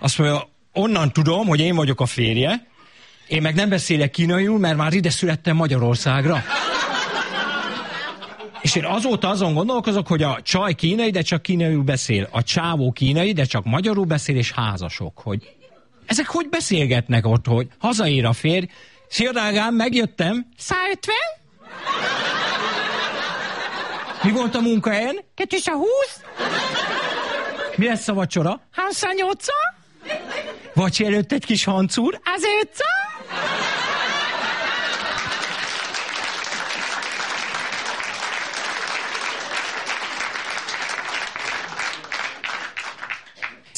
Azt mondja, onnan tudom, hogy én vagyok a férje, én meg nem beszélek kínaiul, mert már ide születtem Magyarországra. És én azóta azon gondolkozok, hogy a csaj kínai, de csak kínaiul beszél. A csávó kínai, de csak magyarul beszél, és házasok. Hogy ezek hogy beszélgetnek ott, hogy hazaér a férj, Szia, drágám, megjöttem. 150? Mi volt a munkahelyen? 220? Mi lesz a vacsora? 38? Vagy előtt egy kis hancúr? Az 500?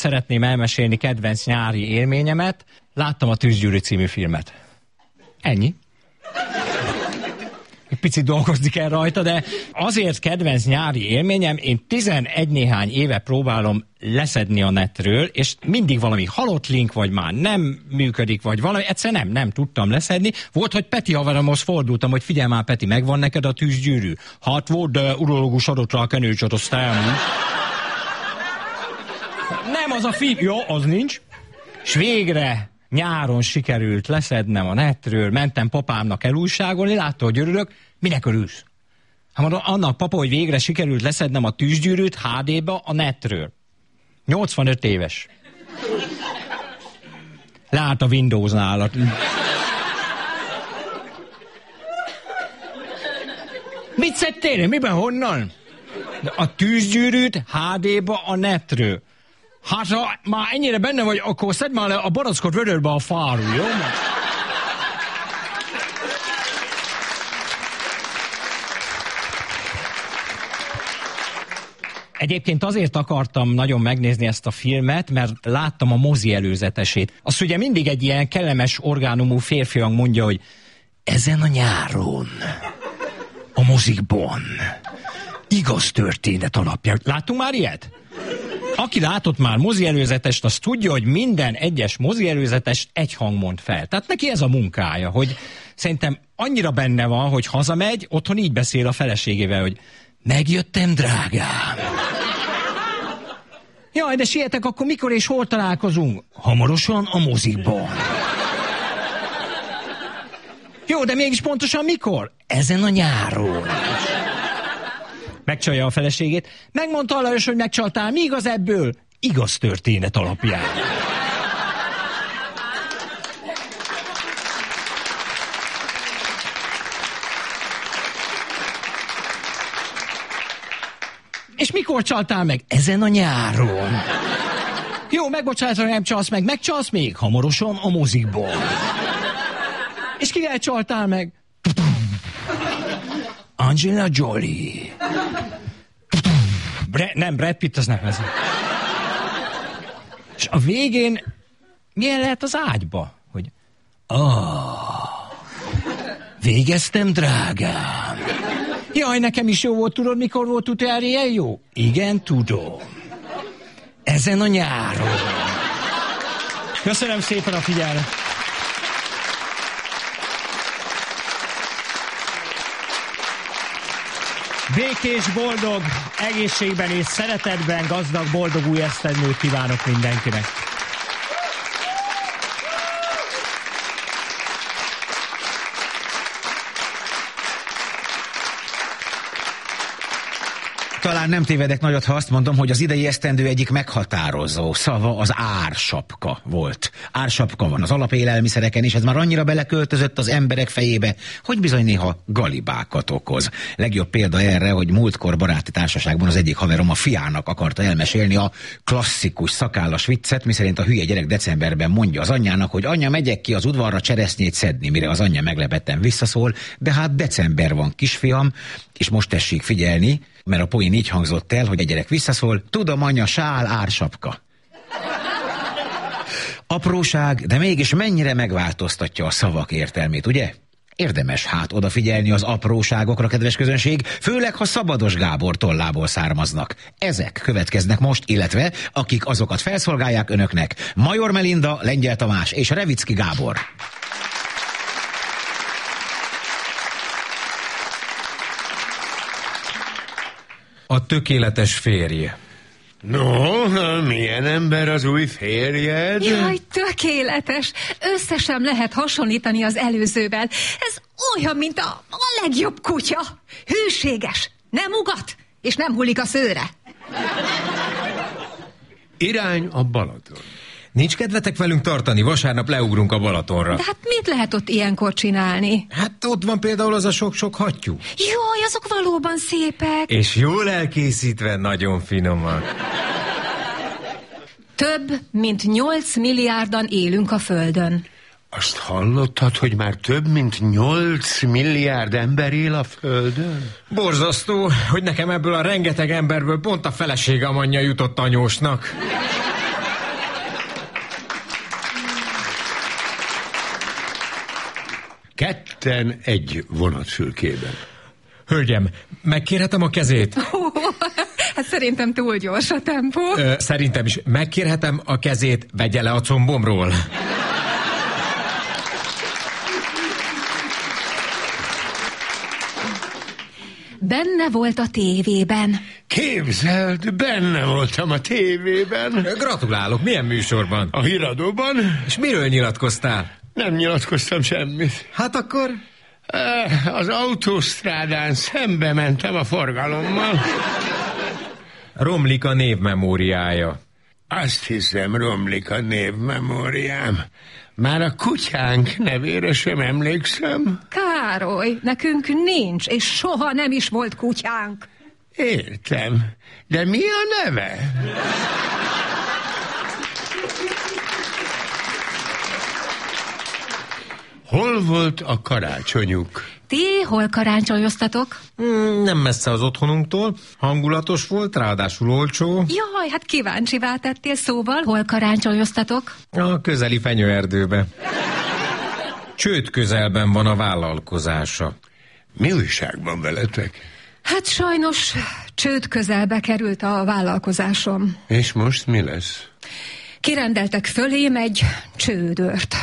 Szeretném elmesélni kedvenc nyári élményemet. Láttam a Tűzgyűrű című filmet. Ennyi. picit dolgozni kell rajta, de azért kedvenc nyári élményem, én 11 néhány éve próbálom leszedni a netről, és mindig valami halott link, vagy már nem működik, vagy valami, egyszer nem, nem tudtam leszedni. Volt, hogy Peti haveromhoz fordultam, hogy figyelj már Peti, megvan neked a tűzgyűrű? Hát volt, de urológus adott rá a kenőcsot, azt elmúlt. Nem az a film, jó, az nincs. És végre nyáron sikerült leszednem a netről, mentem papámnak elújságolni, látta, hogy örülök, minek örülsz? Hát mondom, annak papa, hogy végre sikerült leszednem a tűzgyűrűt HD-ba a netről. 85 éves. Lát a Windows nálat. Mit szedtél? Miben, honnan? A tűzgyűrűt HD-ba a netről. Hát ha már ennyire benne vagy, akkor szedd már le a barackot vödörbe a fáról, jó? Egyébként azért akartam nagyon megnézni ezt a filmet, mert láttam a mozi előzetesét. Azt ugye mindig egy ilyen kellemes orgánumú férfiang mondja, hogy ezen a nyáron, a mozikban, igaz történet alapján. Láttunk már ilyet? Aki látott már mozi előzetest, az tudja, hogy minden egyes mozi előzetest egy hang mond fel. Tehát neki ez a munkája, hogy szerintem annyira benne van, hogy hazamegy, otthon így beszél a feleségével, hogy megjöttem, drágám. Jaj, de sietek, akkor mikor és hol találkozunk? Hamarosan a mozikban. Jó, de mégis pontosan mikor? Ezen a nyáron. Megcsalja a feleségét. Megmondta Alajos, hogy megcsaltál. Mi igaz ebből? Igaz történet alapján. És mikor csaltál meg? Ezen a nyáron. Jó, megbocsátom, nem csalsz meg. Megcsalsz még? Hamarosan a mozikból. És kivel csaltál meg? Angela Jolie. Bre- nem, Brad Pitt az nem ez. És a végén milyen lehet az ágyba? Hogy ah, végeztem, drágám. Jaj, nekem is jó volt, tudod, mikor volt utoljára ilyen jó? Igen, tudom. Ezen a nyáron. Köszönöm szépen a figyelmet. Békés, boldog, egészségben és szeretetben gazdag, boldog új esztendőt kívánok mindenkinek. Talán nem tévedek nagyot, ha azt mondom, hogy az idei esztendő egyik meghatározó szava az ársapka volt. Ársapka van az alapélelmiszereken, és ez már annyira beleköltözött az emberek fejébe, hogy bizony néha galibákat okoz. Legjobb példa erre, hogy múltkor baráti társaságban az egyik haverom a fiának akarta elmesélni a klasszikus szakállas viccet, miszerint a hülye gyerek decemberben mondja az anyjának, hogy anya, megyek ki az udvarra cseresznyét szedni, mire az anyja meglepetten visszaszól, de hát december van, kisfiam, és most tessék figyelni, mert a poén így hangzott el, hogy egy gyerek visszaszól, tudom anya, sál, ársapka. Apróság, de mégis mennyire megváltoztatja a szavak értelmét, ugye? Érdemes hát odafigyelni az apróságokra, kedves közönség, főleg ha Szabados Gábor tollából származnak. Ezek következnek most, illetve akik azokat felszolgálják önöknek. Major Melinda, Lengyel Tamás és Revicki Gábor. A tökéletes férj. No, milyen ember az új férjed? Jaj, tökéletes! Össze sem lehet hasonlítani az előzővel. Ez olyan, mint a, a legjobb kutya. Hűséges, nem ugat, és nem hullik a szőre. Irány a Balaton. Nincs kedvetek velünk tartani, vasárnap leugrunk a Balatonra. De hát mit lehet ott ilyenkor csinálni? Hát ott van például az a sok-sok hattyú. Jaj, azok valóban szépek. És jól elkészítve, nagyon finomak. Több, mint 8 milliárdan élünk a Földön. Azt hallottad, hogy már több mint 8 milliárd ember él a Földön? Borzasztó, hogy nekem ebből a rengeteg emberből pont a feleségem anyja jutott anyósnak. Ketten egy vonatfülkében. Hölgyem, megkérhetem a kezét? hát szerintem túl gyors a tempó. Ö, szerintem is. Megkérhetem a kezét, vegye le a combomról. Benne volt a tévében. Képzeld, benne voltam a tévében. Gratulálok, milyen műsorban? A híradóban. És miről nyilatkoztál? Nem nyilatkoztam semmit. Hát akkor? Eh, Az autósztrádán szembe mentem a forgalommal. Romlik a névmemóriája. Azt hiszem, romlik a névmemóriám. Már a kutyánk nevére sem emlékszem. Károly, nekünk nincs, és soha nem is volt kutyánk. Értem. De mi a neve? Hol volt a karácsonyuk? Ti hol karácsonyoztatok? Hmm, nem messze az otthonunktól. Hangulatos volt, ráadásul olcsó. Jaj, hát kíváncsivá tettél szóval, hol karácsonyoztatok? A közeli fenyőerdőbe. Csőd közelben van a vállalkozása. Mi újságban veletek? Hát sajnos csőd közelbe került a vállalkozásom. És most mi lesz? Kirendeltek fölém egy csődört.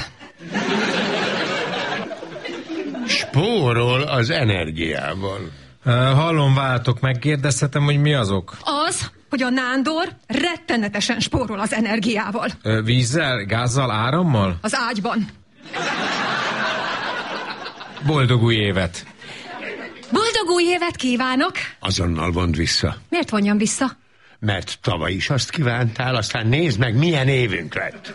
Spórol az energiával. Hallom, váltok, megkérdezhetem, hogy mi azok? Az, hogy a nándor rettenetesen spórol az energiával. Vízzel, gázzal, árammal? Az ágyban. Boldog új évet! Boldog új évet kívánok! Azonnal vond vissza. Miért vonjam vissza? Mert tavaly is azt kívántál, aztán nézd meg, milyen évünk lett.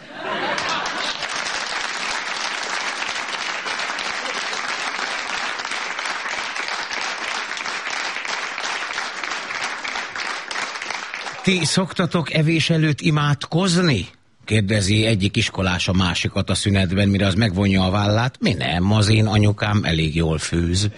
Ti szoktatok evés előtt imádkozni? Kérdezi egyik iskolás a másikat a szünetben, mire az megvonja a vállát. Mi nem, az én anyukám elég jól főz.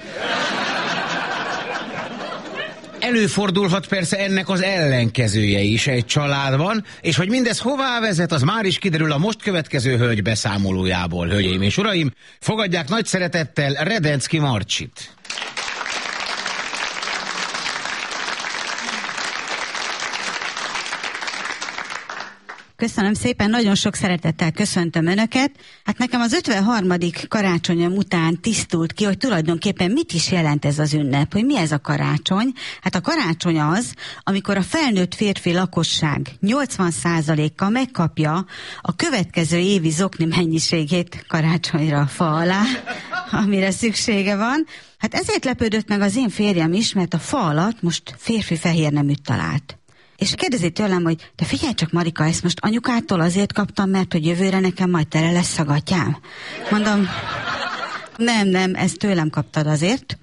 Előfordulhat persze ennek az ellenkezője is egy családban, és hogy mindez hová vezet, az már is kiderül a most következő hölgy beszámolójából. Hölgyeim és uraim, fogadják nagy szeretettel Redenszki Marcsit. Köszönöm szépen, nagyon sok szeretettel köszöntöm Önöket. Hát nekem az 53. karácsonyom után tisztult ki, hogy tulajdonképpen mit is jelent ez az ünnep, hogy mi ez a karácsony. Hát a karácsony az, amikor a felnőtt férfi lakosság 80%-a megkapja a következő évi zokni mennyiségét karácsonyra a fa alá, amire szüksége van. Hát ezért lepődött meg az én férjem is, mert a fa alatt most férfi fehér neműt talált. És kérdezi tőlem, hogy te figyelj csak Marika, ezt most anyukától azért kaptam, mert hogy jövőre nekem majd tele lesz szagatyám. Mondom, nem, nem, ezt tőlem kaptad azért.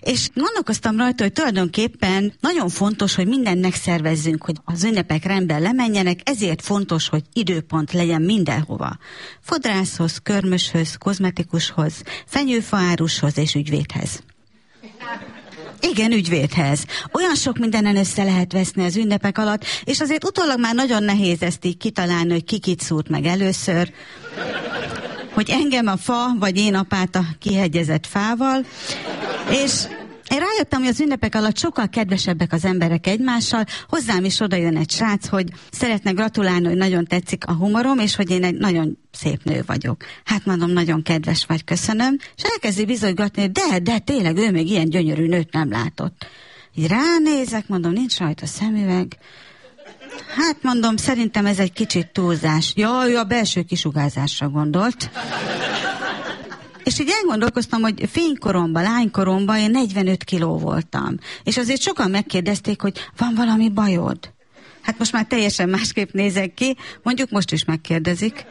És gondolkoztam rajta, hogy tulajdonképpen nagyon fontos, hogy mindent szervezzünk, hogy az ünnepek rendben lemenjenek, ezért fontos, hogy időpont legyen mindenhova. Fodrászhoz, körmöshöz, kozmetikushoz, fenyőfaárushoz és ügyvédhez. Igen, ügyvédhez. Olyan sok mindenen össze lehet veszni az ünnepek alatt, és azért utólag már nagyon nehéz ezt így kitalálni, hogy ki kit szúrt meg először. Hogy engem a fa, vagy én apát a kihegyezett fával. És én rájöttem, hogy az ünnepek alatt sokkal kedvesebbek az emberek egymással. Hozzám is oda jön egy srác, hogy szeretne gratulálni, hogy nagyon tetszik a humorom, és hogy én egy nagyon szép nő vagyok. Hát mondom, nagyon kedves vagy, köszönöm. És elkezdi bizonygatni, de, de tényleg ő még ilyen gyönyörű nőt nem látott. Így ránézek, mondom, nincs rajta szemüveg. Hát mondom, szerintem ez egy kicsit túlzás. Ja, ő a belső kisugárzásra gondolt. És így elgondolkoztam, hogy fénykoromban, lánykoromban én 45 kiló voltam. És azért sokan megkérdezték, hogy van valami bajod? Hát most már teljesen másképp nézek ki, mondjuk most is megkérdezik.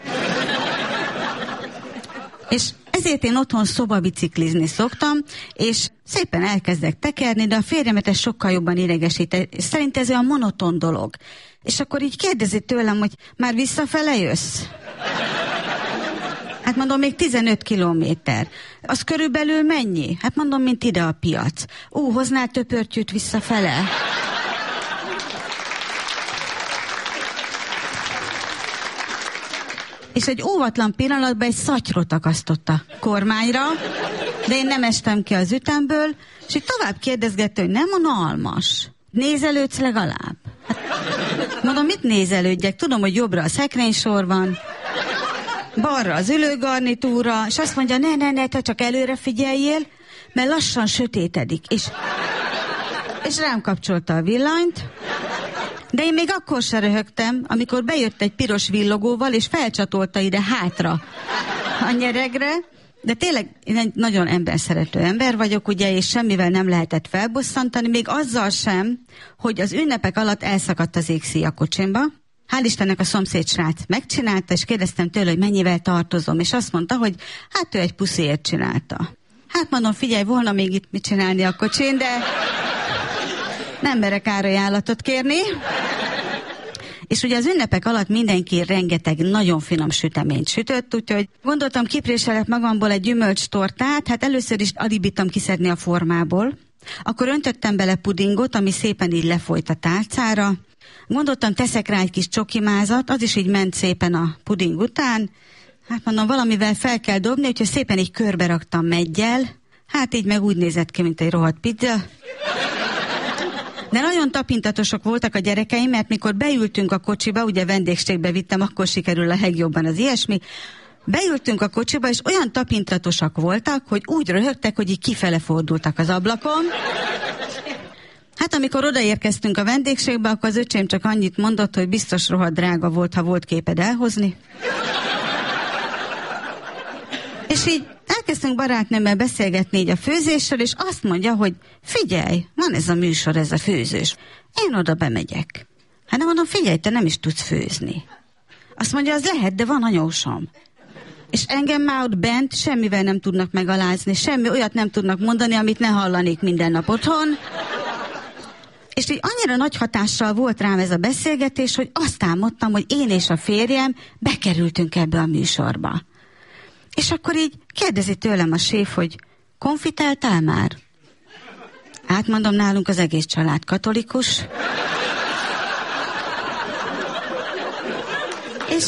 És ezért én otthon szobabiciklizni szoktam, és szépen elkezdek tekerni, de a férjemet ez sokkal jobban idegesít. Szerint ez olyan monoton dolog. És akkor így kérdezi tőlem, hogy már visszafele jössz? Hát mondom, még 15 kilométer. Az körülbelül mennyi? Hát mondom, mint ide a piac. Ú, hoznál töpörtyűt visszafele? És egy óvatlan pillanatban egy szatyrot akasztott a kormányra, De én nem estem ki az ütemből, és így tovább kérdezgette, hogy nem unalmas. Nézelődsz legalább? Hát, mondom, mit nézelődjek? Tudom, hogy jobbra a szekrénysor van, balra az ülőgarnitúra, és azt mondja, ne, ne, ne, te csak előre figyeljél, mert lassan sötétedik. És, és rám kapcsolta a villanyt, de én még akkor se röhögtem, amikor bejött egy piros villogóval, és felcsatolta ide hátra a nyeregre, de tényleg én egy nagyon emberszerető ember vagyok, ugye, és semmivel nem lehetett felbosszantani, még azzal sem, hogy az ünnepek alatt elszakadt az égszíj a kocsimba. Hál' Istennek a szomszéd srác megcsinálta, és kérdeztem tőle, hogy mennyivel tartozom, és azt mondta, hogy hát ő egy pusziért csinálta. Hát mondom, figyelj, volna még itt mit csinálni a kocsin, de nem merek árajánlatot kérni. És ugye az ünnepek alatt mindenki rengeteg nagyon finom süteményt sütött, úgyhogy gondoltam kipréselek magamból egy gyümölcstortát, hát először is alibítam kiszedni a formából, akkor öntöttem bele pudingot, ami szépen így lefolyt a tálcára, Gondoltam, teszek rá egy kis csokimázat, az is így ment szépen a puding után. Hát mondom, valamivel fel kell dobni, úgyhogy szépen így körbe raktam meggyel. Hát így meg úgy nézett ki, mint egy rohadt pizza. De nagyon tapintatosok voltak a gyerekeim, mert mikor beültünk a kocsiba, ugye vendégségbe vittem, akkor sikerül a legjobban az ilyesmi, beültünk a kocsiba, és olyan tapintatosak voltak, hogy úgy röhögtek, hogy így kifele fordultak az ablakon. Hát amikor odaérkeztünk a vendégségbe, akkor az öcsém csak annyit mondott, hogy biztos rohadt drága volt, ha volt képed elhozni. És így elkezdtünk barátnőmmel beszélgetni így a főzésről, és azt mondja, hogy figyelj, van ez a műsor, ez a főzős. Én oda bemegyek. Hát nem mondom, figyelj, te nem is tudsz főzni. Azt mondja, az lehet, de van anyósom. És engem már ott bent semmivel nem tudnak megalázni, semmi olyat nem tudnak mondani, amit ne hallanék minden nap otthon. És így annyira nagy hatással volt rám ez a beszélgetés, hogy azt álmodtam, hogy én és a férjem bekerültünk ebbe a műsorba. És akkor így kérdezi tőlem a séf, hogy konfitáltál már? Átmondom, nálunk az egész család katolikus. És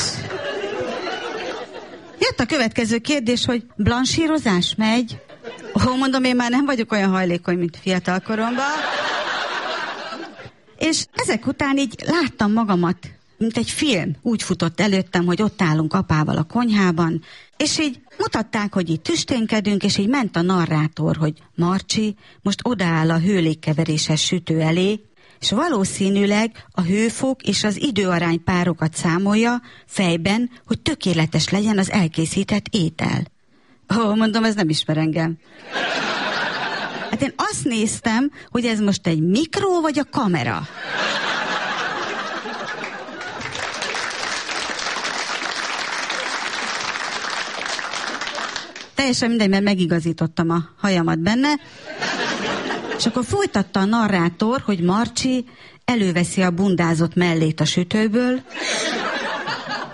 jött a következő kérdés, hogy blansírozás megy? Ó, mondom, én már nem vagyok olyan hajlékony, mint fiatal koromban. És ezek után így láttam magamat, mint egy film. Úgy futott előttem, hogy ott állunk apával a konyhában, és így mutatták, hogy itt tüsténkedünk, és így ment a narrátor, hogy Marcsi most odaáll a hőlékkeveréses sütő elé, és valószínűleg a hőfok és az időarány párokat számolja fejben, hogy tökéletes legyen az elkészített étel. Ó, mondom, ez nem ismer engem. Hát én azt néztem, hogy ez most egy mikró vagy a kamera. Teljesen mindegy, mert megigazítottam a hajamat benne. És akkor folytatta a narrátor, hogy Marcsi előveszi a bundázott mellét a sütőből,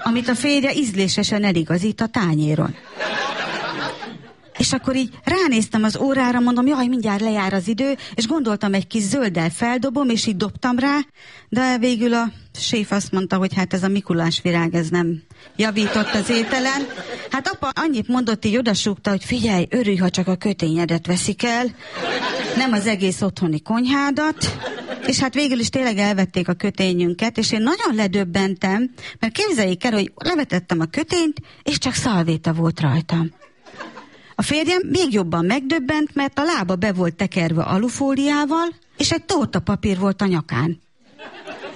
amit a férje ízlésesen eligazít a tányéron. És akkor így ránéztem az órára, mondom, jaj, mindjárt lejár az idő, és gondoltam, egy kis zölddel feldobom, és így dobtam rá, de végül a séf azt mondta, hogy hát ez a Mikulás virág, ez nem javított az ételen. Hát apa annyit mondott, így odasúgta, hogy figyelj, örülj, ha csak a kötényedet veszik el, nem az egész otthoni konyhádat. És hát végül is tényleg elvették a kötényünket, és én nagyon ledöbbentem, mert képzeljék el, hogy levetettem a kötényt, és csak szalvéta volt rajtam. A férjem még jobban megdöbbent, mert a lába be volt tekerve alufóliával, és egy torta papír volt a nyakán.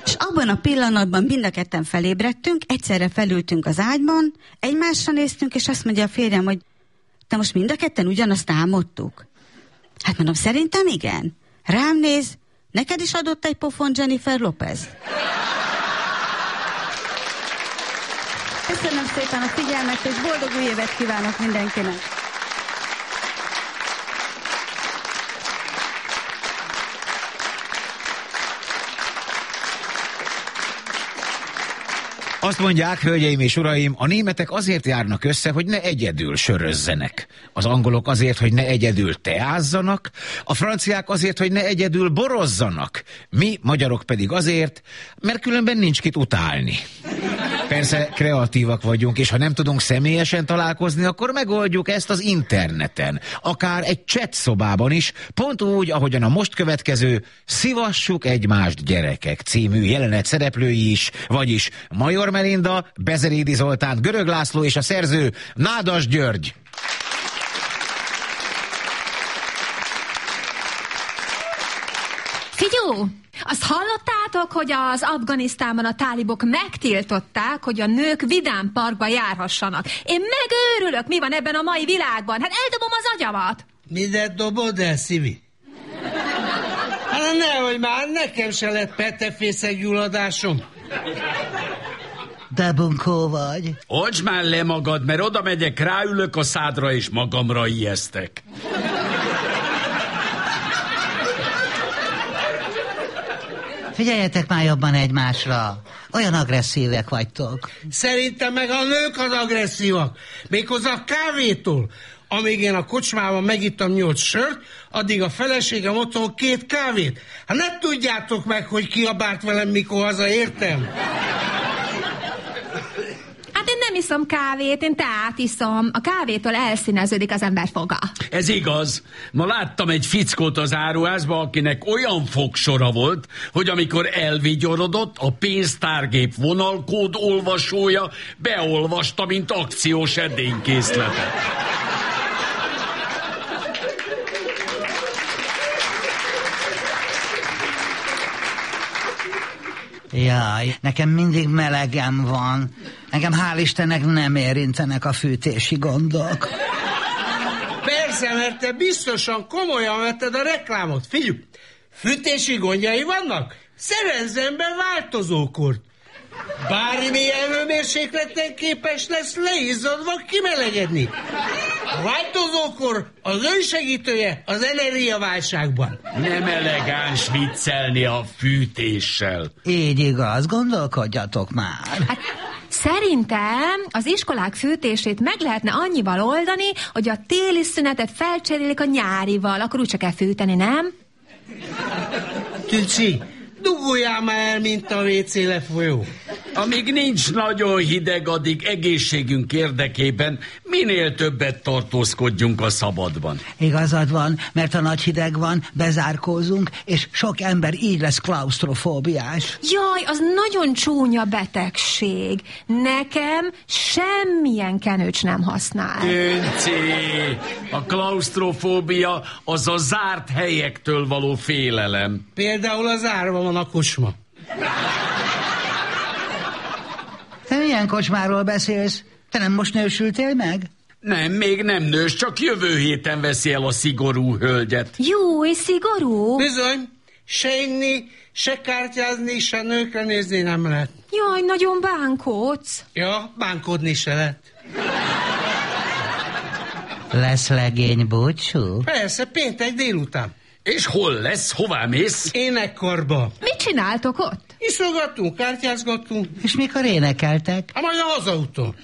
És abban a pillanatban mind a ketten felébredtünk, egyszerre felültünk az ágyban, egymásra néztünk, és azt mondja a férjem, hogy te most mind a ketten ugyanazt álmodtuk. Hát mondom, szerintem igen. Rám néz, neked is adott egy pofon Jennifer Lopez. Köszönöm szépen a figyelmet, és boldog új évet kívánok mindenkinek! Azt mondják, hölgyeim és uraim, a németek azért járnak össze, hogy ne egyedül sörözzenek. Az angolok azért, hogy ne egyedül teázzanak, a franciák azért, hogy ne egyedül borozzanak. Mi, magyarok pedig azért, mert különben nincs kit utálni. Persze kreatívak vagyunk, és ha nem tudunk személyesen találkozni, akkor megoldjuk ezt az interneten. Akár egy chat szobában is, pont úgy, ahogyan a most következő Szivassuk egymást gyerekek című jelenet szereplői is, vagyis Major Melinda, Bezerédi Zoltán, Görög László és a szerző Nádas György. Figyú, azt hallottátok, hogy az Afganisztánban a tálibok megtiltották, hogy a nők vidám parkba járhassanak. Én megőrülök, mi van ebben a mai világban. Hát eldobom az agyamat. Midet dobod el, Szivi? Hát nehogy már, nekem se lett petefészek gyulladásom. De bunkó vagy. Olcs már le magad, mert oda megyek, ráülök a szádra, és magamra ijesztek. Figyeljetek már jobban egymásra. Olyan agresszívek vagytok. Szerintem meg a nők az agresszívak. Méghozzá a kávétól. Amíg én a kocsmában megittam nyolc sört, addig a feleségem otthon két kávét. Hát ne tudjátok meg, hogy kiabált velem, mikor hazaértem. Nem iszom kávét, én teát iszom. A kávétól elszíneződik az ember foga. Ez igaz. Ma láttam egy fickót az áruházba, akinek olyan fogsora volt, hogy amikor elvigyorodott, a pénztárgép vonalkód olvasója beolvasta, mint akciós edénykészletet. Jaj, nekem mindig melegem van. Engem hál' Istennek nem érintenek a fűtési gondok. Persze, mert te biztosan komolyan vetted a reklámot. Figyelj, fűtési gondjai vannak? Szerezzen be változókort. Bármilyen hőmérsékleten képes lesz leizzadva kimelegedni. A változókor az önsegítője az energiaválságban. Nem elegáns viccelni a fűtéssel. Így igaz, gondolkodjatok már. Hát, Szerintem az iskolák fűtését meg lehetne annyival oldani, hogy a téli szünetet felcserélik a nyárival, akkor úgy kell fűteni, nem? Tücsi, Duguljál már el, mint a WC lefolyó. Amíg nincs nagyon hideg, addig egészségünk érdekében minél többet tartózkodjunk a szabadban. Igazad van, mert a nagy hideg van, bezárkózunk, és sok ember így lesz klaustrofóbiás. Jaj, az nagyon csúnya betegség. Nekem semmilyen kenőcs nem használ. Tönci, a klaustrofóbia az a zárt helyektől való félelem. Például az árva van a kocsma. Te milyen kocsmáról beszélsz? Te nem most nősültél meg? Nem, még nem nős, csak jövő héten veszi el a szigorú hölgyet. Jó, és szigorú? Bizony, se inni, se kártyázni, se nőkre nézni nem lehet. Jaj, nagyon bánkódsz. Ja, bánkodni se lehet. Lesz legény búcsú? Persze, péntek délután. És hol lesz? Hová mész? Énekkarba. Mit csináltok ott? Iszogattunk, kártyázgattunk. És mikor énekeltek? Hát majd a hazautó.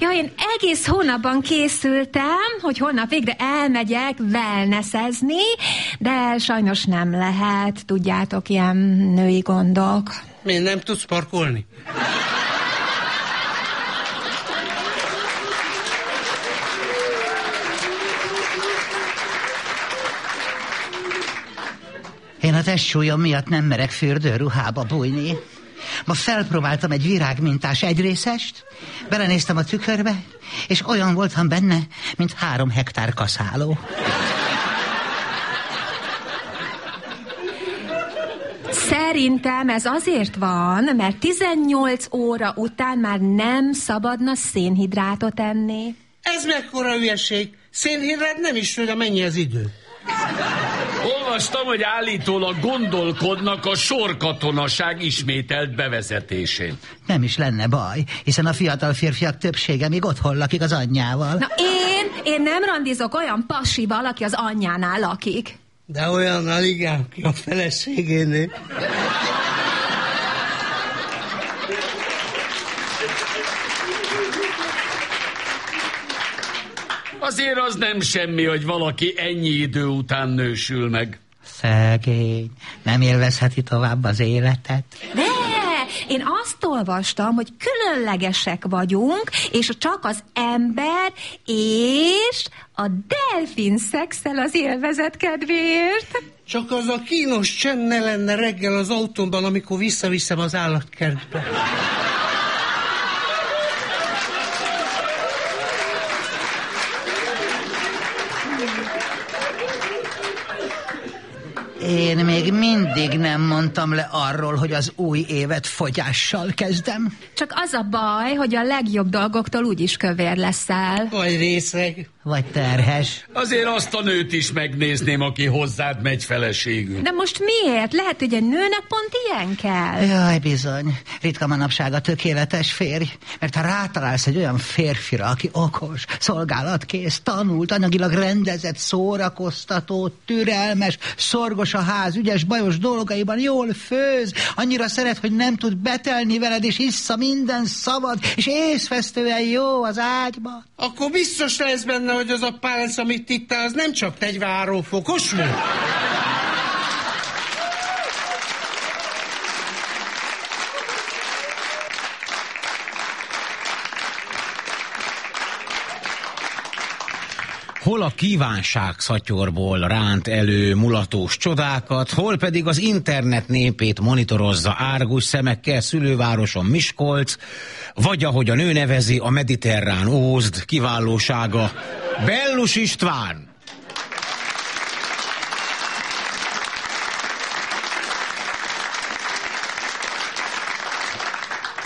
Ja, én egész hónapban készültem, hogy holnap végre elmegyek wellnessezni, de sajnos nem lehet, tudjátok, ilyen női gondok. Miért nem tudsz parkolni? Én a testsúlyom miatt nem merek fürdőruhába bújni. Ma felpróbáltam egy virágmintás egyrészest, belenéztem a tükörbe, és olyan voltam benne, mint három hektár kaszáló. Szerintem ez azért van, mert 18 óra után már nem szabadna szénhidrátot enni. Ez mekkora hülyeség? Szénhidrát nem is tudja, mennyi az idő. Olvastam, hogy állítólag gondolkodnak a sorkatonaság ismételt bevezetésén. Nem is lenne baj, hiszen a fiatal férfiak többsége még otthon lakik az anyjával. Na én, én nem randizok olyan pasival, aki az anyjánál lakik. De olyan alig ki a feleségénél. Azért az nem semmi, hogy valaki ennyi idő után nősül meg. Szegény, nem élvezheti tovább az életet. De, Én azt olvastam, hogy különlegesek vagyunk, és csak az ember és a delfin szexel az élvezet kedvéért. Csak az a kínos csend ne lenne reggel az autómban, amikor visszaviszem az állatkertbe. Én még mindig nem mondtam le arról, hogy az új évet fogyással kezdem. Csak az a baj, hogy a legjobb dolgoktól úgyis kövér leszel. Vagy részeg. Vagy terhes. Azért azt a nőt is megnézném, aki hozzád megy feleségül. De most miért? Lehet, hogy egy nőnek pont ilyen kell. Jaj, bizony. Ritka manapság a tökéletes férj. Mert ha rátalálsz egy olyan férfira, aki okos, szolgálatkész, tanult, anyagilag rendezett, szórakoztató, türelmes, szorgos a ház, ügyes, bajos dolgaiban, jól főz, annyira szeret, hogy nem tud betelni veled, és issza minden szabad, és észvesztően jó az ágyba. Akkor biztos lesz benne, hogy az a pálc, amit itt az nem csak tegyváró fokos volt. Hol a kívánság szatyorból ránt elő mulatós csodákat, hol pedig az internet népét monitorozza árgus szemekkel szülővároson Miskolc, vagy ahogy a nő nevezi, a mediterrán ózd kiválósága, Bellus István.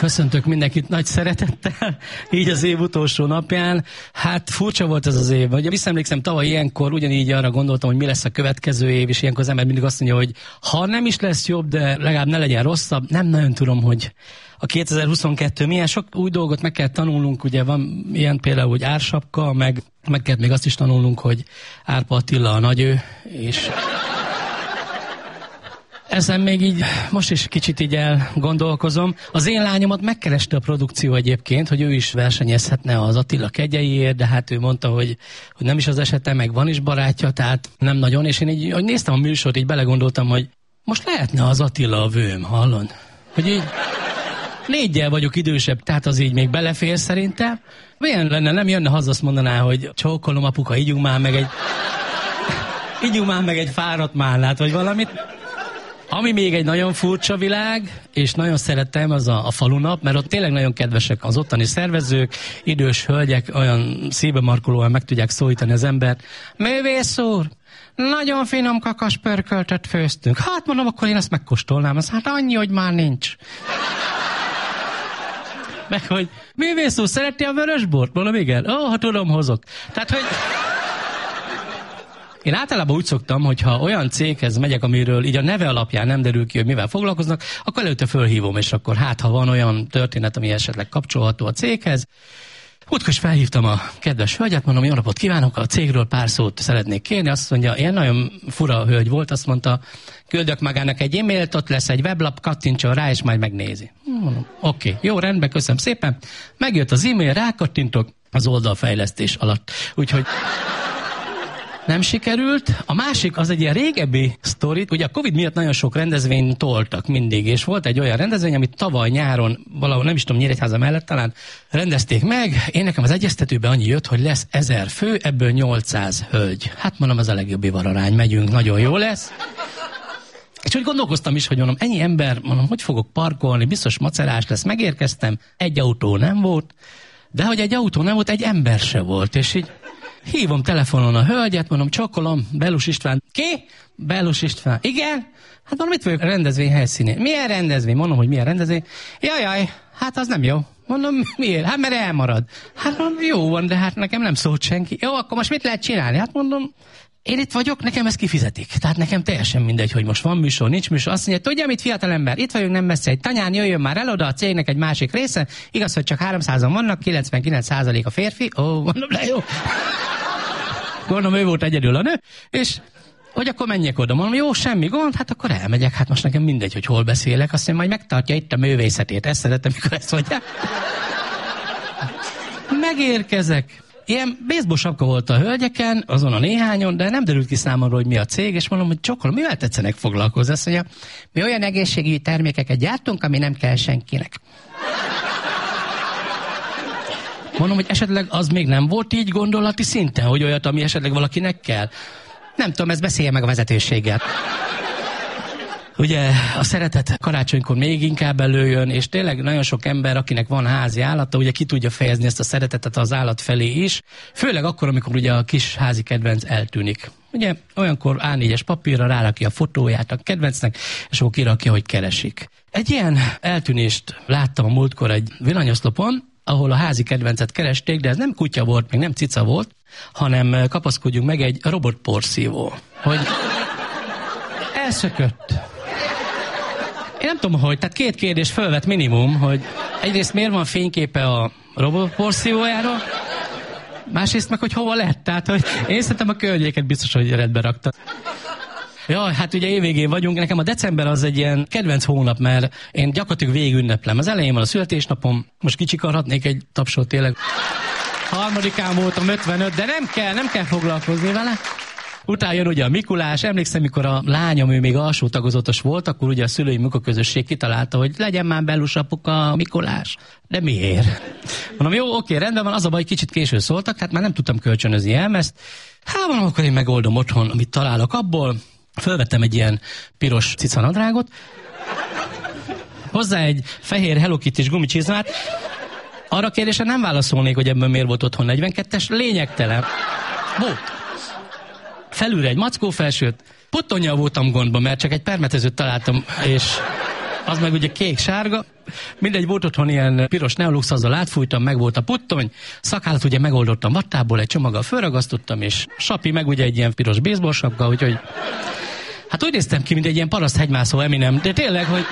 Köszöntök mindenkit nagy szeretettel, így az év utolsó napján. Hát furcsa volt ez az év. Ugye visszaemlékszem, tavaly ilyenkor ugyanígy arra gondoltam, hogy mi lesz a következő év, és ilyenkor az ember mindig azt mondja, hogy ha nem is lesz jobb, de legalább ne legyen rosszabb. Nem nagyon tudom, hogy a 2022 milyen sok új dolgot meg kell tanulnunk, ugye van ilyen például, hogy ársapka, meg meg kell még azt is tanulnunk, hogy Árpa Attila a nagyő, és ezen még így most is kicsit így elgondolkozom. Az én lányomat megkereste a produkció egyébként, hogy ő is versenyezhetne az Attila kegyeiért, de hát ő mondta, hogy, hogy nem is az esete, meg van is barátja, tehát nem nagyon. És én így, hogy néztem a műsort, így belegondoltam, hogy most lehetne az Attila a vőm, hallon? Hogy így négyel vagyok idősebb, tehát az így még belefér szerintem. Milyen lenne, nem jönne haza, azt mondaná, hogy csókolom apuka, ígyunk már meg egy... ígyunk már meg egy fáradt málnát, vagy valamit. Ami még egy nagyon furcsa világ, és nagyon szeretem, az a, a falunap, mert ott tényleg nagyon kedvesek az ottani szervezők, idős hölgyek olyan szíve markolóan meg tudják szólítani az embert. Művész úr, nagyon finom kakas pörköltet főztünk. Hát mondom, akkor én ezt megkóstolnám. Az hát annyi, hogy már nincs. Meg hogy művész úr, szereti a vörösbort? Mondom, igen. Ó, oh, ha tudom, hozok. Tehát, hogy... Én általában úgy szoktam, hogy ha olyan céghez megyek, amiről így a neve alapján nem derül ki, hogy mivel foglalkoznak, akkor előtte fölhívom, és akkor hát, ha van olyan történet, ami esetleg kapcsolható a céghez, Múltkor is felhívtam a kedves hölgyet, mondom, jó napot kívánok, a cégről pár szót szeretnék kérni. Azt mondja, ilyen nagyon fura hölgy volt, azt mondta, küldök magának egy e-mailt, ott lesz egy weblap, kattintson rá, és majd megnézi. Mondom, oké, okay, jó, rendben, köszönöm szépen. Megjött az e-mail, rákattintok az oldalfejlesztés alatt. Úgyhogy nem sikerült. A másik az egy ilyen régebbi sztori. Ugye a Covid miatt nagyon sok rendezvényt toltak mindig, és volt egy olyan rendezvény, amit tavaly nyáron, valahol nem is tudom, Nyíregyháza mellett talán rendezték meg. Én nekem az egyeztetőben annyi jött, hogy lesz ezer fő, ebből 800 hölgy. Hát mondom, ez a legjobb ivararány, megyünk, nagyon jó lesz. És úgy gondolkoztam is, hogy mondom, ennyi ember, mondom, hogy fogok parkolni, biztos macerás lesz, megérkeztem, egy autó nem volt, de hogy egy autó nem volt, egy ember se volt, és így Hívom telefonon a hölgyet, mondom, csokolom, Belus István. Ki? Belus István. Igen? Hát mondom, mit vagyok a rendezvény helyszínén. Milyen rendezvény? Mondom, hogy milyen rendezvény. Jajaj, hát az nem jó. Mondom, miért? Hát mert elmarad. Hát mondom, jó van, de hát nekem nem szólt senki. Jó, akkor most mit lehet csinálni? Hát mondom, én itt vagyok, nekem ezt kifizetik. Tehát nekem teljesen mindegy, hogy most van műsor, nincs műsor. Azt mondja, tudja mit, fiatalember, itt vagyunk nem messze, egy tanyán jöjjön már el oda a cégnek egy másik része. Igaz, hogy csak 300-an vannak, 99% a férfi. Ó, mondom, le jó. Gondolom, ő volt egyedül a nő, és hogy akkor menjek oda. Mondom, jó, semmi gond, hát akkor elmegyek. Hát most nekem mindegy, hogy hol beszélek. Azt mondja, majd megtartja itt a művészetét. Ezt szeretem, mikor ezt mondja. Megérkezek. Ilyen baseball sapka volt a hölgyeken, azon a néhányon, de nem derült ki számomra, hogy mi a cég, és mondom, hogy csokolom, mivel tetszenek foglalkozni? Azt mondja, mi olyan egészségügyi termékeket gyártunk, ami nem kell senkinek. Mondom, hogy esetleg az még nem volt így gondolati szinten, hogy olyat, ami esetleg valakinek kell. Nem tudom, ez beszélje meg a vezetőséget. Ugye a szeretet karácsonykor még inkább előjön, és tényleg nagyon sok ember, akinek van házi állata, ugye ki tudja fejezni ezt a szeretetet az állat felé is, főleg akkor, amikor ugye a kis házi kedvenc eltűnik. Ugye olyankor A4-es papírra rárakja a fotóját a kedvencnek, és akkor kirakja, hogy keresik. Egy ilyen eltűnést láttam a múltkor egy villanyoszlopon, ahol a házi kedvencet keresték, de ez nem kutya volt, meg nem cica volt, hanem kapaszkodjunk meg egy robotporszívó, hogy elszökött. Én nem tudom, hogy, tehát két kérdés fölvet minimum, hogy egyrészt miért van fényképe a robotporszívójáról, másrészt meg, hogy hova lett. Tehát, hogy én szerintem a környéket biztos, hogy rendbe rakta. Ja, hát ugye évvégén vagyunk, nekem a december az egy ilyen kedvenc hónap, mert én gyakorlatilag végig ünneplem. Az elején van a születésnapom, most kicsikarhatnék egy tapsot tényleg. Harmadikán voltam 55, de nem kell, nem kell foglalkozni vele. Utána jön ugye a Mikulás, emlékszem, mikor a lányom, ő még alsó tagozatos volt, akkor ugye a szülői munkaközösség kitalálta, hogy legyen már belus a Mikulás. De miért? Mondom, jó, oké, rendben van, az a baj, kicsit késő szóltak, hát már nem tudtam kölcsönözni ezt. Hát van, akkor én megoldom otthon, amit találok abból. Fölvettem egy ilyen piros cicanadrágot, hozzá egy fehér Hello Kitty-s gumicsizmát, arra kérdésre nem válaszolnék, hogy ebben miért volt otthon 42-es, lényegtelen. Volt. Felülre egy mackó felsőt, puttonya voltam gondban, mert csak egy permetezőt találtam, és az meg ugye kék-sárga. Mindegy, volt otthon ilyen piros neolux, azzal átfújtam, meg volt a puttony, szakállat ugye megoldottam vattából, egy csomaggal fölragasztottam, és sapi meg ugye egy ilyen piros baseball sapka, úgyhogy Hát úgy néztem ki, mint egy ilyen paraszt hegymászó Eminem, de tényleg, hogy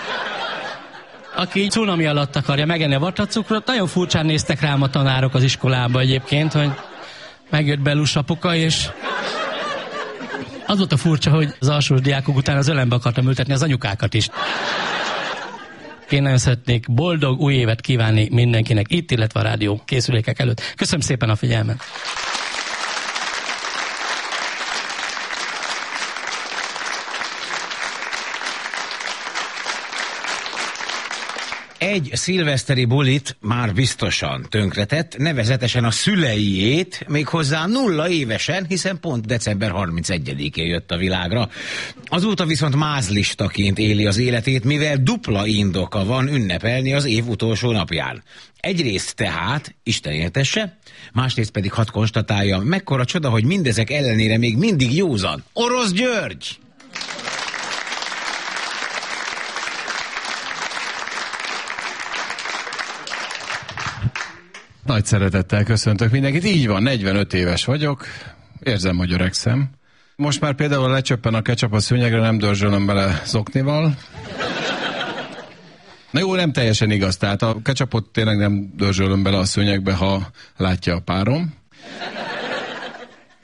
aki cunami alatt akarja megenni a vatacukrot, nagyon furcsán néztek rám a tanárok az iskolába egyébként, hogy megjött Belus apuka, és az volt a furcsa, hogy az alsós diákok után az ölembe akartam ültetni az anyukákat is. Én nagyon szeretnék boldog új évet kívánni mindenkinek itt, illetve a rádió készülékek előtt. Köszönöm szépen a figyelmet! Egy szilveszteri bulit már biztosan tönkretett, nevezetesen a szüleiét, méghozzá nulla évesen, hiszen pont december 31-én jött a világra. Azóta viszont mázlistaként éli az életét, mivel dupla indoka van ünnepelni az év utolsó napján. Egyrészt tehát, Isten éltesse, másrészt pedig hadd konstatálja, mekkora csoda, hogy mindezek ellenére még mindig józan. Orosz György! Nagy szeretettel köszöntök mindenkit. Így van, 45 éves vagyok, érzem, hogy öregszem. Most már például lecsöppen a ketchup a szőnyegre, nem dörzsölöm bele zoknival. Na jó, nem teljesen igaz, tehát a ketchupot tényleg nem dörzsölöm bele a szőnyegbe, ha látja a párom.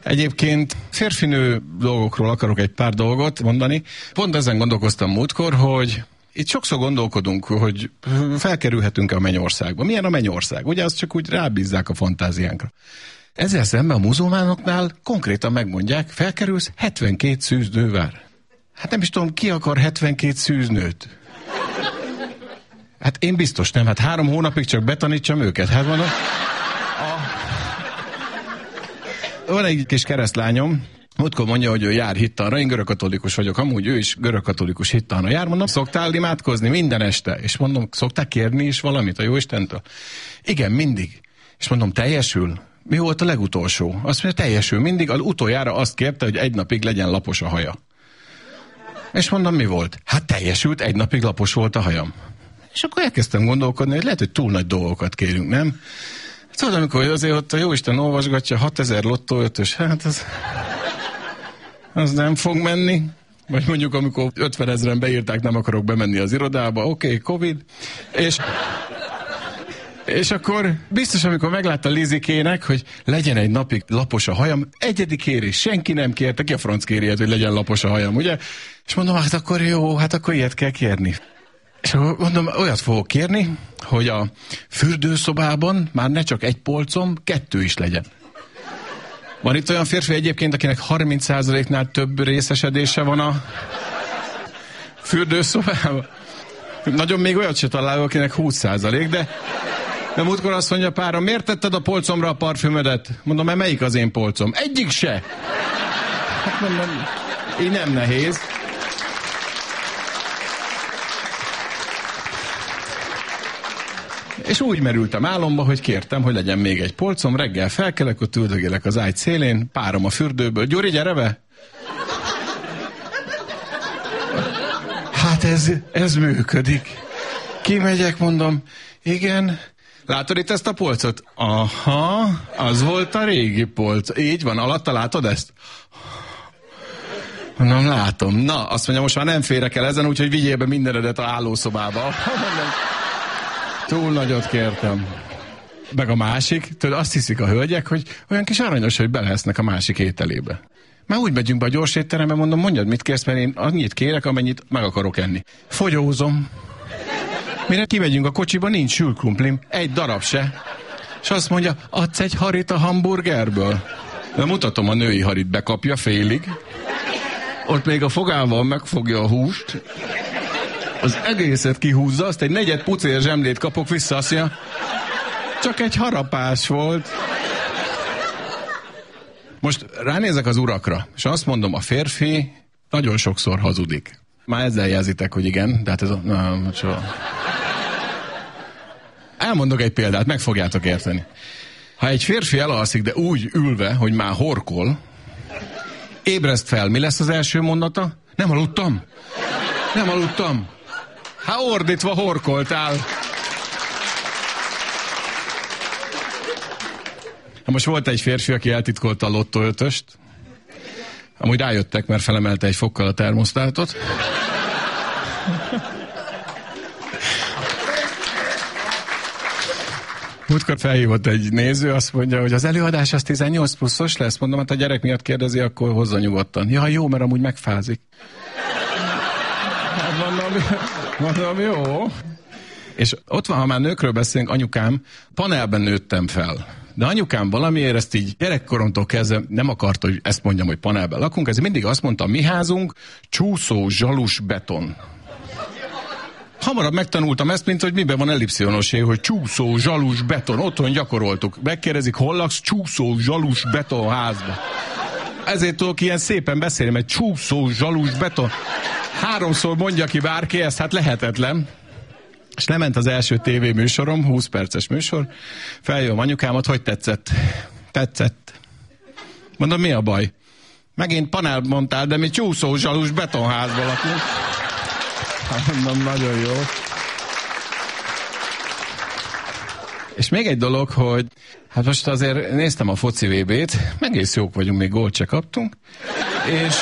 Egyébként férfinő dolgokról akarok egy pár dolgot mondani. Pont ezen gondolkoztam múltkor, hogy itt sokszor gondolkodunk, hogy felkerülhetünk-e a mennyországba. Milyen a mennyország? Ugye azt csak úgy rábízzák a fantáziánkra. Ezzel szemben a muzulmánoknál konkrétan megmondják, felkerülsz 72 szűznővár. Hát nem is tudom, ki akar 72 szűznőt? Hát én biztos nem, hát három hónapig csak betanítsam őket. Hát mondom, a... van egy kis keresztlányom, Múltkor mondja, hogy ő jár hittanra, én görögkatolikus vagyok, amúgy ő is görögkatolikus hittanra jár. Mondom, szoktál imádkozni minden este? És mondom, szoktál kérni is valamit a jó Istentől? Igen, mindig. És mondom, teljesül? Mi volt a legutolsó? Azt mondja, teljesül. Mindig az utoljára azt kérte, hogy egy napig legyen lapos a haja. És mondom, mi volt? Hát teljesült, egy napig lapos volt a hajam. És akkor elkezdtem gondolkodni, hogy lehet, hogy túl nagy dolgokat kérünk, nem? Tudod, amikor azért ott a Jóisten olvasgatja 6000 lottó ötös, hát az az nem fog menni. Vagy mondjuk, amikor 50 ezeren beírták, nem akarok bemenni az irodába, oké, okay, Covid. És, és akkor biztos, amikor meglátta Lizikének, hogy legyen egy napig lapos a hajam, egyedi kérés, senki nem kérte, ki a franc kéri hogy legyen lapos a hajam, ugye? És mondom, hát akkor jó, hát akkor ilyet kell kérni. És akkor mondom, olyat fogok kérni, hogy a fürdőszobában már ne csak egy polcom, kettő is legyen. Van itt olyan férfi egyébként, akinek 30%-nál több részesedése van a fürdőszobában? Nagyon még olyat se találok, akinek 20%, de de múltkor azt mondja pára, miért tetted a polcomra a parfümödet? Mondom, mert melyik az én polcom? Egyik se! Hát mondom, így nem nehéz. És úgy merültem álomba, hogy kértem, hogy legyen még egy polcom, reggel felkelek, ott üldögélek az ágy szélén, párom a fürdőből. Gyuri, gyere be! Hát ez, ez működik. Kimegyek, mondom, igen, Látod itt ezt a polcot? Aha, az volt a régi polc. Így van, alatta látod ezt? Mondom, látom. Na, azt mondja, most már nem férek el ezen, úgyhogy vigyél be mindenedet a állószobába. Túl nagyot kértem. Meg a másik, tudod, azt hiszik a hölgyek, hogy olyan kis aranyos, hogy belesznek a másik ételébe. Már úgy megyünk be a gyors étterembe, mondom, mondjad, mit kérsz, mert én annyit kérek, amennyit meg akarok enni. Fogyózom. Mire kimegyünk a kocsiba, nincs sülkrumplim, egy darab se. És azt mondja, adsz egy harit a hamburgerből? De mutatom a női harit, bekapja félig. Ott még a fogával megfogja a húst. Az egészet kihúzza, azt egy negyed pucér zsemlét kapok vissza, azt mondja, csak egy harapás volt. Most ránézek az urakra, és azt mondom, a férfi nagyon sokszor hazudik. Már ezzel jelzitek, hogy igen, de hát ez a... Nem, csak... Elmondok egy példát, meg fogjátok érteni. Ha egy férfi elalszik, de úgy ülve, hogy már horkol, ébreszt fel, mi lesz az első mondata? Nem aludtam. Nem aludtam. Hát ordítva horkoltál. Na most volt egy férfi, aki eltitkolta a lottó ötöst. Amúgy rájöttek, mert felemelte egy fokkal a termosztátot. Múltkor felhívott egy néző, azt mondja, hogy az előadás az 18 pluszos lesz. Mondom, hát a gyerek miatt kérdezi, akkor hozza nyugodtan. Ja, jó, mert amúgy megfázik. Hát mondom, mondom, jó. És ott van, ha már nőkről beszélünk, anyukám, panelben nőttem fel. De anyukám valamiért ezt így gyerekkoromtól kezdve nem akart, hogy ezt mondjam, hogy panelben lakunk, ezért mindig azt mondta, mi házunk csúszó, zsalus beton. Hamarabb megtanultam ezt, mint hogy miben van ellipszionos hogy csúszó, zsalus, beton. Otthon gyakoroltuk. Megkérdezik, hol laksz? Csúszó, zsalus, beton házba. Ezért tudok ilyen szépen beszélni, mert csúszó, zsalus, beton. Háromszor mondja ki bárki ezt, hát lehetetlen. És lement az első tévéműsorom, 20 perces műsor. Feljön anyukámat, hogy tetszett? Tetszett. Mondom, mi a baj? Megint panel mondtál, de mi csúszó, zsalus, betonházban lakunk. Hát mondom, nagyon jó. És még egy dolog, hogy hát most azért néztem a foci VB-t, egész jók vagyunk, még gólt se kaptunk, és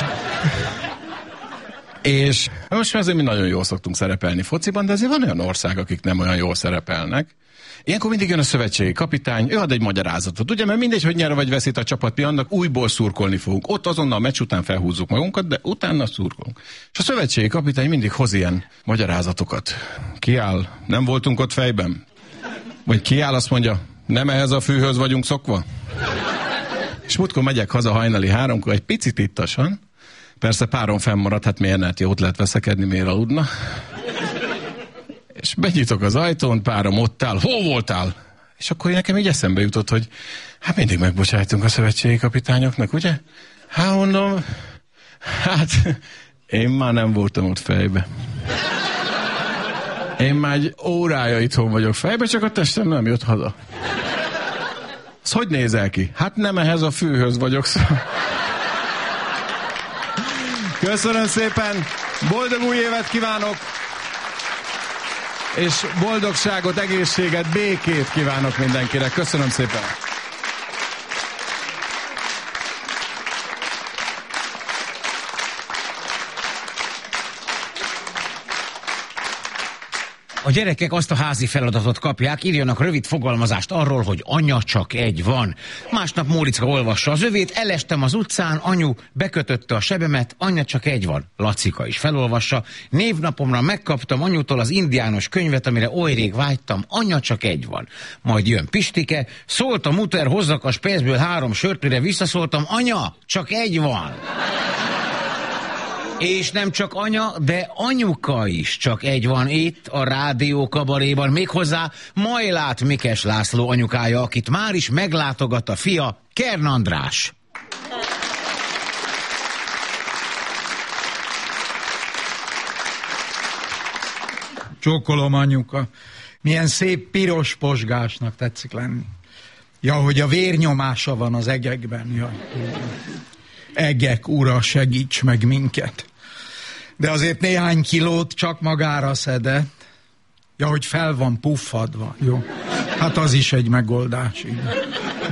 és most már azért mi nagyon jól szoktunk szerepelni fociban, de azért van olyan ország, akik nem olyan jól szerepelnek. Ilyenkor mindig jön a szövetségi kapitány, ő ad egy magyarázatot. Ugye, mert mindegy, hogy nyer vagy veszít a csapat, mi annak újból szurkolni fogunk. Ott azonnal a meccs után felhúzzuk magunkat, de utána szurkolunk. És a szövetségi kapitány mindig hoz ilyen magyarázatokat. Kiáll, nem voltunk ott fejben. Vagy kiáll, azt mondja, nem ehhez a fűhöz vagyunk szokva. És múltkor megyek haza hajnali háromkor, egy picit ittasan, Persze páron fennmaradt, hát miért ne, jót lehet veszekedni, miért aludna. És benyitok az ajtón, párom ott áll, hol voltál? És akkor nekem így eszembe jutott, hogy hát mindig megbocsájtunk a szövetségi kapitányoknak, ugye? Hát mondom, hát én már nem voltam ott fejbe. Én már egy órája itthon vagyok fejbe, csak a testem nem jött haza. Az hogy nézel ki? Hát nem ehhez a fűhöz vagyok, szóval. Köszönöm szépen, boldog új évet kívánok, és boldogságot, egészséget, békét kívánok mindenkinek. Köszönöm szépen. A gyerekek azt a házi feladatot kapják, írjanak rövid fogalmazást arról, hogy anya csak egy van. Másnap Móricka olvassa az övét, elestem az utcán, anyu bekötötte a sebemet, anya csak egy van. Lacika is felolvassa. Névnapomra megkaptam anyutól az indiános könyvet, amire oly rég vágytam, anya csak egy van. Majd jön Pistike, szólt a muter, hozzak a spészből három sört, mire visszaszóltam, anya, csak egy van. És nem csak anya, de anyuka is csak egy van itt a rádió kabaréban, méghozzá Majlát Mikes László anyukája, akit már is meglátogat a fia, Kern András. Csókolom anyuka. Milyen szép piros posgásnak tetszik lenni. Ja, hogy a vérnyomása van az egekben. Ja. Egek, ura, segíts meg minket. De azért néhány kilót csak magára szedett. Ja, hogy fel van puffadva. Jó. Hát az is egy megoldás. Igen.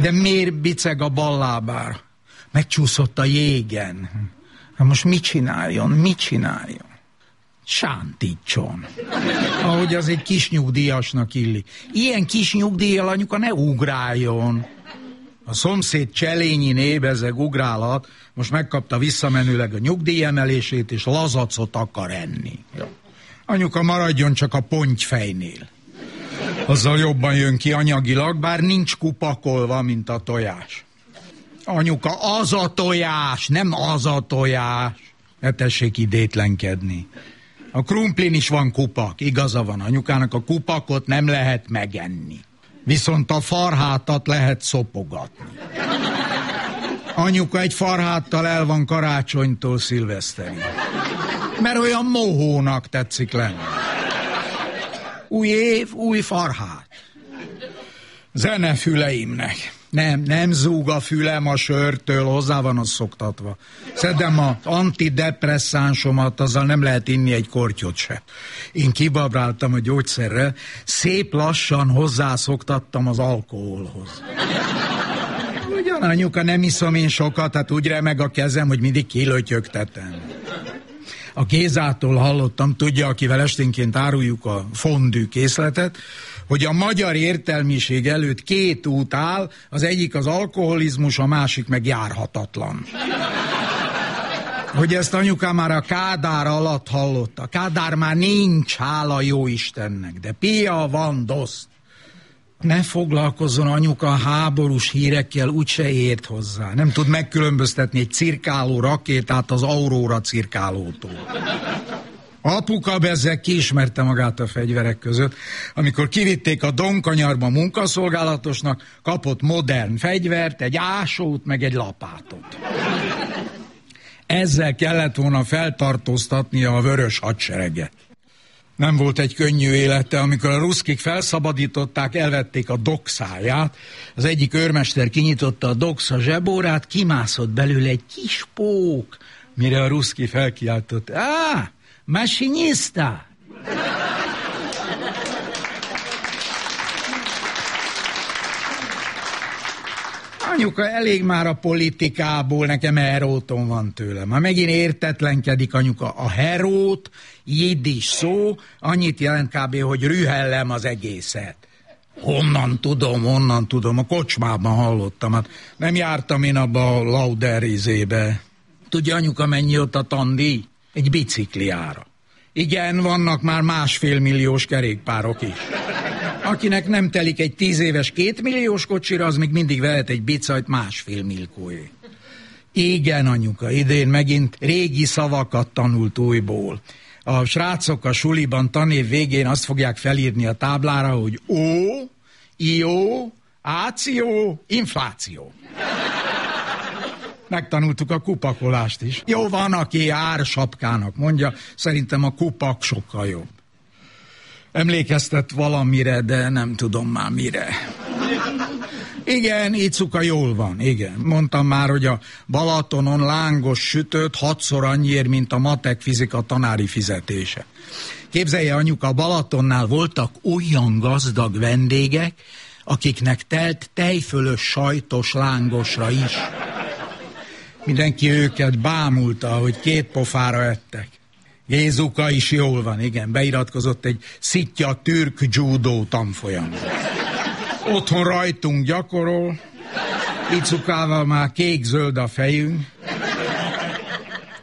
De miért biceg a ballábára? Megcsúszott a jégen. Hát most mit csináljon? Mit csináljon? Sántítson. Ahogy az egy kis nyugdíjasnak illi. Ilyen kis nyugdíjjal anyuka ne ugráljon. A szomszéd Cselényi nébezeg ugrálhat, most megkapta visszamenőleg a nyugdíjemelését, és lazacot akar enni. Jó. Anyuka maradjon csak a pontyfejnél. Azzal jobban jön ki anyagilag, bár nincs kupakolva, mint a tojás. Anyuka, az a tojás, nem az a tojás. Ne tessék idétlenkedni. A krumplin is van kupak, igaza van anyukának, a kupakot nem lehet megenni. Viszont a farhátat lehet szopogatni. Anyuka egy farháttal el van karácsonytól szilveszteri. Mert olyan mohónak tetszik lenni. Új év, új farhát. Zene füleimnek. Nem, nem zúg a fülem a sörtől, hozzá van az szoktatva. Szedem a antidepresszánsomat, azzal nem lehet inni egy kortyot se. Én kibabráltam a gyógyszerrel, szép lassan hozzászoktattam az alkoholhoz. Ugyan anyuka, nem iszom én sokat, hát úgy remeg a kezem, hogy mindig kilötyögtetem. A Gézától hallottam, tudja, akivel esténként áruljuk a fondű készletet, hogy a magyar értelmiség előtt két út áll, az egyik az alkoholizmus, a másik meg járhatatlan. Hogy ezt anyukám már a Kádár alatt hallotta. Kádár már nincs, hála jó Istennek, de pia van doszt. Ne foglalkozzon anyuka háborús hírekkel, úgyse ért hozzá. Nem tud megkülönböztetni egy cirkáló rakétát az Aurora cirkálótól. Apuka bezzeg kiismerte magát a fegyverek között. Amikor kivitték a Donkanyarba munkaszolgálatosnak, kapott modern fegyvert, egy ásót, meg egy lapátot. Ezzel kellett volna feltartóztatnia a vörös hadsereget. Nem volt egy könnyű élete, amikor a ruszkik felszabadították, elvették a doxáját. Az egyik őrmester kinyitotta a doxa zsebórát, kimászott belőle egy kis pók, mire a ruszki felkiáltott. Á, Masinista! Anyuka, elég már a politikából, nekem heróton van tőlem. Ma megint értetlenkedik anyuka. A herót, jiddis szó, annyit jelent kb., hogy rühellem az egészet. Honnan tudom, honnan tudom, a kocsmában hallottam. Hát nem jártam én abba a lauderizébe. Tudja anyuka, mennyi ott a tandíj? Egy bicikliára. Igen, vannak már másfél milliós kerékpárok is. Akinek nem telik egy tíz éves kétmilliós kocsira, az még mindig vehet egy bicajt másfél milkóé. Igen, anyuka, idén megint régi szavakat tanult újból. A srácok a suliban tanév végén azt fogják felírni a táblára, hogy ó, ió, áció, infláció. Megtanultuk a kupakolást is. Jó, van, aki ársapkának mondja, szerintem a kupak sokkal jobb. Emlékeztet valamire, de nem tudom már mire. Igen, Icuka jól van, igen. Mondtam már, hogy a Balatonon lángos sütőt hatszor annyiért, mint a matek fizika tanári fizetése. Képzelje, anyuka, Balatonnál voltak olyan gazdag vendégek, akiknek telt tejfölös sajtos lángosra is. Mindenki őket bámulta, hogy két pofára ettek. Gézuka is jól van, igen, beiratkozott egy szitja türk judó tanfolyam. Otthon rajtunk gyakorol, Icukával már kék-zöld a fejünk.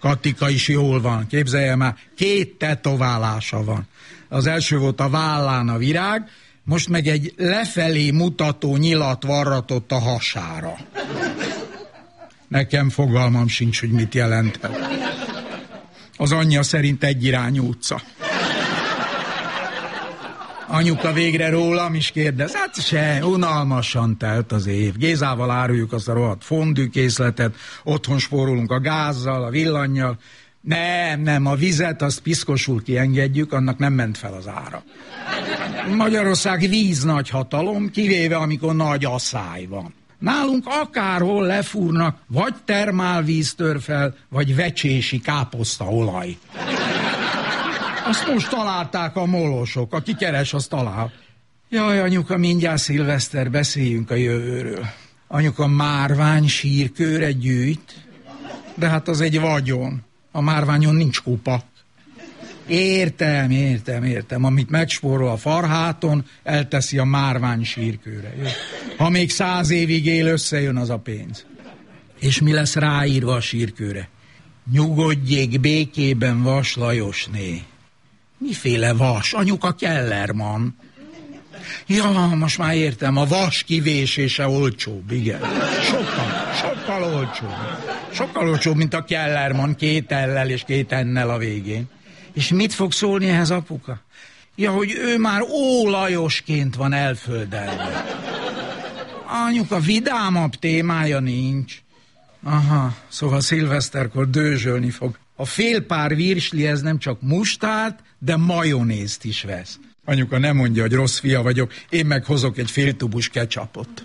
Katika is jól van, képzelje már, két tetoválása van. Az első volt a vállán a virág, most meg egy lefelé mutató nyilat varratott a hasára. Nekem fogalmam sincs, hogy mit jelent. Az anyja szerint egyirányú utca. Anyuka végre rólam is kérdez. Hát se, unalmasan telt az év. Gézával áruljuk azt a rohadt fondűkészletet, otthon spórolunk a gázzal, a villannyal. Nem, nem, a vizet azt piszkosul kiengedjük, annak nem ment fel az ára. Magyarország víz nagy hatalom, kivéve amikor nagy asszály van. Nálunk akárhol lefúrnak, vagy termálvíz tör fel, vagy vecsési káposztaolaj. Azt most találták a molosok. Aki keres, az talál. Jaj, anyuka, mindjárt szilveszter, beszéljünk a jövőről. Anyuka márvány sírkőre gyűjt, de hát az egy vagyon. A márványon nincs kupa. Értem, értem, értem. Amit megspórol a farháton, elteszi a márvány sírkőre. Jó? Ha még száz évig él, összejön az a pénz. És mi lesz ráírva a sírkőre? Nyugodjék békében Vas Lajosné. Miféle vas? Anyuka Kellerman. Ja, most már értem, a vas kivésése olcsóbb, igen. Sokkal, sokkal olcsóbb. Sokkal olcsóbb, mint a Kellerman két ellel és két ennel a végén. És mit fog szólni ehhez apuka? Ja, hogy ő már ólajosként van elföldelve. Anyuka vidámabb témája nincs. Aha, szóval szilveszterkor dőzsölni fog. A fél pár virsli ez nem csak mustát, de majonézt is vesz. Anyuka nem mondja, hogy rossz fia vagyok, én meg hozok egy fél tubus ketchupot.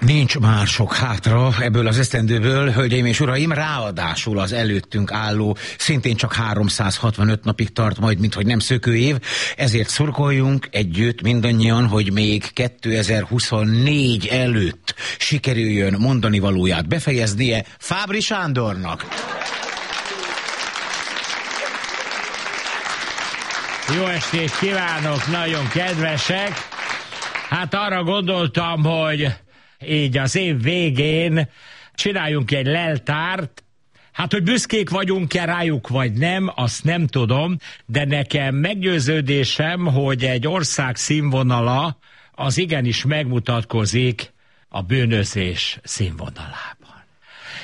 Nincs már sok hátra ebből az esztendőből, hölgyeim és uraim, ráadásul az előttünk álló szintén csak 365 napig tart majd, mint hogy nem szökő év, ezért szurkoljunk együtt mindannyian, hogy még 2024 előtt sikerüljön mondani valóját befejeznie Fábri Sándornak. Jó estét kívánok, nagyon kedvesek! Hát arra gondoltam, hogy így az év végén csináljunk egy leltárt, Hát, hogy büszkék vagyunk-e rájuk, vagy nem, azt nem tudom, de nekem meggyőződésem, hogy egy ország színvonala az igenis megmutatkozik a bűnözés színvonalában.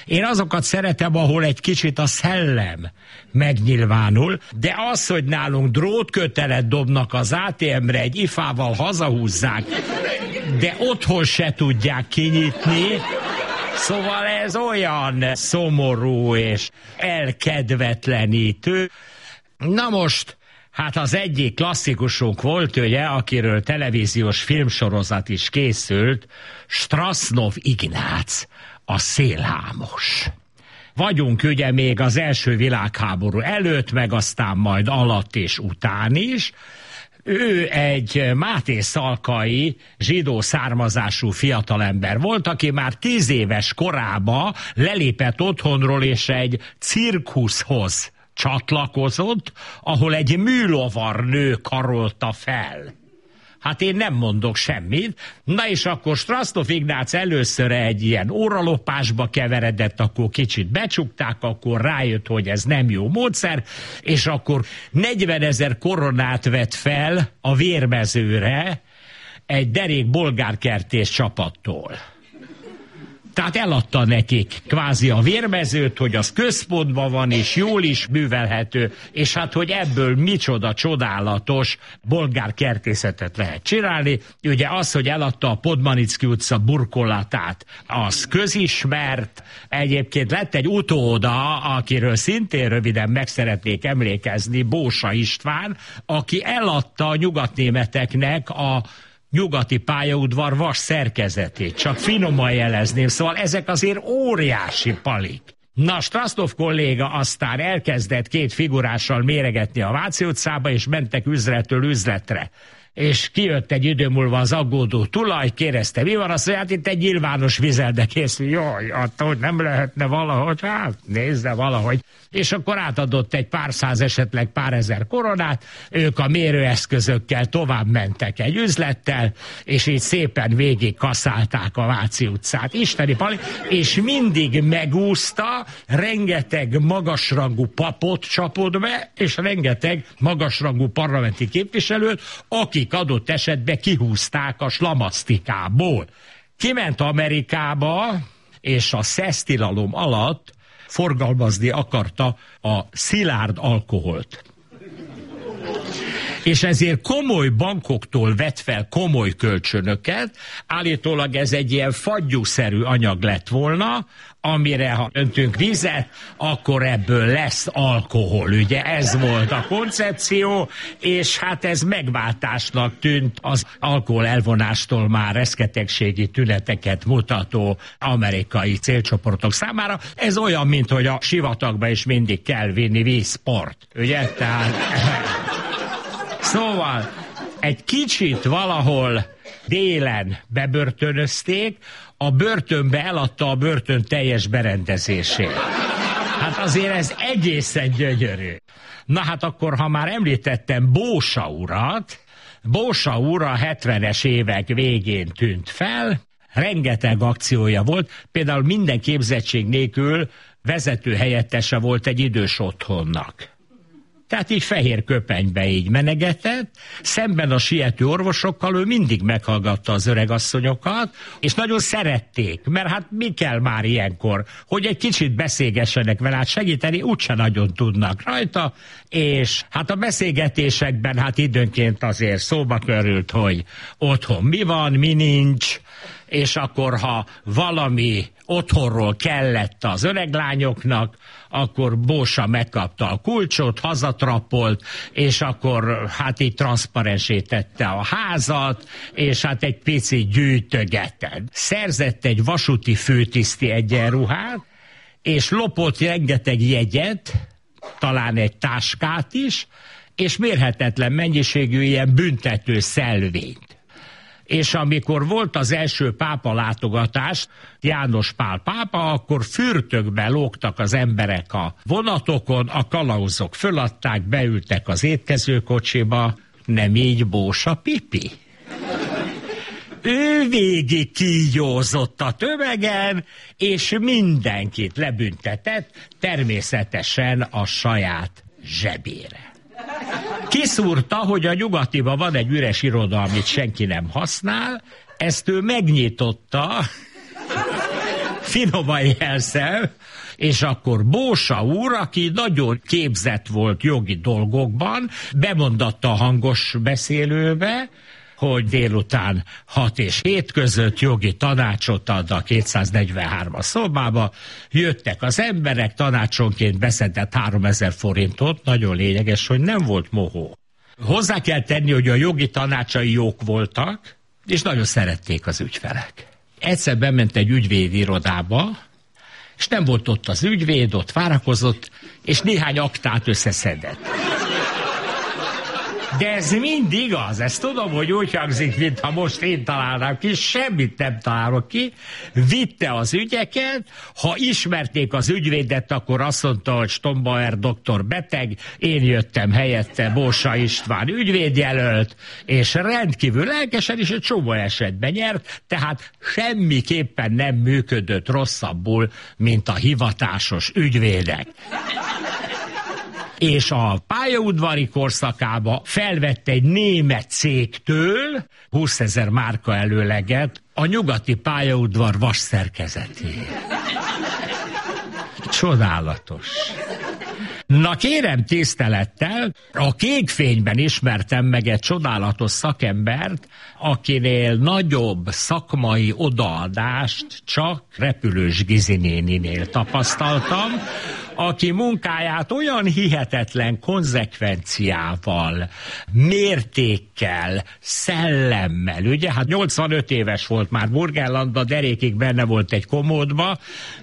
Én azokat szeretem, ahol egy kicsit a szellem megnyilvánul, de az, hogy nálunk drótkötelet dobnak az ATM-re, egy ifával hazahúzzák, de otthon se tudják kinyitni, Szóval ez olyan szomorú és elkedvetlenítő. Na most, hát az egyik klasszikusunk volt, ugye, akiről televíziós filmsorozat is készült, Strasznov Ignác, a szélhámos. Vagyunk ugye még az első világháború előtt, meg aztán majd alatt és után is, ő egy Máté Szalkai zsidó származású fiatalember volt, aki már tíz éves korába lelépett otthonról és egy cirkuszhoz csatlakozott, ahol egy műlovarnő karolta fel. Hát én nem mondok semmit. Na és akkor Strasztov Ignác először egy ilyen óralopásba keveredett, akkor kicsit becsukták, akkor rájött, hogy ez nem jó módszer, és akkor 40 ezer koronát vett fel a vérmezőre egy derék bolgárkertés csapattól. Tehát eladta nekik kvázi a vérmezőt, hogy az központban van, és jól is művelhető, és hát, hogy ebből micsoda csodálatos bolgár kertészetet lehet csinálni. Ugye az, hogy eladta a Podmanicki utca burkolatát, az közismert. Egyébként lett egy utóda, akiről szintén röviden meg szeretnék emlékezni, Bósa István, aki eladta a nyugatnémeteknek a nyugati pályaudvar vas szerkezetét, csak finoman jelezném, szóval ezek azért óriási palik. Na, Strasztov kolléga aztán elkezdett két figurással méregetni a Váci utcába, és mentek üzletről üzletre. És kijött egy idő múlva az aggódó tulaj, kérdezte, mi van, azt mondja, hát itt egy nyilvános vizel, de kész, jaj, attól hogy nem lehetne valahogy, hát nézze valahogy. És akkor átadott egy pár száz, esetleg pár ezer koronát, ők a mérőeszközökkel tovább mentek egy üzlettel, és így szépen végig kaszálták a Váci utcát. Isteni pali, és mindig megúszta, rengeteg magasrangú papot csapott be, és rengeteg magasrangú parlamenti képviselőt, akik adott esetben kihúzták a slamasztikából. Kiment Amerikába, és a szesztilalom alatt forgalmazni akarta a szilárd alkoholt és ezért komoly bankoktól vett fel komoly kölcsönöket, állítólag ez egy ilyen fagyúszerű anyag lett volna, amire ha öntünk vizet, akkor ebből lesz alkohol, ugye ez volt a koncepció, és hát ez megváltásnak tűnt az alkohol elvonástól már reszketegségi tüneteket mutató amerikai célcsoportok számára. Ez olyan, mint hogy a sivatagba is mindig kell vinni vízport, ugye? Tehát... Szóval egy kicsit valahol délen bebörtönözték, a börtönbe eladta a börtön teljes berendezését. Hát azért ez egészen gyönyörű. Na hát akkor, ha már említettem Bósa urat, Bósa úr a 70-es évek végén tűnt fel, rengeteg akciója volt, például minden képzettség nélkül vezető helyettese volt egy idős otthonnak. Tehát így fehér köpenybe így menegetett, szemben a siető orvosokkal ő mindig meghallgatta az öregasszonyokat, és nagyon szerették, mert hát mi kell már ilyenkor, hogy egy kicsit beszélgessenek vele, hát segíteni úgyse nagyon tudnak rajta, és hát a beszélgetésekben hát időnként azért szóba körült, hogy otthon mi van, mi nincs, és akkor ha valami otthonról kellett az öreglányoknak, akkor Bósa megkapta a kulcsot, hazatrapolt, és akkor hát így transzparensítette a házat, és hát egy pici gyűjtögetett. Szerzett egy vasúti főtiszti egyenruhát, és lopott rengeteg jegyet, talán egy táskát is, és mérhetetlen mennyiségű ilyen büntető szelvényt és amikor volt az első pápa látogatás, János Pál pápa, akkor fürtökbe lógtak az emberek a vonatokon, a kalauzok föladták, beültek az étkezőkocsiba, nem így bósa pipi? ő végig kígyózott a tömegen, és mindenkit lebüntetett, természetesen a saját zsebére. Kiszúrta, hogy a nyugatiba van egy üres iroda, amit senki nem használ, ezt ő megnyitotta, finoman jelszem, és akkor Bósa úr, aki nagyon képzett volt jogi dolgokban, bemondatta a hangos beszélőbe, hogy délután 6 és 7 között jogi tanácsot ad a 243-as szobába. Jöttek az emberek, tanácsonként beszedett 3000 forintot, nagyon lényeges, hogy nem volt mohó. Hozzá kell tenni, hogy a jogi tanácsai jók voltak, és nagyon szerették az ügyfelek. Egyszer bement egy ügyvéd irodába, és nem volt ott az ügyvéd, ott várakozott, és néhány aktát összeszedett. De ez mind igaz, ezt tudom, hogy úgy hangzik, mintha most én találnám ki, semmit nem találok ki. Vitte az ügyeket, ha ismerték az ügyvédet, akkor azt mondta, hogy Stombauer doktor beteg, én jöttem helyette, Bósa István ügyvédjelölt, és rendkívül lelkesen is egy csomó esetben nyert, tehát semmiképpen nem működött rosszabbul, mint a hivatásos ügyvédek és a pályaudvari korszakába felvette egy német cégtől 20 ezer márka előleget a nyugati pályaudvar vas. Csodálatos. Na kérem tisztelettel, a kékfényben ismertem meg egy csodálatos szakembert, akinél nagyobb szakmai odaadást csak repülős Gizinéninél tapasztaltam, aki munkáját olyan hihetetlen konzekvenciával, mértékkel, szellemmel, ugye, hát 85 éves volt már Burgenlandba, derékig benne volt egy komódba,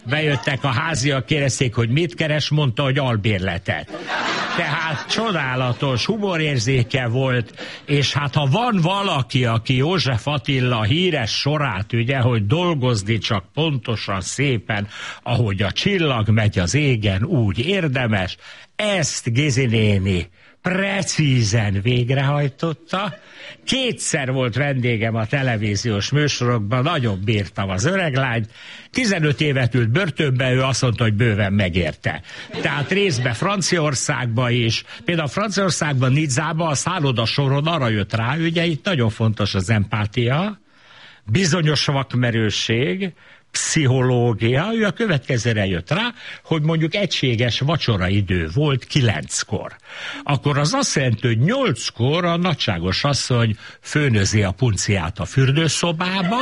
bejöttek a háziak, kérdezték, hogy mit keres, mondta, hogy albérletet. Tehát csodálatos humorérzéke volt, és hát ha van valaki, aki József Attila híres sorát, ugye, hogy dolgozni csak pontosan szépen, ahogy a csillag megy az égen, úgy érdemes, ezt néni precízen végrehajtotta. Kétszer volt vendégem a televíziós műsorokban, nagyon bírtam az öreglányt. 15 évet ült börtönbe, ő azt mondta, hogy bőven megérte. Tehát részben Franciaországba is, például Franciaországban, Nidzában a szálloda soron arra jött rá, ugye itt nagyon fontos az empátia, bizonyos vakmerőség, pszichológia, ő a következőre jött rá, hogy mondjuk egységes vacsoraidő volt kilenckor. Akkor az azt jelenti, hogy nyolckor a nagyságos asszony főnözi a punciát a fürdőszobába,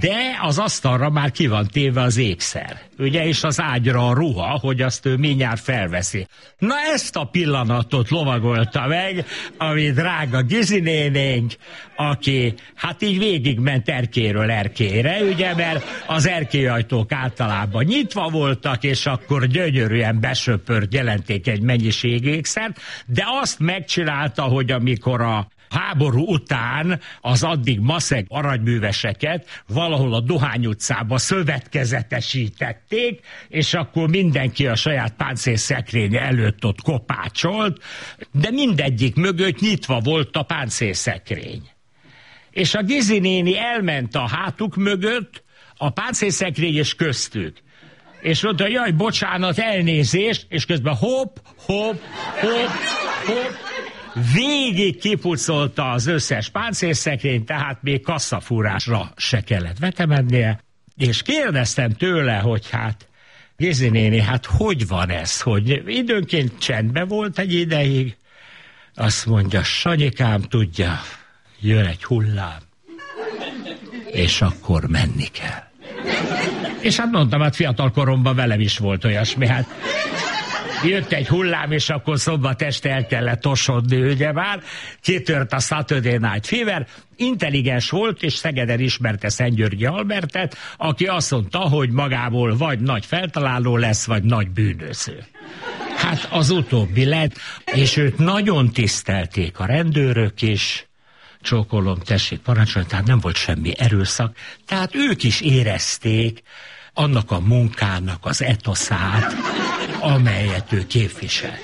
de az asztalra már ki van téve az ékszer, ugye, és az ágyra a ruha, hogy azt ő mindjárt felveszi. Na ezt a pillanatot lovagolta meg, ami drága Gizinénénk, aki hát így végigment erkéről erkére, ugye, mert az erkélyajtók általában nyitva voltak, és akkor gyönyörűen besöpört jelenték egy mennyiségékszert, de azt megcsinálta, hogy amikor a háború után az addig maszeg aranyműveseket valahol a Dohány utcába szövetkezetesítették, és akkor mindenki a saját páncélszekrénye előtt ott kopácsolt, de mindegyik mögött nyitva volt a páncélszekrény. És a Gizi néni elment a hátuk mögött, a páncélszekrény és köztük. És mondta, jaj, bocsánat, elnézést, és közben hopp, hopp, hopp, hopp, végig kipucolta az összes páncélszekrényt, tehát még kasszafúrásra se kellett vetemednie, és kérdeztem tőle, hogy hát Gézi néni, hát hogy van ez, hogy időnként csendben volt egy ideig, azt mondja, Sanyikám tudja, jön egy hullám, és akkor menni kell. És hát mondtam, hát fiatal koromban velem is volt olyasmi, hát jött egy hullám, és akkor szombat este el kellett tosodni, ugye már, kitört a Saturday Night Fever, intelligens volt, és Szegeden ismerte Szentgyörgyi Albertet, aki azt mondta, hogy magából vagy nagy feltaláló lesz, vagy nagy bűnöző. Hát az utóbbi lett, és őt nagyon tisztelték a rendőrök is, csókolom, tessék parancsolni, tehát nem volt semmi erőszak, tehát ők is érezték annak a munkának az etoszát, amelyet ő képvisel.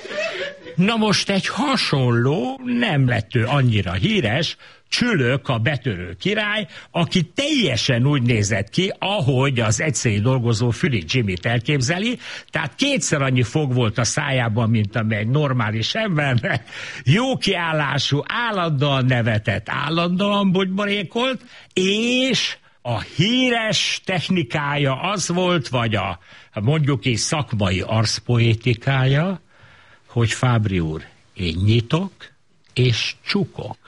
Na most egy hasonló, nem lett ő annyira híres, Csülök a betörő király, aki teljesen úgy nézett ki, ahogy az egyszerű dolgozó Füli Jimmy-t elképzeli, tehát kétszer annyi fog volt a szájában, mint amely normális embernek, jó kiállású, állandóan nevetett, állandóan bogyborékolt, és a híres technikája az volt, vagy a mondjuk is szakmai arszpoétikája, hogy Fábri úr, én nyitok és csukok.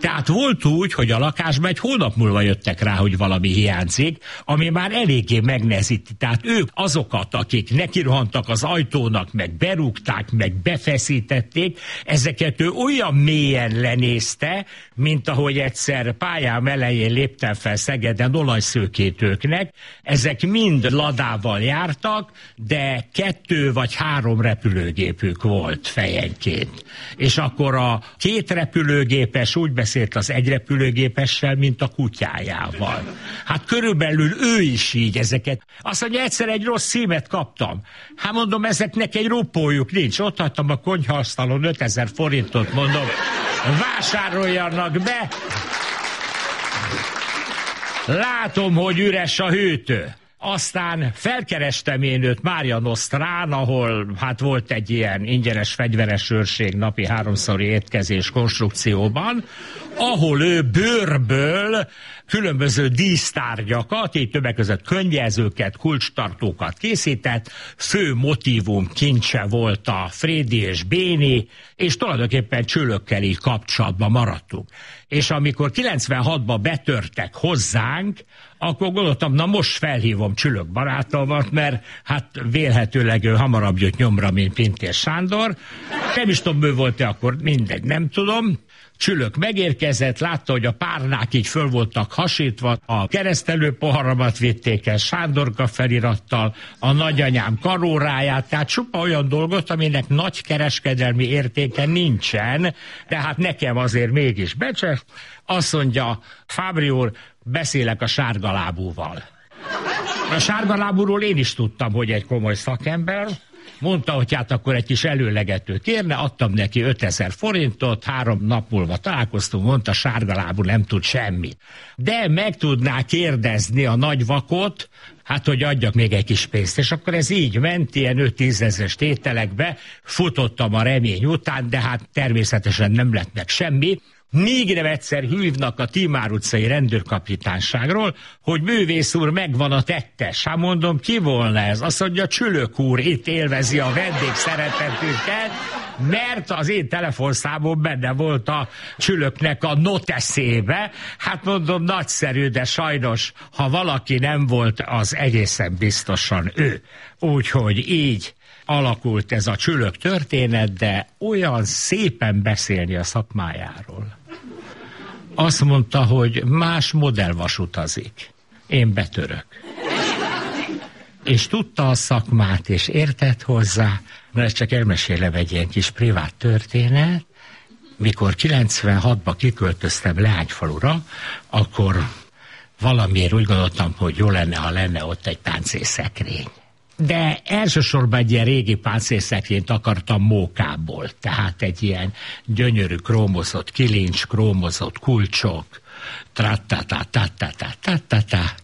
Tehát volt úgy, hogy a lakásban egy hónap múlva jöttek rá, hogy valami hiányzik, ami már eléggé megnehezíti. Tehát ők azokat, akik nekirohantak az ajtónak, meg berúgták, meg befeszítették, ezeket ő olyan mélyen lenézte, mint ahogy egyszer pályám elején léptem fel Szegeden olajszőkétőknek. Ezek mind ladával jártak, de kettő vagy három repülőgépük volt fejenként. És akkor a két repülőgépes úgy beszélt az egyrepülőgépessel, mint a kutyájával. Hát körülbelül ő is így ezeket. Azt mondja, egyszer egy rossz szímet kaptam. Hát mondom, ezeknek egy rupójuk nincs. Ott hagytam a konyhaasztalon 5000 forintot, mondom, vásároljanak be. Látom, hogy üres a hűtő. Aztán felkerestem én őt Mária Nosztrán, ahol hát volt egy ilyen ingyenes fegyveres őrség napi háromszori étkezés konstrukcióban, ahol ő bőrből különböző dísztárgyakat, így többek között könyvjelzőket, kulcstartókat készített, fő motivum kincse volt a Frédi és Béni, és tulajdonképpen csülökkel így kapcsolatban maradtunk. És amikor 96-ban betörtek hozzánk, akkor gondoltam, na most felhívom Csülök barátomat, mert hát vélhetőleg ő hamarabb jött nyomra, mint Pintér Sándor. Nem is tudom, ő volt-e akkor, mindegy, nem tudom. Csülök megérkezett, látta, hogy a párnák így föl voltak hasítva, a keresztelő poharamat vitték el Sándorka felirattal, a nagyanyám karóráját, tehát csupa olyan dolgot, aminek nagy kereskedelmi értéke nincsen, tehát nekem azért mégis becse. Azt mondja, Fábri úr, beszélek a sárgalábúval. A sárgalábúról én is tudtam, hogy egy komoly szakember, mondta, hogy hát akkor egy kis előlegető kérne, adtam neki 5000 forintot, három nap múlva találkoztunk, mondta, sárgalábú nem tud semmit. De meg tudná kérdezni a nagy vakot, hát hogy adjak még egy kis pénzt. És akkor ez így ment, ilyen 5-10 ezres tételekbe, futottam a remény után, de hát természetesen nem lett meg semmi. Még nem egyszer hívnak a Timár utcai rendőrkapitányságról, hogy művész úr megvan a tettes. Hát mondom, ki volna ez? Azt mondja, Csülök úr itt élvezi a vendég szeretetünket, mert az én telefonszámom benne volt a csülöknek a noteszébe. Hát mondom, nagyszerű, de sajnos, ha valaki nem volt, az egészen biztosan ő. Úgyhogy így alakult ez a csülök történet, de olyan szépen beszélni a szakmájáról azt mondta, hogy más modellvas utazik. Én betörök. És tudta a szakmát, és értett hozzá, mert ezt csak elmesélem egy ilyen kis privát történet, mikor 96-ba kiköltöztem Leányfalura, akkor valamiért úgy gondoltam, hogy jó lenne, ha lenne ott egy páncészekrény de elsősorban egy ilyen régi páncélszekrényt akartam mókából, tehát egy ilyen gyönyörű krómozott kilincs, krómozott kulcsok, trattata, tattata, tattata,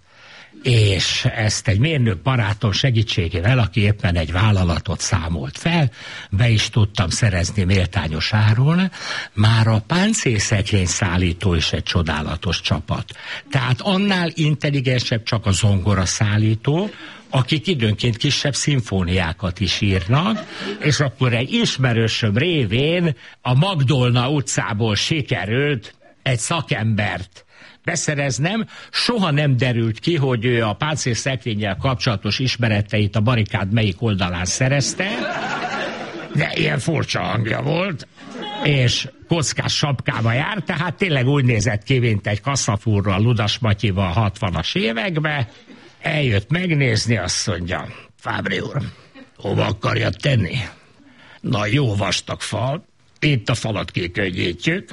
és ezt egy mérnök barátom segítségével, aki éppen egy vállalatot számolt fel, be is tudtam szerezni méltányos áron, már a páncélszekrény szállító is egy csodálatos csapat. Tehát annál intelligensebb csak a zongora szállító, akik időnként kisebb szimfóniákat is írnak, és akkor egy ismerősöm révén a Magdolna utcából sikerült egy szakembert beszereznem, soha nem derült ki, hogy ő a páncélszekrényel kapcsolatos ismereteit a barikád melyik oldalán szerezte, de ilyen furcsa hangja volt, és kockás sapkába járt, tehát tényleg úgy nézett ki, mint egy kasszafúrral, Ludas Matyival 60-as években, Eljött megnézni, azt mondja, Fábri úr, hova akarja tenni? Na jó vastag fal, itt a falat kikönnyítjük,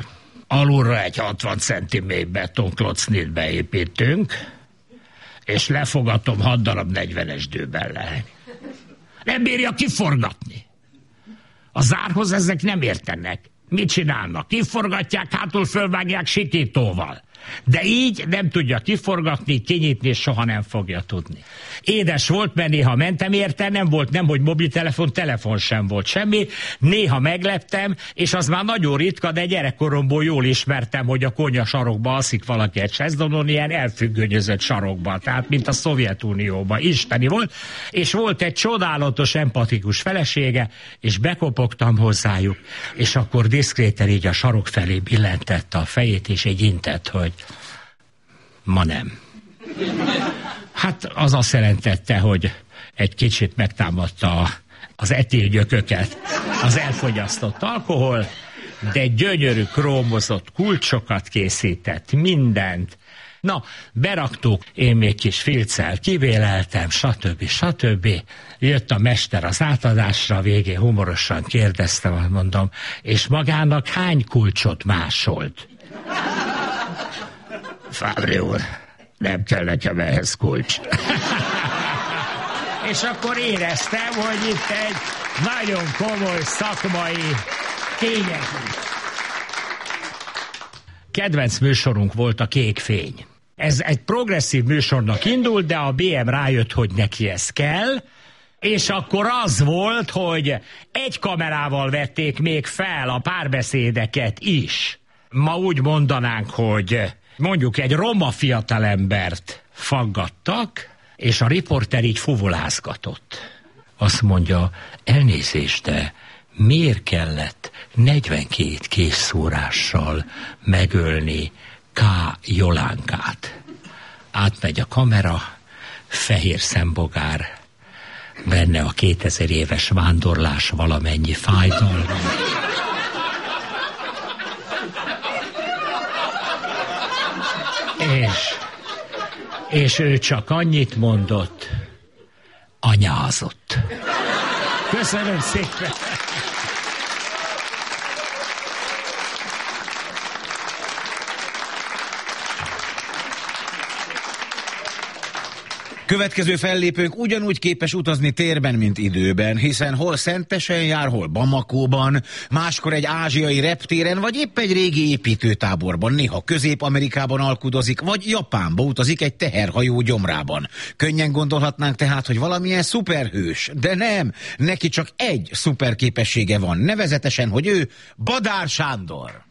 alulra egy 60 cm betonklocnit beépítünk, és lefogatom 6 darab 40-es dőbellel. Nem bírja kiforgatni. A zárhoz ezek nem értenek. Mit csinálnak? Kiforgatják, hátul fölvágják sikítóval. De így nem tudja kiforgatni, kinyitni, és soha nem fogja tudni. Édes volt, mert néha mentem érte, nem volt nem, hogy mobiltelefon, telefon sem volt semmi. Néha megleptem, és az már nagyon ritka, de gyerekkoromból jól ismertem, hogy a konya sarokba alszik valaki egy sezdonon, ilyen elfüggönyözött sarokba, tehát mint a Szovjetunióban. Isteni volt, és volt egy csodálatos, empatikus felesége, és bekopogtam hozzájuk, és akkor diszkréten így a sarok felé billentette a fejét, és egy intett, hogy ma nem. Hát az azt jelentette, hogy egy kicsit megtámadta az etilgyököket az elfogyasztott alkohol, de gyönyörű krómozott kulcsokat készített, mindent. Na, beraktuk, én még kis filccel kivéleltem, stb. stb. Jött a mester az átadásra, végén humorosan kérdeztem, mondom, és magának hány kulcsot másolt? Fábri úr, nem kell nekem ehhez kulcs. És akkor éreztem, hogy itt egy nagyon komoly szakmai tényező. Kedvenc műsorunk volt a Kék Fény. Ez egy progresszív műsornak indult, de a BM rájött, hogy neki ez kell, és akkor az volt, hogy egy kamerával vették még fel a párbeszédeket is. Ma úgy mondanánk, hogy mondjuk egy roma fiatalembert faggattak, és a riporter így fuvolázgatott. Azt mondja, elnézést, de miért kellett 42 készszórással megölni K. Jolánkát? Átmegy a kamera, fehér szembogár, benne a 2000 éves vándorlás valamennyi fájdalma És, és ő csak annyit mondott, anyázott. Köszönöm szépen! Következő fellépőnk ugyanúgy képes utazni térben, mint időben, hiszen hol Szentesen jár, hol Bamakóban, máskor egy ázsiai reptéren, vagy épp egy régi építőtáborban, néha Közép-Amerikában alkudozik, vagy Japánba utazik egy teherhajó gyomrában. Könnyen gondolhatnánk tehát, hogy valamilyen szuperhős, de nem, neki csak egy szuperképessége van, nevezetesen, hogy ő Badár Sándor.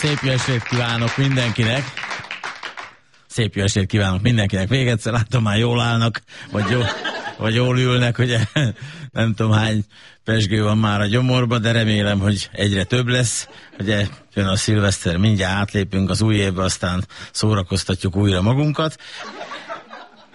Szép jó estét kívánok mindenkinek. Szép jó estét kívánok mindenkinek. Még egyszer látom, már jól állnak, vagy, jó, vagy jól ülnek, hogy nem tudom hány pesgő van már a gyomorba, de remélem, hogy egyre több lesz. Ugye jön a szilveszter, mindjárt átlépünk az új évbe, aztán szórakoztatjuk újra magunkat.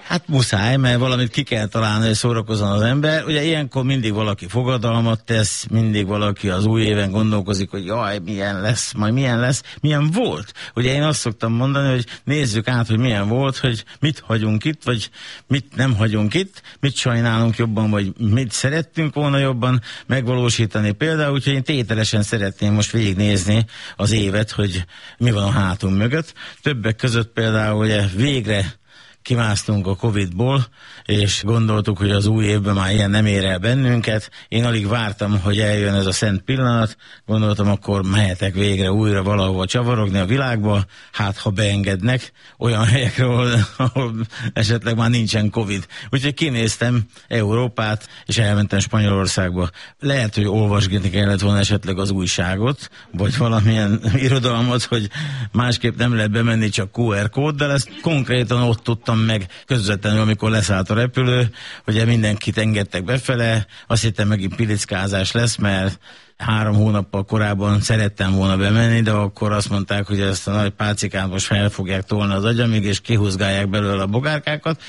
Hát muszáj, mert valamit ki kell találni, hogy szórakozzon az ember. Ugye ilyenkor mindig valaki fogadalmat tesz, mindig valaki az új éven gondolkozik, hogy jaj, milyen lesz, majd milyen lesz, milyen volt. Ugye én azt szoktam mondani, hogy nézzük át, hogy milyen volt, hogy mit hagyunk itt, vagy mit nem hagyunk itt, mit sajnálunk jobban, vagy mit szerettünk volna jobban megvalósítani. Például, úgyhogy én tételesen szeretném most végignézni az évet, hogy mi van a hátunk mögött. Többek között például ugye végre kimásztunk a Covid-ból, és gondoltuk, hogy az új évben már ilyen nem ér el bennünket. Én alig vártam, hogy eljön ez a szent pillanat, gondoltam, akkor mehetek végre újra valahova csavarogni a világba, hát ha beengednek olyan helyekre, ahol, ahol esetleg már nincsen Covid. Úgyhogy kinéztem Európát, és elmentem Spanyolországba. Lehet, hogy olvasgatni kellett volna esetleg az újságot, vagy valamilyen irodalmat, hogy másképp nem lehet bemenni, csak QR kód, de ezt konkrétan ott tudtam tudtam meg közvetlenül, amikor leszállt a repülő, ugye mindenkit engedtek befele, azt hittem megint pilickázás lesz, mert három hónappal korábban szerettem volna bemenni, de akkor azt mondták, hogy ezt a nagy pálcikát most fel fogják tolni az agyamig, és kihúzgálják belőle a bogárkákat.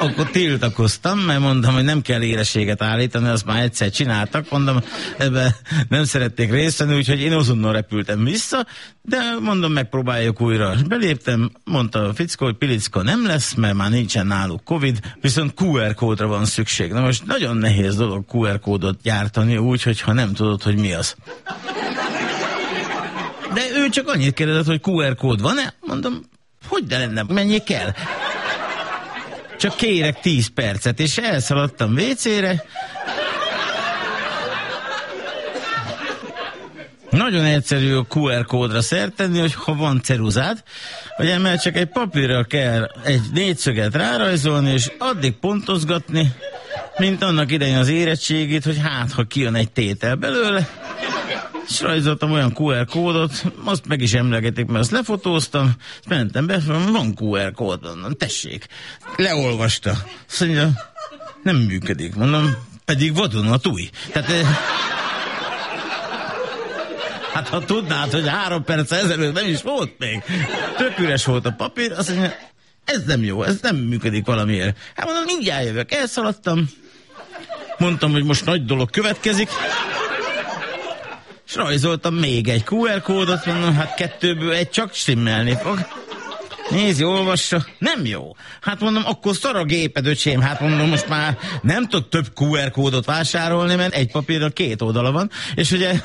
Akkor tiltakoztam, mert mondtam, hogy nem kell éreséget állítani, azt már egyszer csináltak, mondom, ebbe nem szerették részt venni, úgyhogy én azonnal repültem vissza, de mondom, megpróbáljuk újra. Beléptem, mondta a fickó, hogy Pilicka nem lesz, mert már nincsen náluk Covid, viszont QR kódra van szükség. Na most nagyon nehéz dolog QR kódot gyártani úgy, hogyha nem tudod, hogy mi az. De ő csak annyit kérdezett, hogy QR kód van-e? Mondom, hogy de lenne, mennyi kell? Csak kérek 10 percet, és elszaladtam WC-re, Nagyon egyszerű a QR kódra szert tenni, hogy ha van ceruzád, ugye mert csak egy papírra kell egy négyszöget rárajzolni, és addig pontozgatni, mint annak idején az érettségét, hogy hát, ha kijön egy tétel belőle, és rajzoltam olyan QR kódot, azt meg is emlegetik, mert azt lefotóztam, és mentem be, van QR kód, mondom, tessék. Leolvasta. Azt mondja, nem működik, mondom, pedig vadonatúj. Tehát eh, Hát ha tudnád, hogy három perc ezelőtt nem is volt még. Tök üres volt a papír, azt mondja, ez nem jó, ez nem működik valamiért. Hát mondom, mindjárt jövök, elszaladtam. Mondtam, hogy most nagy dolog következik. És rajzoltam még egy QR kódot, mondom, hát kettőből egy csak stimmelni fog. Nézi, olvassa. Nem jó. Hát mondom, akkor szar a géped, öcsém. Hát mondom, most már nem tud több QR kódot vásárolni, mert egy papírra két oldala van. És ugye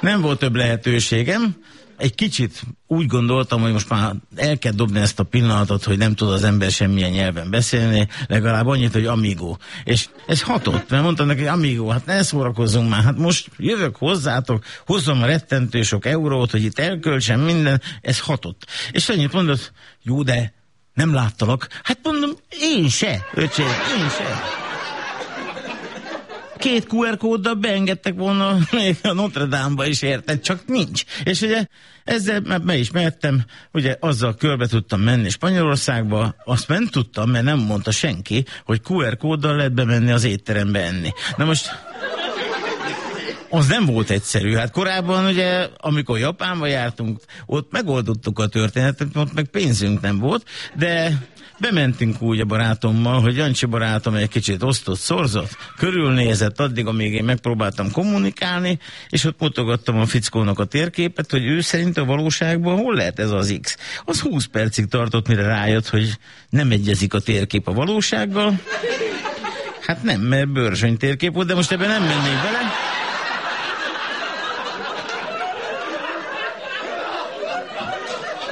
nem volt több lehetőségem. Egy kicsit úgy gondoltam, hogy most már el kell dobni ezt a pillanatot, hogy nem tud az ember semmilyen nyelven beszélni, legalább annyit, hogy amigo. És ez hatott, mert mondtam neki, hogy amigo, hát ne szórakozzunk már, hát most jövök hozzátok, hozom a rettentő sok eurót, hogy itt elköltsem minden, ez hatott. És annyit mondott, jó, de nem láttalak. Hát mondom, én se, öcsém, én se két QR kóddal beengedtek volna még a Notre Dame-ba is érted, csak nincs. És ugye ezzel be is mehettem, ugye azzal körbe tudtam menni Spanyolországba, azt nem tudtam, mert nem mondta senki, hogy QR kóddal lehet bemenni az étterembe enni. Na most az nem volt egyszerű. Hát korábban ugye, amikor Japánba jártunk, ott megoldottuk a történetet, ott meg pénzünk nem volt, de bementünk úgy a barátommal, hogy Jancsi barátom egy kicsit osztott, szorzott, körülnézett addig, amíg én megpróbáltam kommunikálni, és ott mutogattam a fickónak a térképet, hogy ő szerint a valóságban hol lehet ez az X. Az 20 percig tartott, mire rájött, hogy nem egyezik a térkép a valósággal. Hát nem, mert bőrzsöny térkép volt, de most ebben nem mennék bele.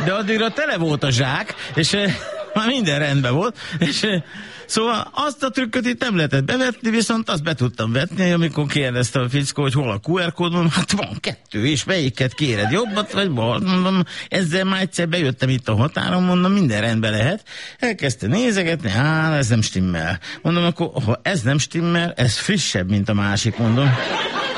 De addigra tele volt a zsák, és eh, már minden rendben volt, és eh, Szóval azt a trükköt itt nem lehetett bevetni, viszont azt be tudtam vetni, amikor kérdezte a fickó, hogy hol a QR kód, mondom, hát van kettő, és melyiket kéred, jobbat vagy bal? Mondom, ezzel már egyszer bejöttem itt a határon, mondom, minden rendben lehet. Elkezdte nézegetni, á, ez nem stimmel. Mondom, akkor ha ez nem stimmel, ez frissebb, mint a másik, mondom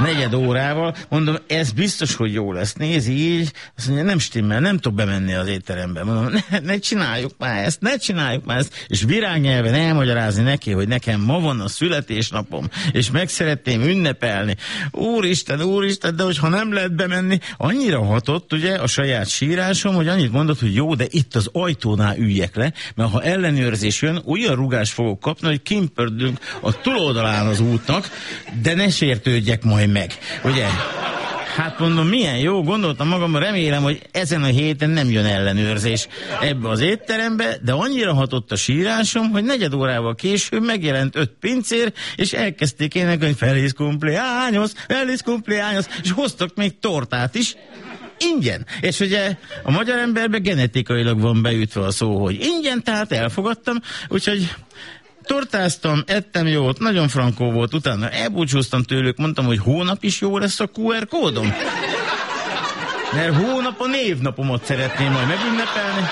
negyed órával, mondom, ez biztos, hogy jó lesz. Nézi így, azt mondja, nem stimmel, nem tudok bemenni az étterembe. Mondom, ne, ne csináljuk már ezt, ne csináljuk már ezt, és virágnyelven elmagyarázni neki, hogy nekem ma van a születésnapom, és meg szeretném ünnepelni. Úristen, úristen, de hogyha nem lehet bemenni, annyira hatott ugye a saját sírásom, hogy annyit mondott, hogy jó, de itt az ajtónál üljek le, mert ha ellenőrzés jön, olyan rugást fogok kapni, hogy kimpördünk a túloldalán az útnak, de ne sértődjek majd meg, ugye? Hát mondom, milyen jó, gondoltam magam, remélem, hogy ezen a héten nem jön ellenőrzés ebbe az étterembe, de annyira hatott a sírásom, hogy negyed órával később megjelent öt pincér, és elkezdték énekelni, feliz cumpleaños, feliz cumpleaños, és hoztak még tortát is, ingyen. És ugye a magyar emberben genetikailag van beütve a szó, hogy ingyen, tehát elfogadtam, úgyhogy tortáztam, ettem jót, nagyon frankó volt, utána elbúcsúztam tőlük, mondtam, hogy hónap is jó lesz a QR kódom. Mert hónap a névnapomat szeretném majd megünnepelni.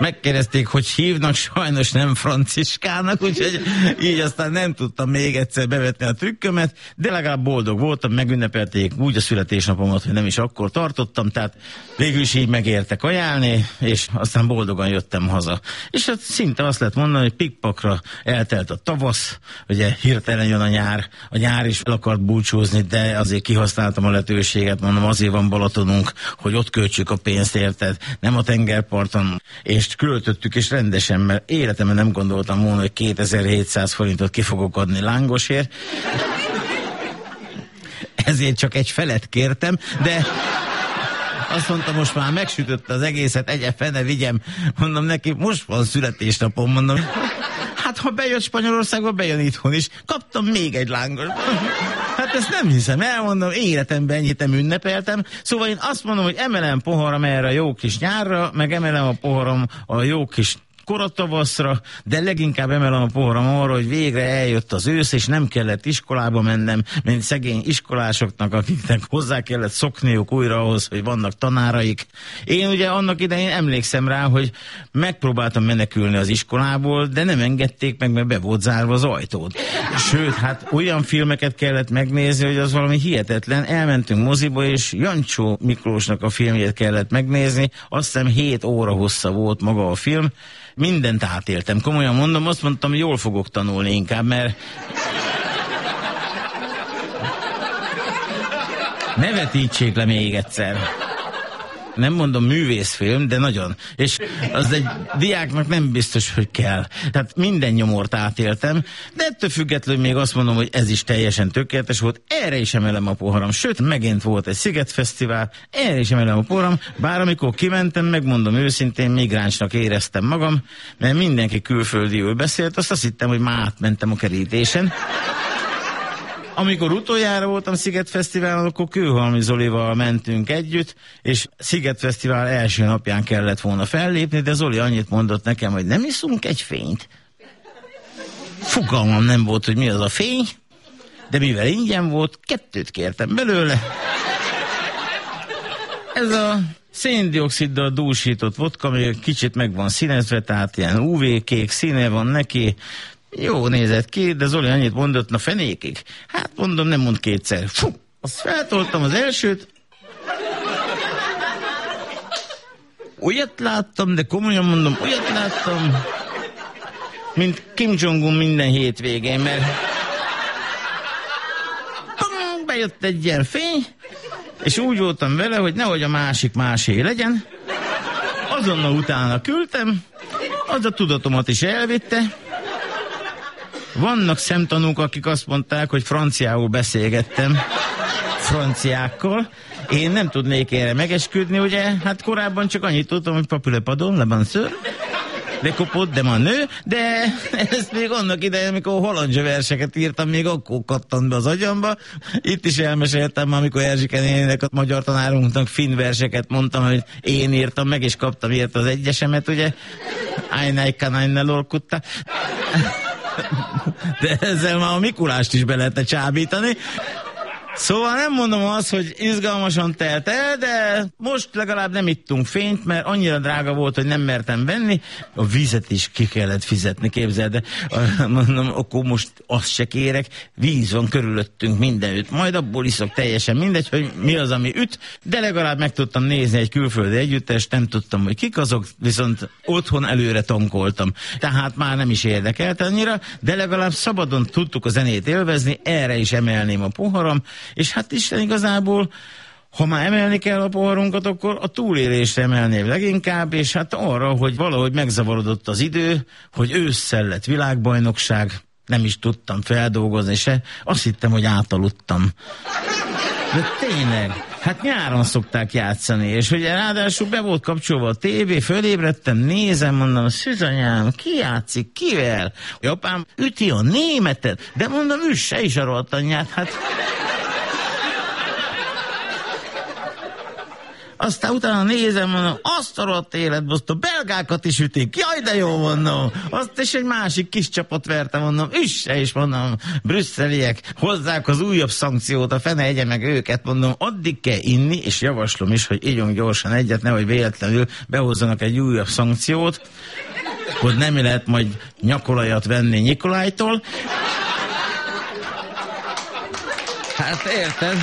Megkérdezték, hogy hívnak, sajnos nem Franciskának, úgyhogy így aztán nem tudtam még egyszer bevetni a trükkömet, de legalább boldog voltam, megünnepelték úgy a születésnapomat, hogy nem is akkor tartottam, tehát végül is így megértek ajánlni, és aztán boldogan jöttem haza. És hát szinte azt lehet mondani, hogy pikpakra eltelt a tavasz, ugye hirtelen jön a nyár, a nyár is el akart búcsúzni, de azért kihasználtam a lehetőséget, mondom, azért van Balatonunk, hogy ott költsük a pénzt, érted, nem a tengerparton, és költöttük, és rendesen, mert életemben nem gondoltam volna, hogy 2700 forintot ki fogok adni lángosért. Ezért csak egy felet kértem, de azt mondta, most már megsütötte az egészet, egye fene vigyem. Mondom neki, most van születésnapom, mondom. Hát ha bejött Spanyolországba, bejön itthon is. Kaptam még egy lángos. Hát ezt nem hiszem, elmondom, életemben ennyit nem ünnepeltem. Szóval én azt mondom, hogy emelem poharam erre a jó kis nyárra, meg emelem a poharam a jó kis koratavaszra, de leginkább emelem a poharam arra, hogy végre eljött az ősz, és nem kellett iskolába mennem, mint szegény iskolásoknak, akiknek hozzá kellett szokniuk újra ahhoz, hogy vannak tanáraik. Én ugye annak idején emlékszem rá, hogy megpróbáltam menekülni az iskolából, de nem engedték meg, mert be volt zárva az ajtót. Sőt, hát olyan filmeket kellett megnézni, hogy az valami hihetetlen. Elmentünk moziba, és Jancsó Miklósnak a filmjét kellett megnézni. Azt hiszem 7 óra hossza volt maga a film, mindent átéltem. Komolyan mondom, azt mondtam, jól fogok tanulni inkább, mert ne vetítsék le még egyszer nem mondom művészfilm, de nagyon. És az egy diáknak nem biztos, hogy kell. Tehát minden nyomort átéltem, de ettől függetlenül még azt mondom, hogy ez is teljesen tökéletes volt. Erre is emelem a poharam. Sőt, megint volt egy Szigetfesztivál, erre is emelem a poharam. Bár amikor kimentem, megmondom őszintén, migránsnak éreztem magam, mert mindenki külföldiül beszélt, azt azt hittem, hogy már átmentem a kerítésen amikor utoljára voltam Szigetfesztiválon, akkor Kőhalmi Zolival mentünk együtt, és Szigetfesztivál első napján kellett volna fellépni, de Zoli annyit mondott nekem, hogy nem iszunk egy fényt. Fogalmam nem volt, hogy mi az a fény, de mivel ingyen volt, kettőt kértem belőle. Ez a széndioksziddal dúsított vodka, még kicsit meg van színezve, tehát ilyen UV-kék színe van neki, jó nézett ki, de Zoli annyit mondott, na fenékig. Hát mondom, nem mond kétszer. Fú, azt feltoltam az elsőt. Olyat láttam, de komolyan mondom, olyat láttam, mint Kim Jong-un minden hétvégén, mert bejött egy ilyen fény, és úgy voltam vele, hogy nehogy a másik másé legyen. Azonnal utána küldtem, az a tudatomat is elvitte. Vannak szemtanúk, akik azt mondták, hogy franciául beszélgettem franciákkal. Én nem tudnék erre megesküdni, ugye? Hát korábban csak annyit tudtam, hogy papule padon, le van ször. De kopott, de nő, de ezt még annak idején, amikor hollandzsa verseket írtam, még akkor kattant be az agyamba. Itt is elmeséltem, amikor Erzsike nénének, a magyar tanárunknak finn verseket mondtam, hogy én írtam meg, és kaptam érte az egyesemet, ugye? Ájnájka nájne lorkutta. De ezzel már a Mikulást is be lehetne csábítani. Szóval nem mondom azt, hogy izgalmasan telt el, de most legalább nem ittunk fényt, mert annyira drága volt, hogy nem mertem venni. A vizet is ki kellett fizetni, képzeld, de mondom, akkor most azt se kérek, víz van körülöttünk mindenütt. Majd abból iszok teljesen mindegy, hogy mi az, ami üt, de legalább meg tudtam nézni egy külföldi együttest, nem tudtam, hogy kik azok, viszont otthon előre tankoltam. Tehát már nem is érdekelt annyira, de legalább szabadon tudtuk a zenét élvezni, erre is emelném a poharam, és hát Isten igazából ha már emelni kell a poharunkat, akkor a túlélésre emelném leginkább, és hát arra, hogy valahogy megzavarodott az idő, hogy ősszel lett világbajnokság, nem is tudtam feldolgozni se, azt hittem, hogy átaludtam. De tényleg, hát nyáron szokták játszani, és hogy ráadásul be volt kapcsolva a tévé, fölébredtem, nézem, mondom, szüzanyám, ki játszik, kivel? Japán üti a németet, de mondom, üsse is a rohadt anyját, hát Aztán utána nézem, mondom, azt a életben, azt a belgákat is ütik. Jaj, de jó, mondom. Azt is egy másik kis csapat verte, mondom, üsse is, mondom, brüsszeliek, hozzák az újabb szankciót, a fene egye meg őket, mondom, addig kell inni, és javaslom is, hogy ígyunk gyorsan egyet, nehogy véletlenül behozzanak egy újabb szankciót, hogy nem lehet majd nyakolajat venni Nikolájtól. Hát érted?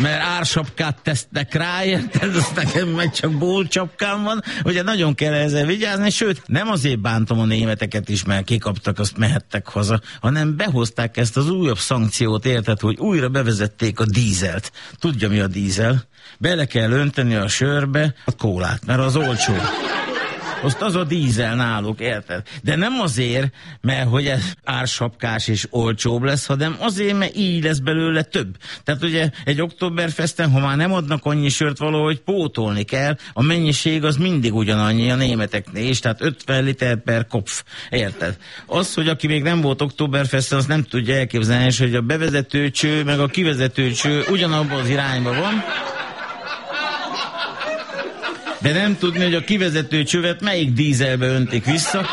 Mert ársapkát tesznek rá, érted? Ez nekem meg csak bólcsapkám van. Ugye nagyon kell ezzel vigyázni, sőt, nem azért bántom a németeket is, mert kikaptak, azt mehettek haza, hanem behozták ezt az újabb szankciót, érted, hogy újra bevezették a dízelt. Tudja, mi a dízel? Bele kell önteni a sörbe a kólát, mert az olcsó. Azt az a dízel náluk, érted? De nem azért, mert hogy ez ársapkás és olcsóbb lesz, hanem azért, mert így lesz belőle több. Tehát ugye egy októberfesten, ha már nem adnak annyi sört valahogy pótolni kell, a mennyiség az mindig ugyanannyi a németeknél is, tehát 50 liter per kopf, érted? Az, hogy aki még nem volt októberfesten, az nem tudja elképzelni, és hogy a bevezető cső, meg a kivezető cső ugyanabban az irányban van, de nem tudni, hogy a kivezető csövet melyik dízelbe öntik vissza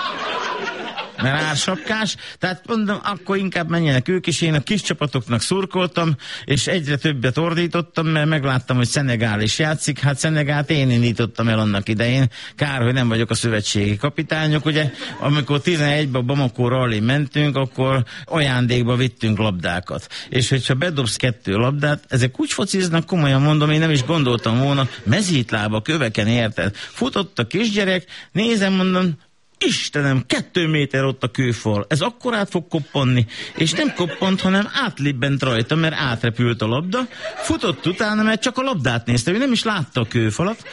mert ársapkás, tehát mondom, akkor inkább menjenek ők is, én a kis csapatoknak szurkoltam, és egyre többet ordítottam, mert megláttam, hogy Szenegál is játszik, hát Szenegált én indítottam el annak idején, kár, hogy nem vagyok a szövetségi kapitányok, ugye, amikor 11-ben a Bamako rally mentünk, akkor ajándékba vittünk labdákat, és hogyha bedobsz kettő labdát, ezek úgy fociznak, komolyan mondom, én nem is gondoltam volna, mezítlába, köveken érted. Futott a kisgyerek, nézem, mondom, Istenem, kettő méter ott a kőfal. Ez akkor át fog koppanni. És nem koppant, hanem átlibbent rajta, mert átrepült a labda. Futott utána, mert csak a labdát nézte, ő nem is látta a kőfalat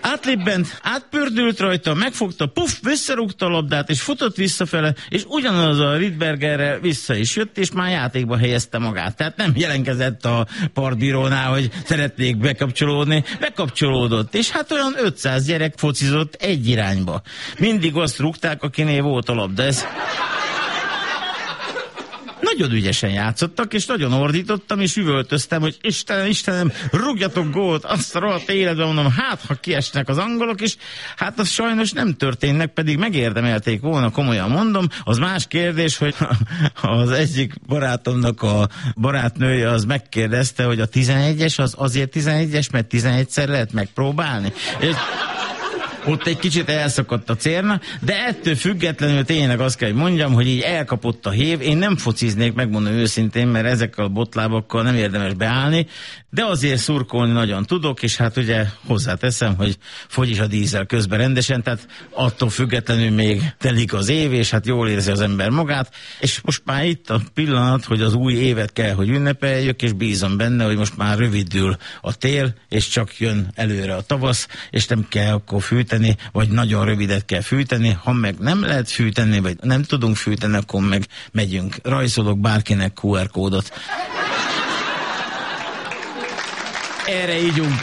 átlibbent, átpördült rajta, megfogta, puff, visszarúgta a labdát, és futott visszafele, és ugyanaz a Ritbergerre vissza is jött, és már játékba helyezte magát. Tehát nem jelenkezett a partbírónál, hogy szeretnék bekapcsolódni, bekapcsolódott, és hát olyan 500 gyerek focizott egy irányba. Mindig azt rúgták, akinél volt a labda. Ez nagyon ügyesen játszottak, és nagyon ordítottam, és üvöltöztem, hogy Istenem, Istenem, rúgjatok gólt, azt a rohadt életben mondom, hát ha kiesnek az angolok is, hát az sajnos nem történnek, pedig megérdemelték volna, komolyan mondom. Az más kérdés, hogy az egyik barátomnak a barátnője az megkérdezte, hogy a 11-es az azért 11-es, mert 11-szer lehet megpróbálni. És ott egy kicsit elszakadt a cérna, de ettől függetlenül tényleg azt kell, hogy mondjam, hogy így elkapott a hév. Én nem fociznék, megmondom őszintén, mert ezekkel a botlábakkal nem érdemes beállni, de azért szurkolni nagyon tudok, és hát ugye hozzáteszem, hogy fogy is a dízel közben rendesen, tehát attól függetlenül még telik az év, és hát jól érzi az ember magát, és most már itt a pillanat, hogy az új évet kell, hogy ünnepeljük, és bízom benne, hogy most már rövidül a tél, és csak jön előre a tavasz, és nem kell akkor fűteni, vagy nagyon rövidet kell fűteni, ha meg nem lehet fűteni, vagy nem tudunk fűteni, akkor meg megyünk. Rajzolok bárkinek QR kódot. Erre ígyunk.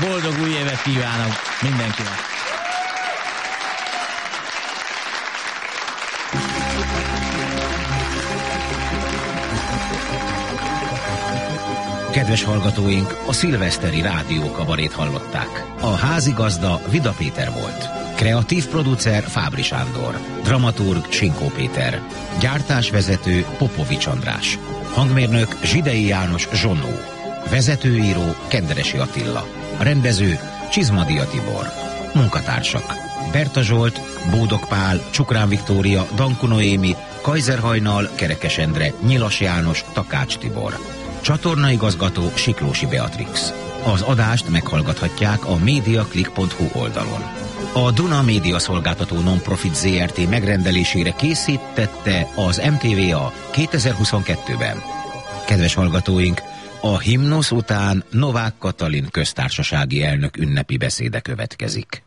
Boldog új évet kívánok mindenkinek! Kedves hallgatóink, a szilveszteri rádiókabarét hallották. A házigazda Vida Péter volt. Kreatív producer Fábri Sándor. Dramaturg Sinkó Péter. Gyártásvezető Popovics András. Hangmérnök Zsidei János Zsonó. Vezetőíró Kenderesi Attila. Rendező Csizmadia Tibor. Munkatársak Berta Zsolt, Bódog Pál, Csukrán Viktória, Danku Noémi, Kajzer Hajnal, Kerekes Endre, Nyilas János, Takács Tibor. Csatornaigazgató Siklósi Beatrix. Az adást meghallgathatják a mediaclick.hu oldalon. A Duna Média Szolgáltató Nonprofit ZRT megrendelésére készítette az MTVA 2022-ben. Kedves hallgatóink, a himnusz után Novák Katalin köztársasági elnök ünnepi beszéde következik.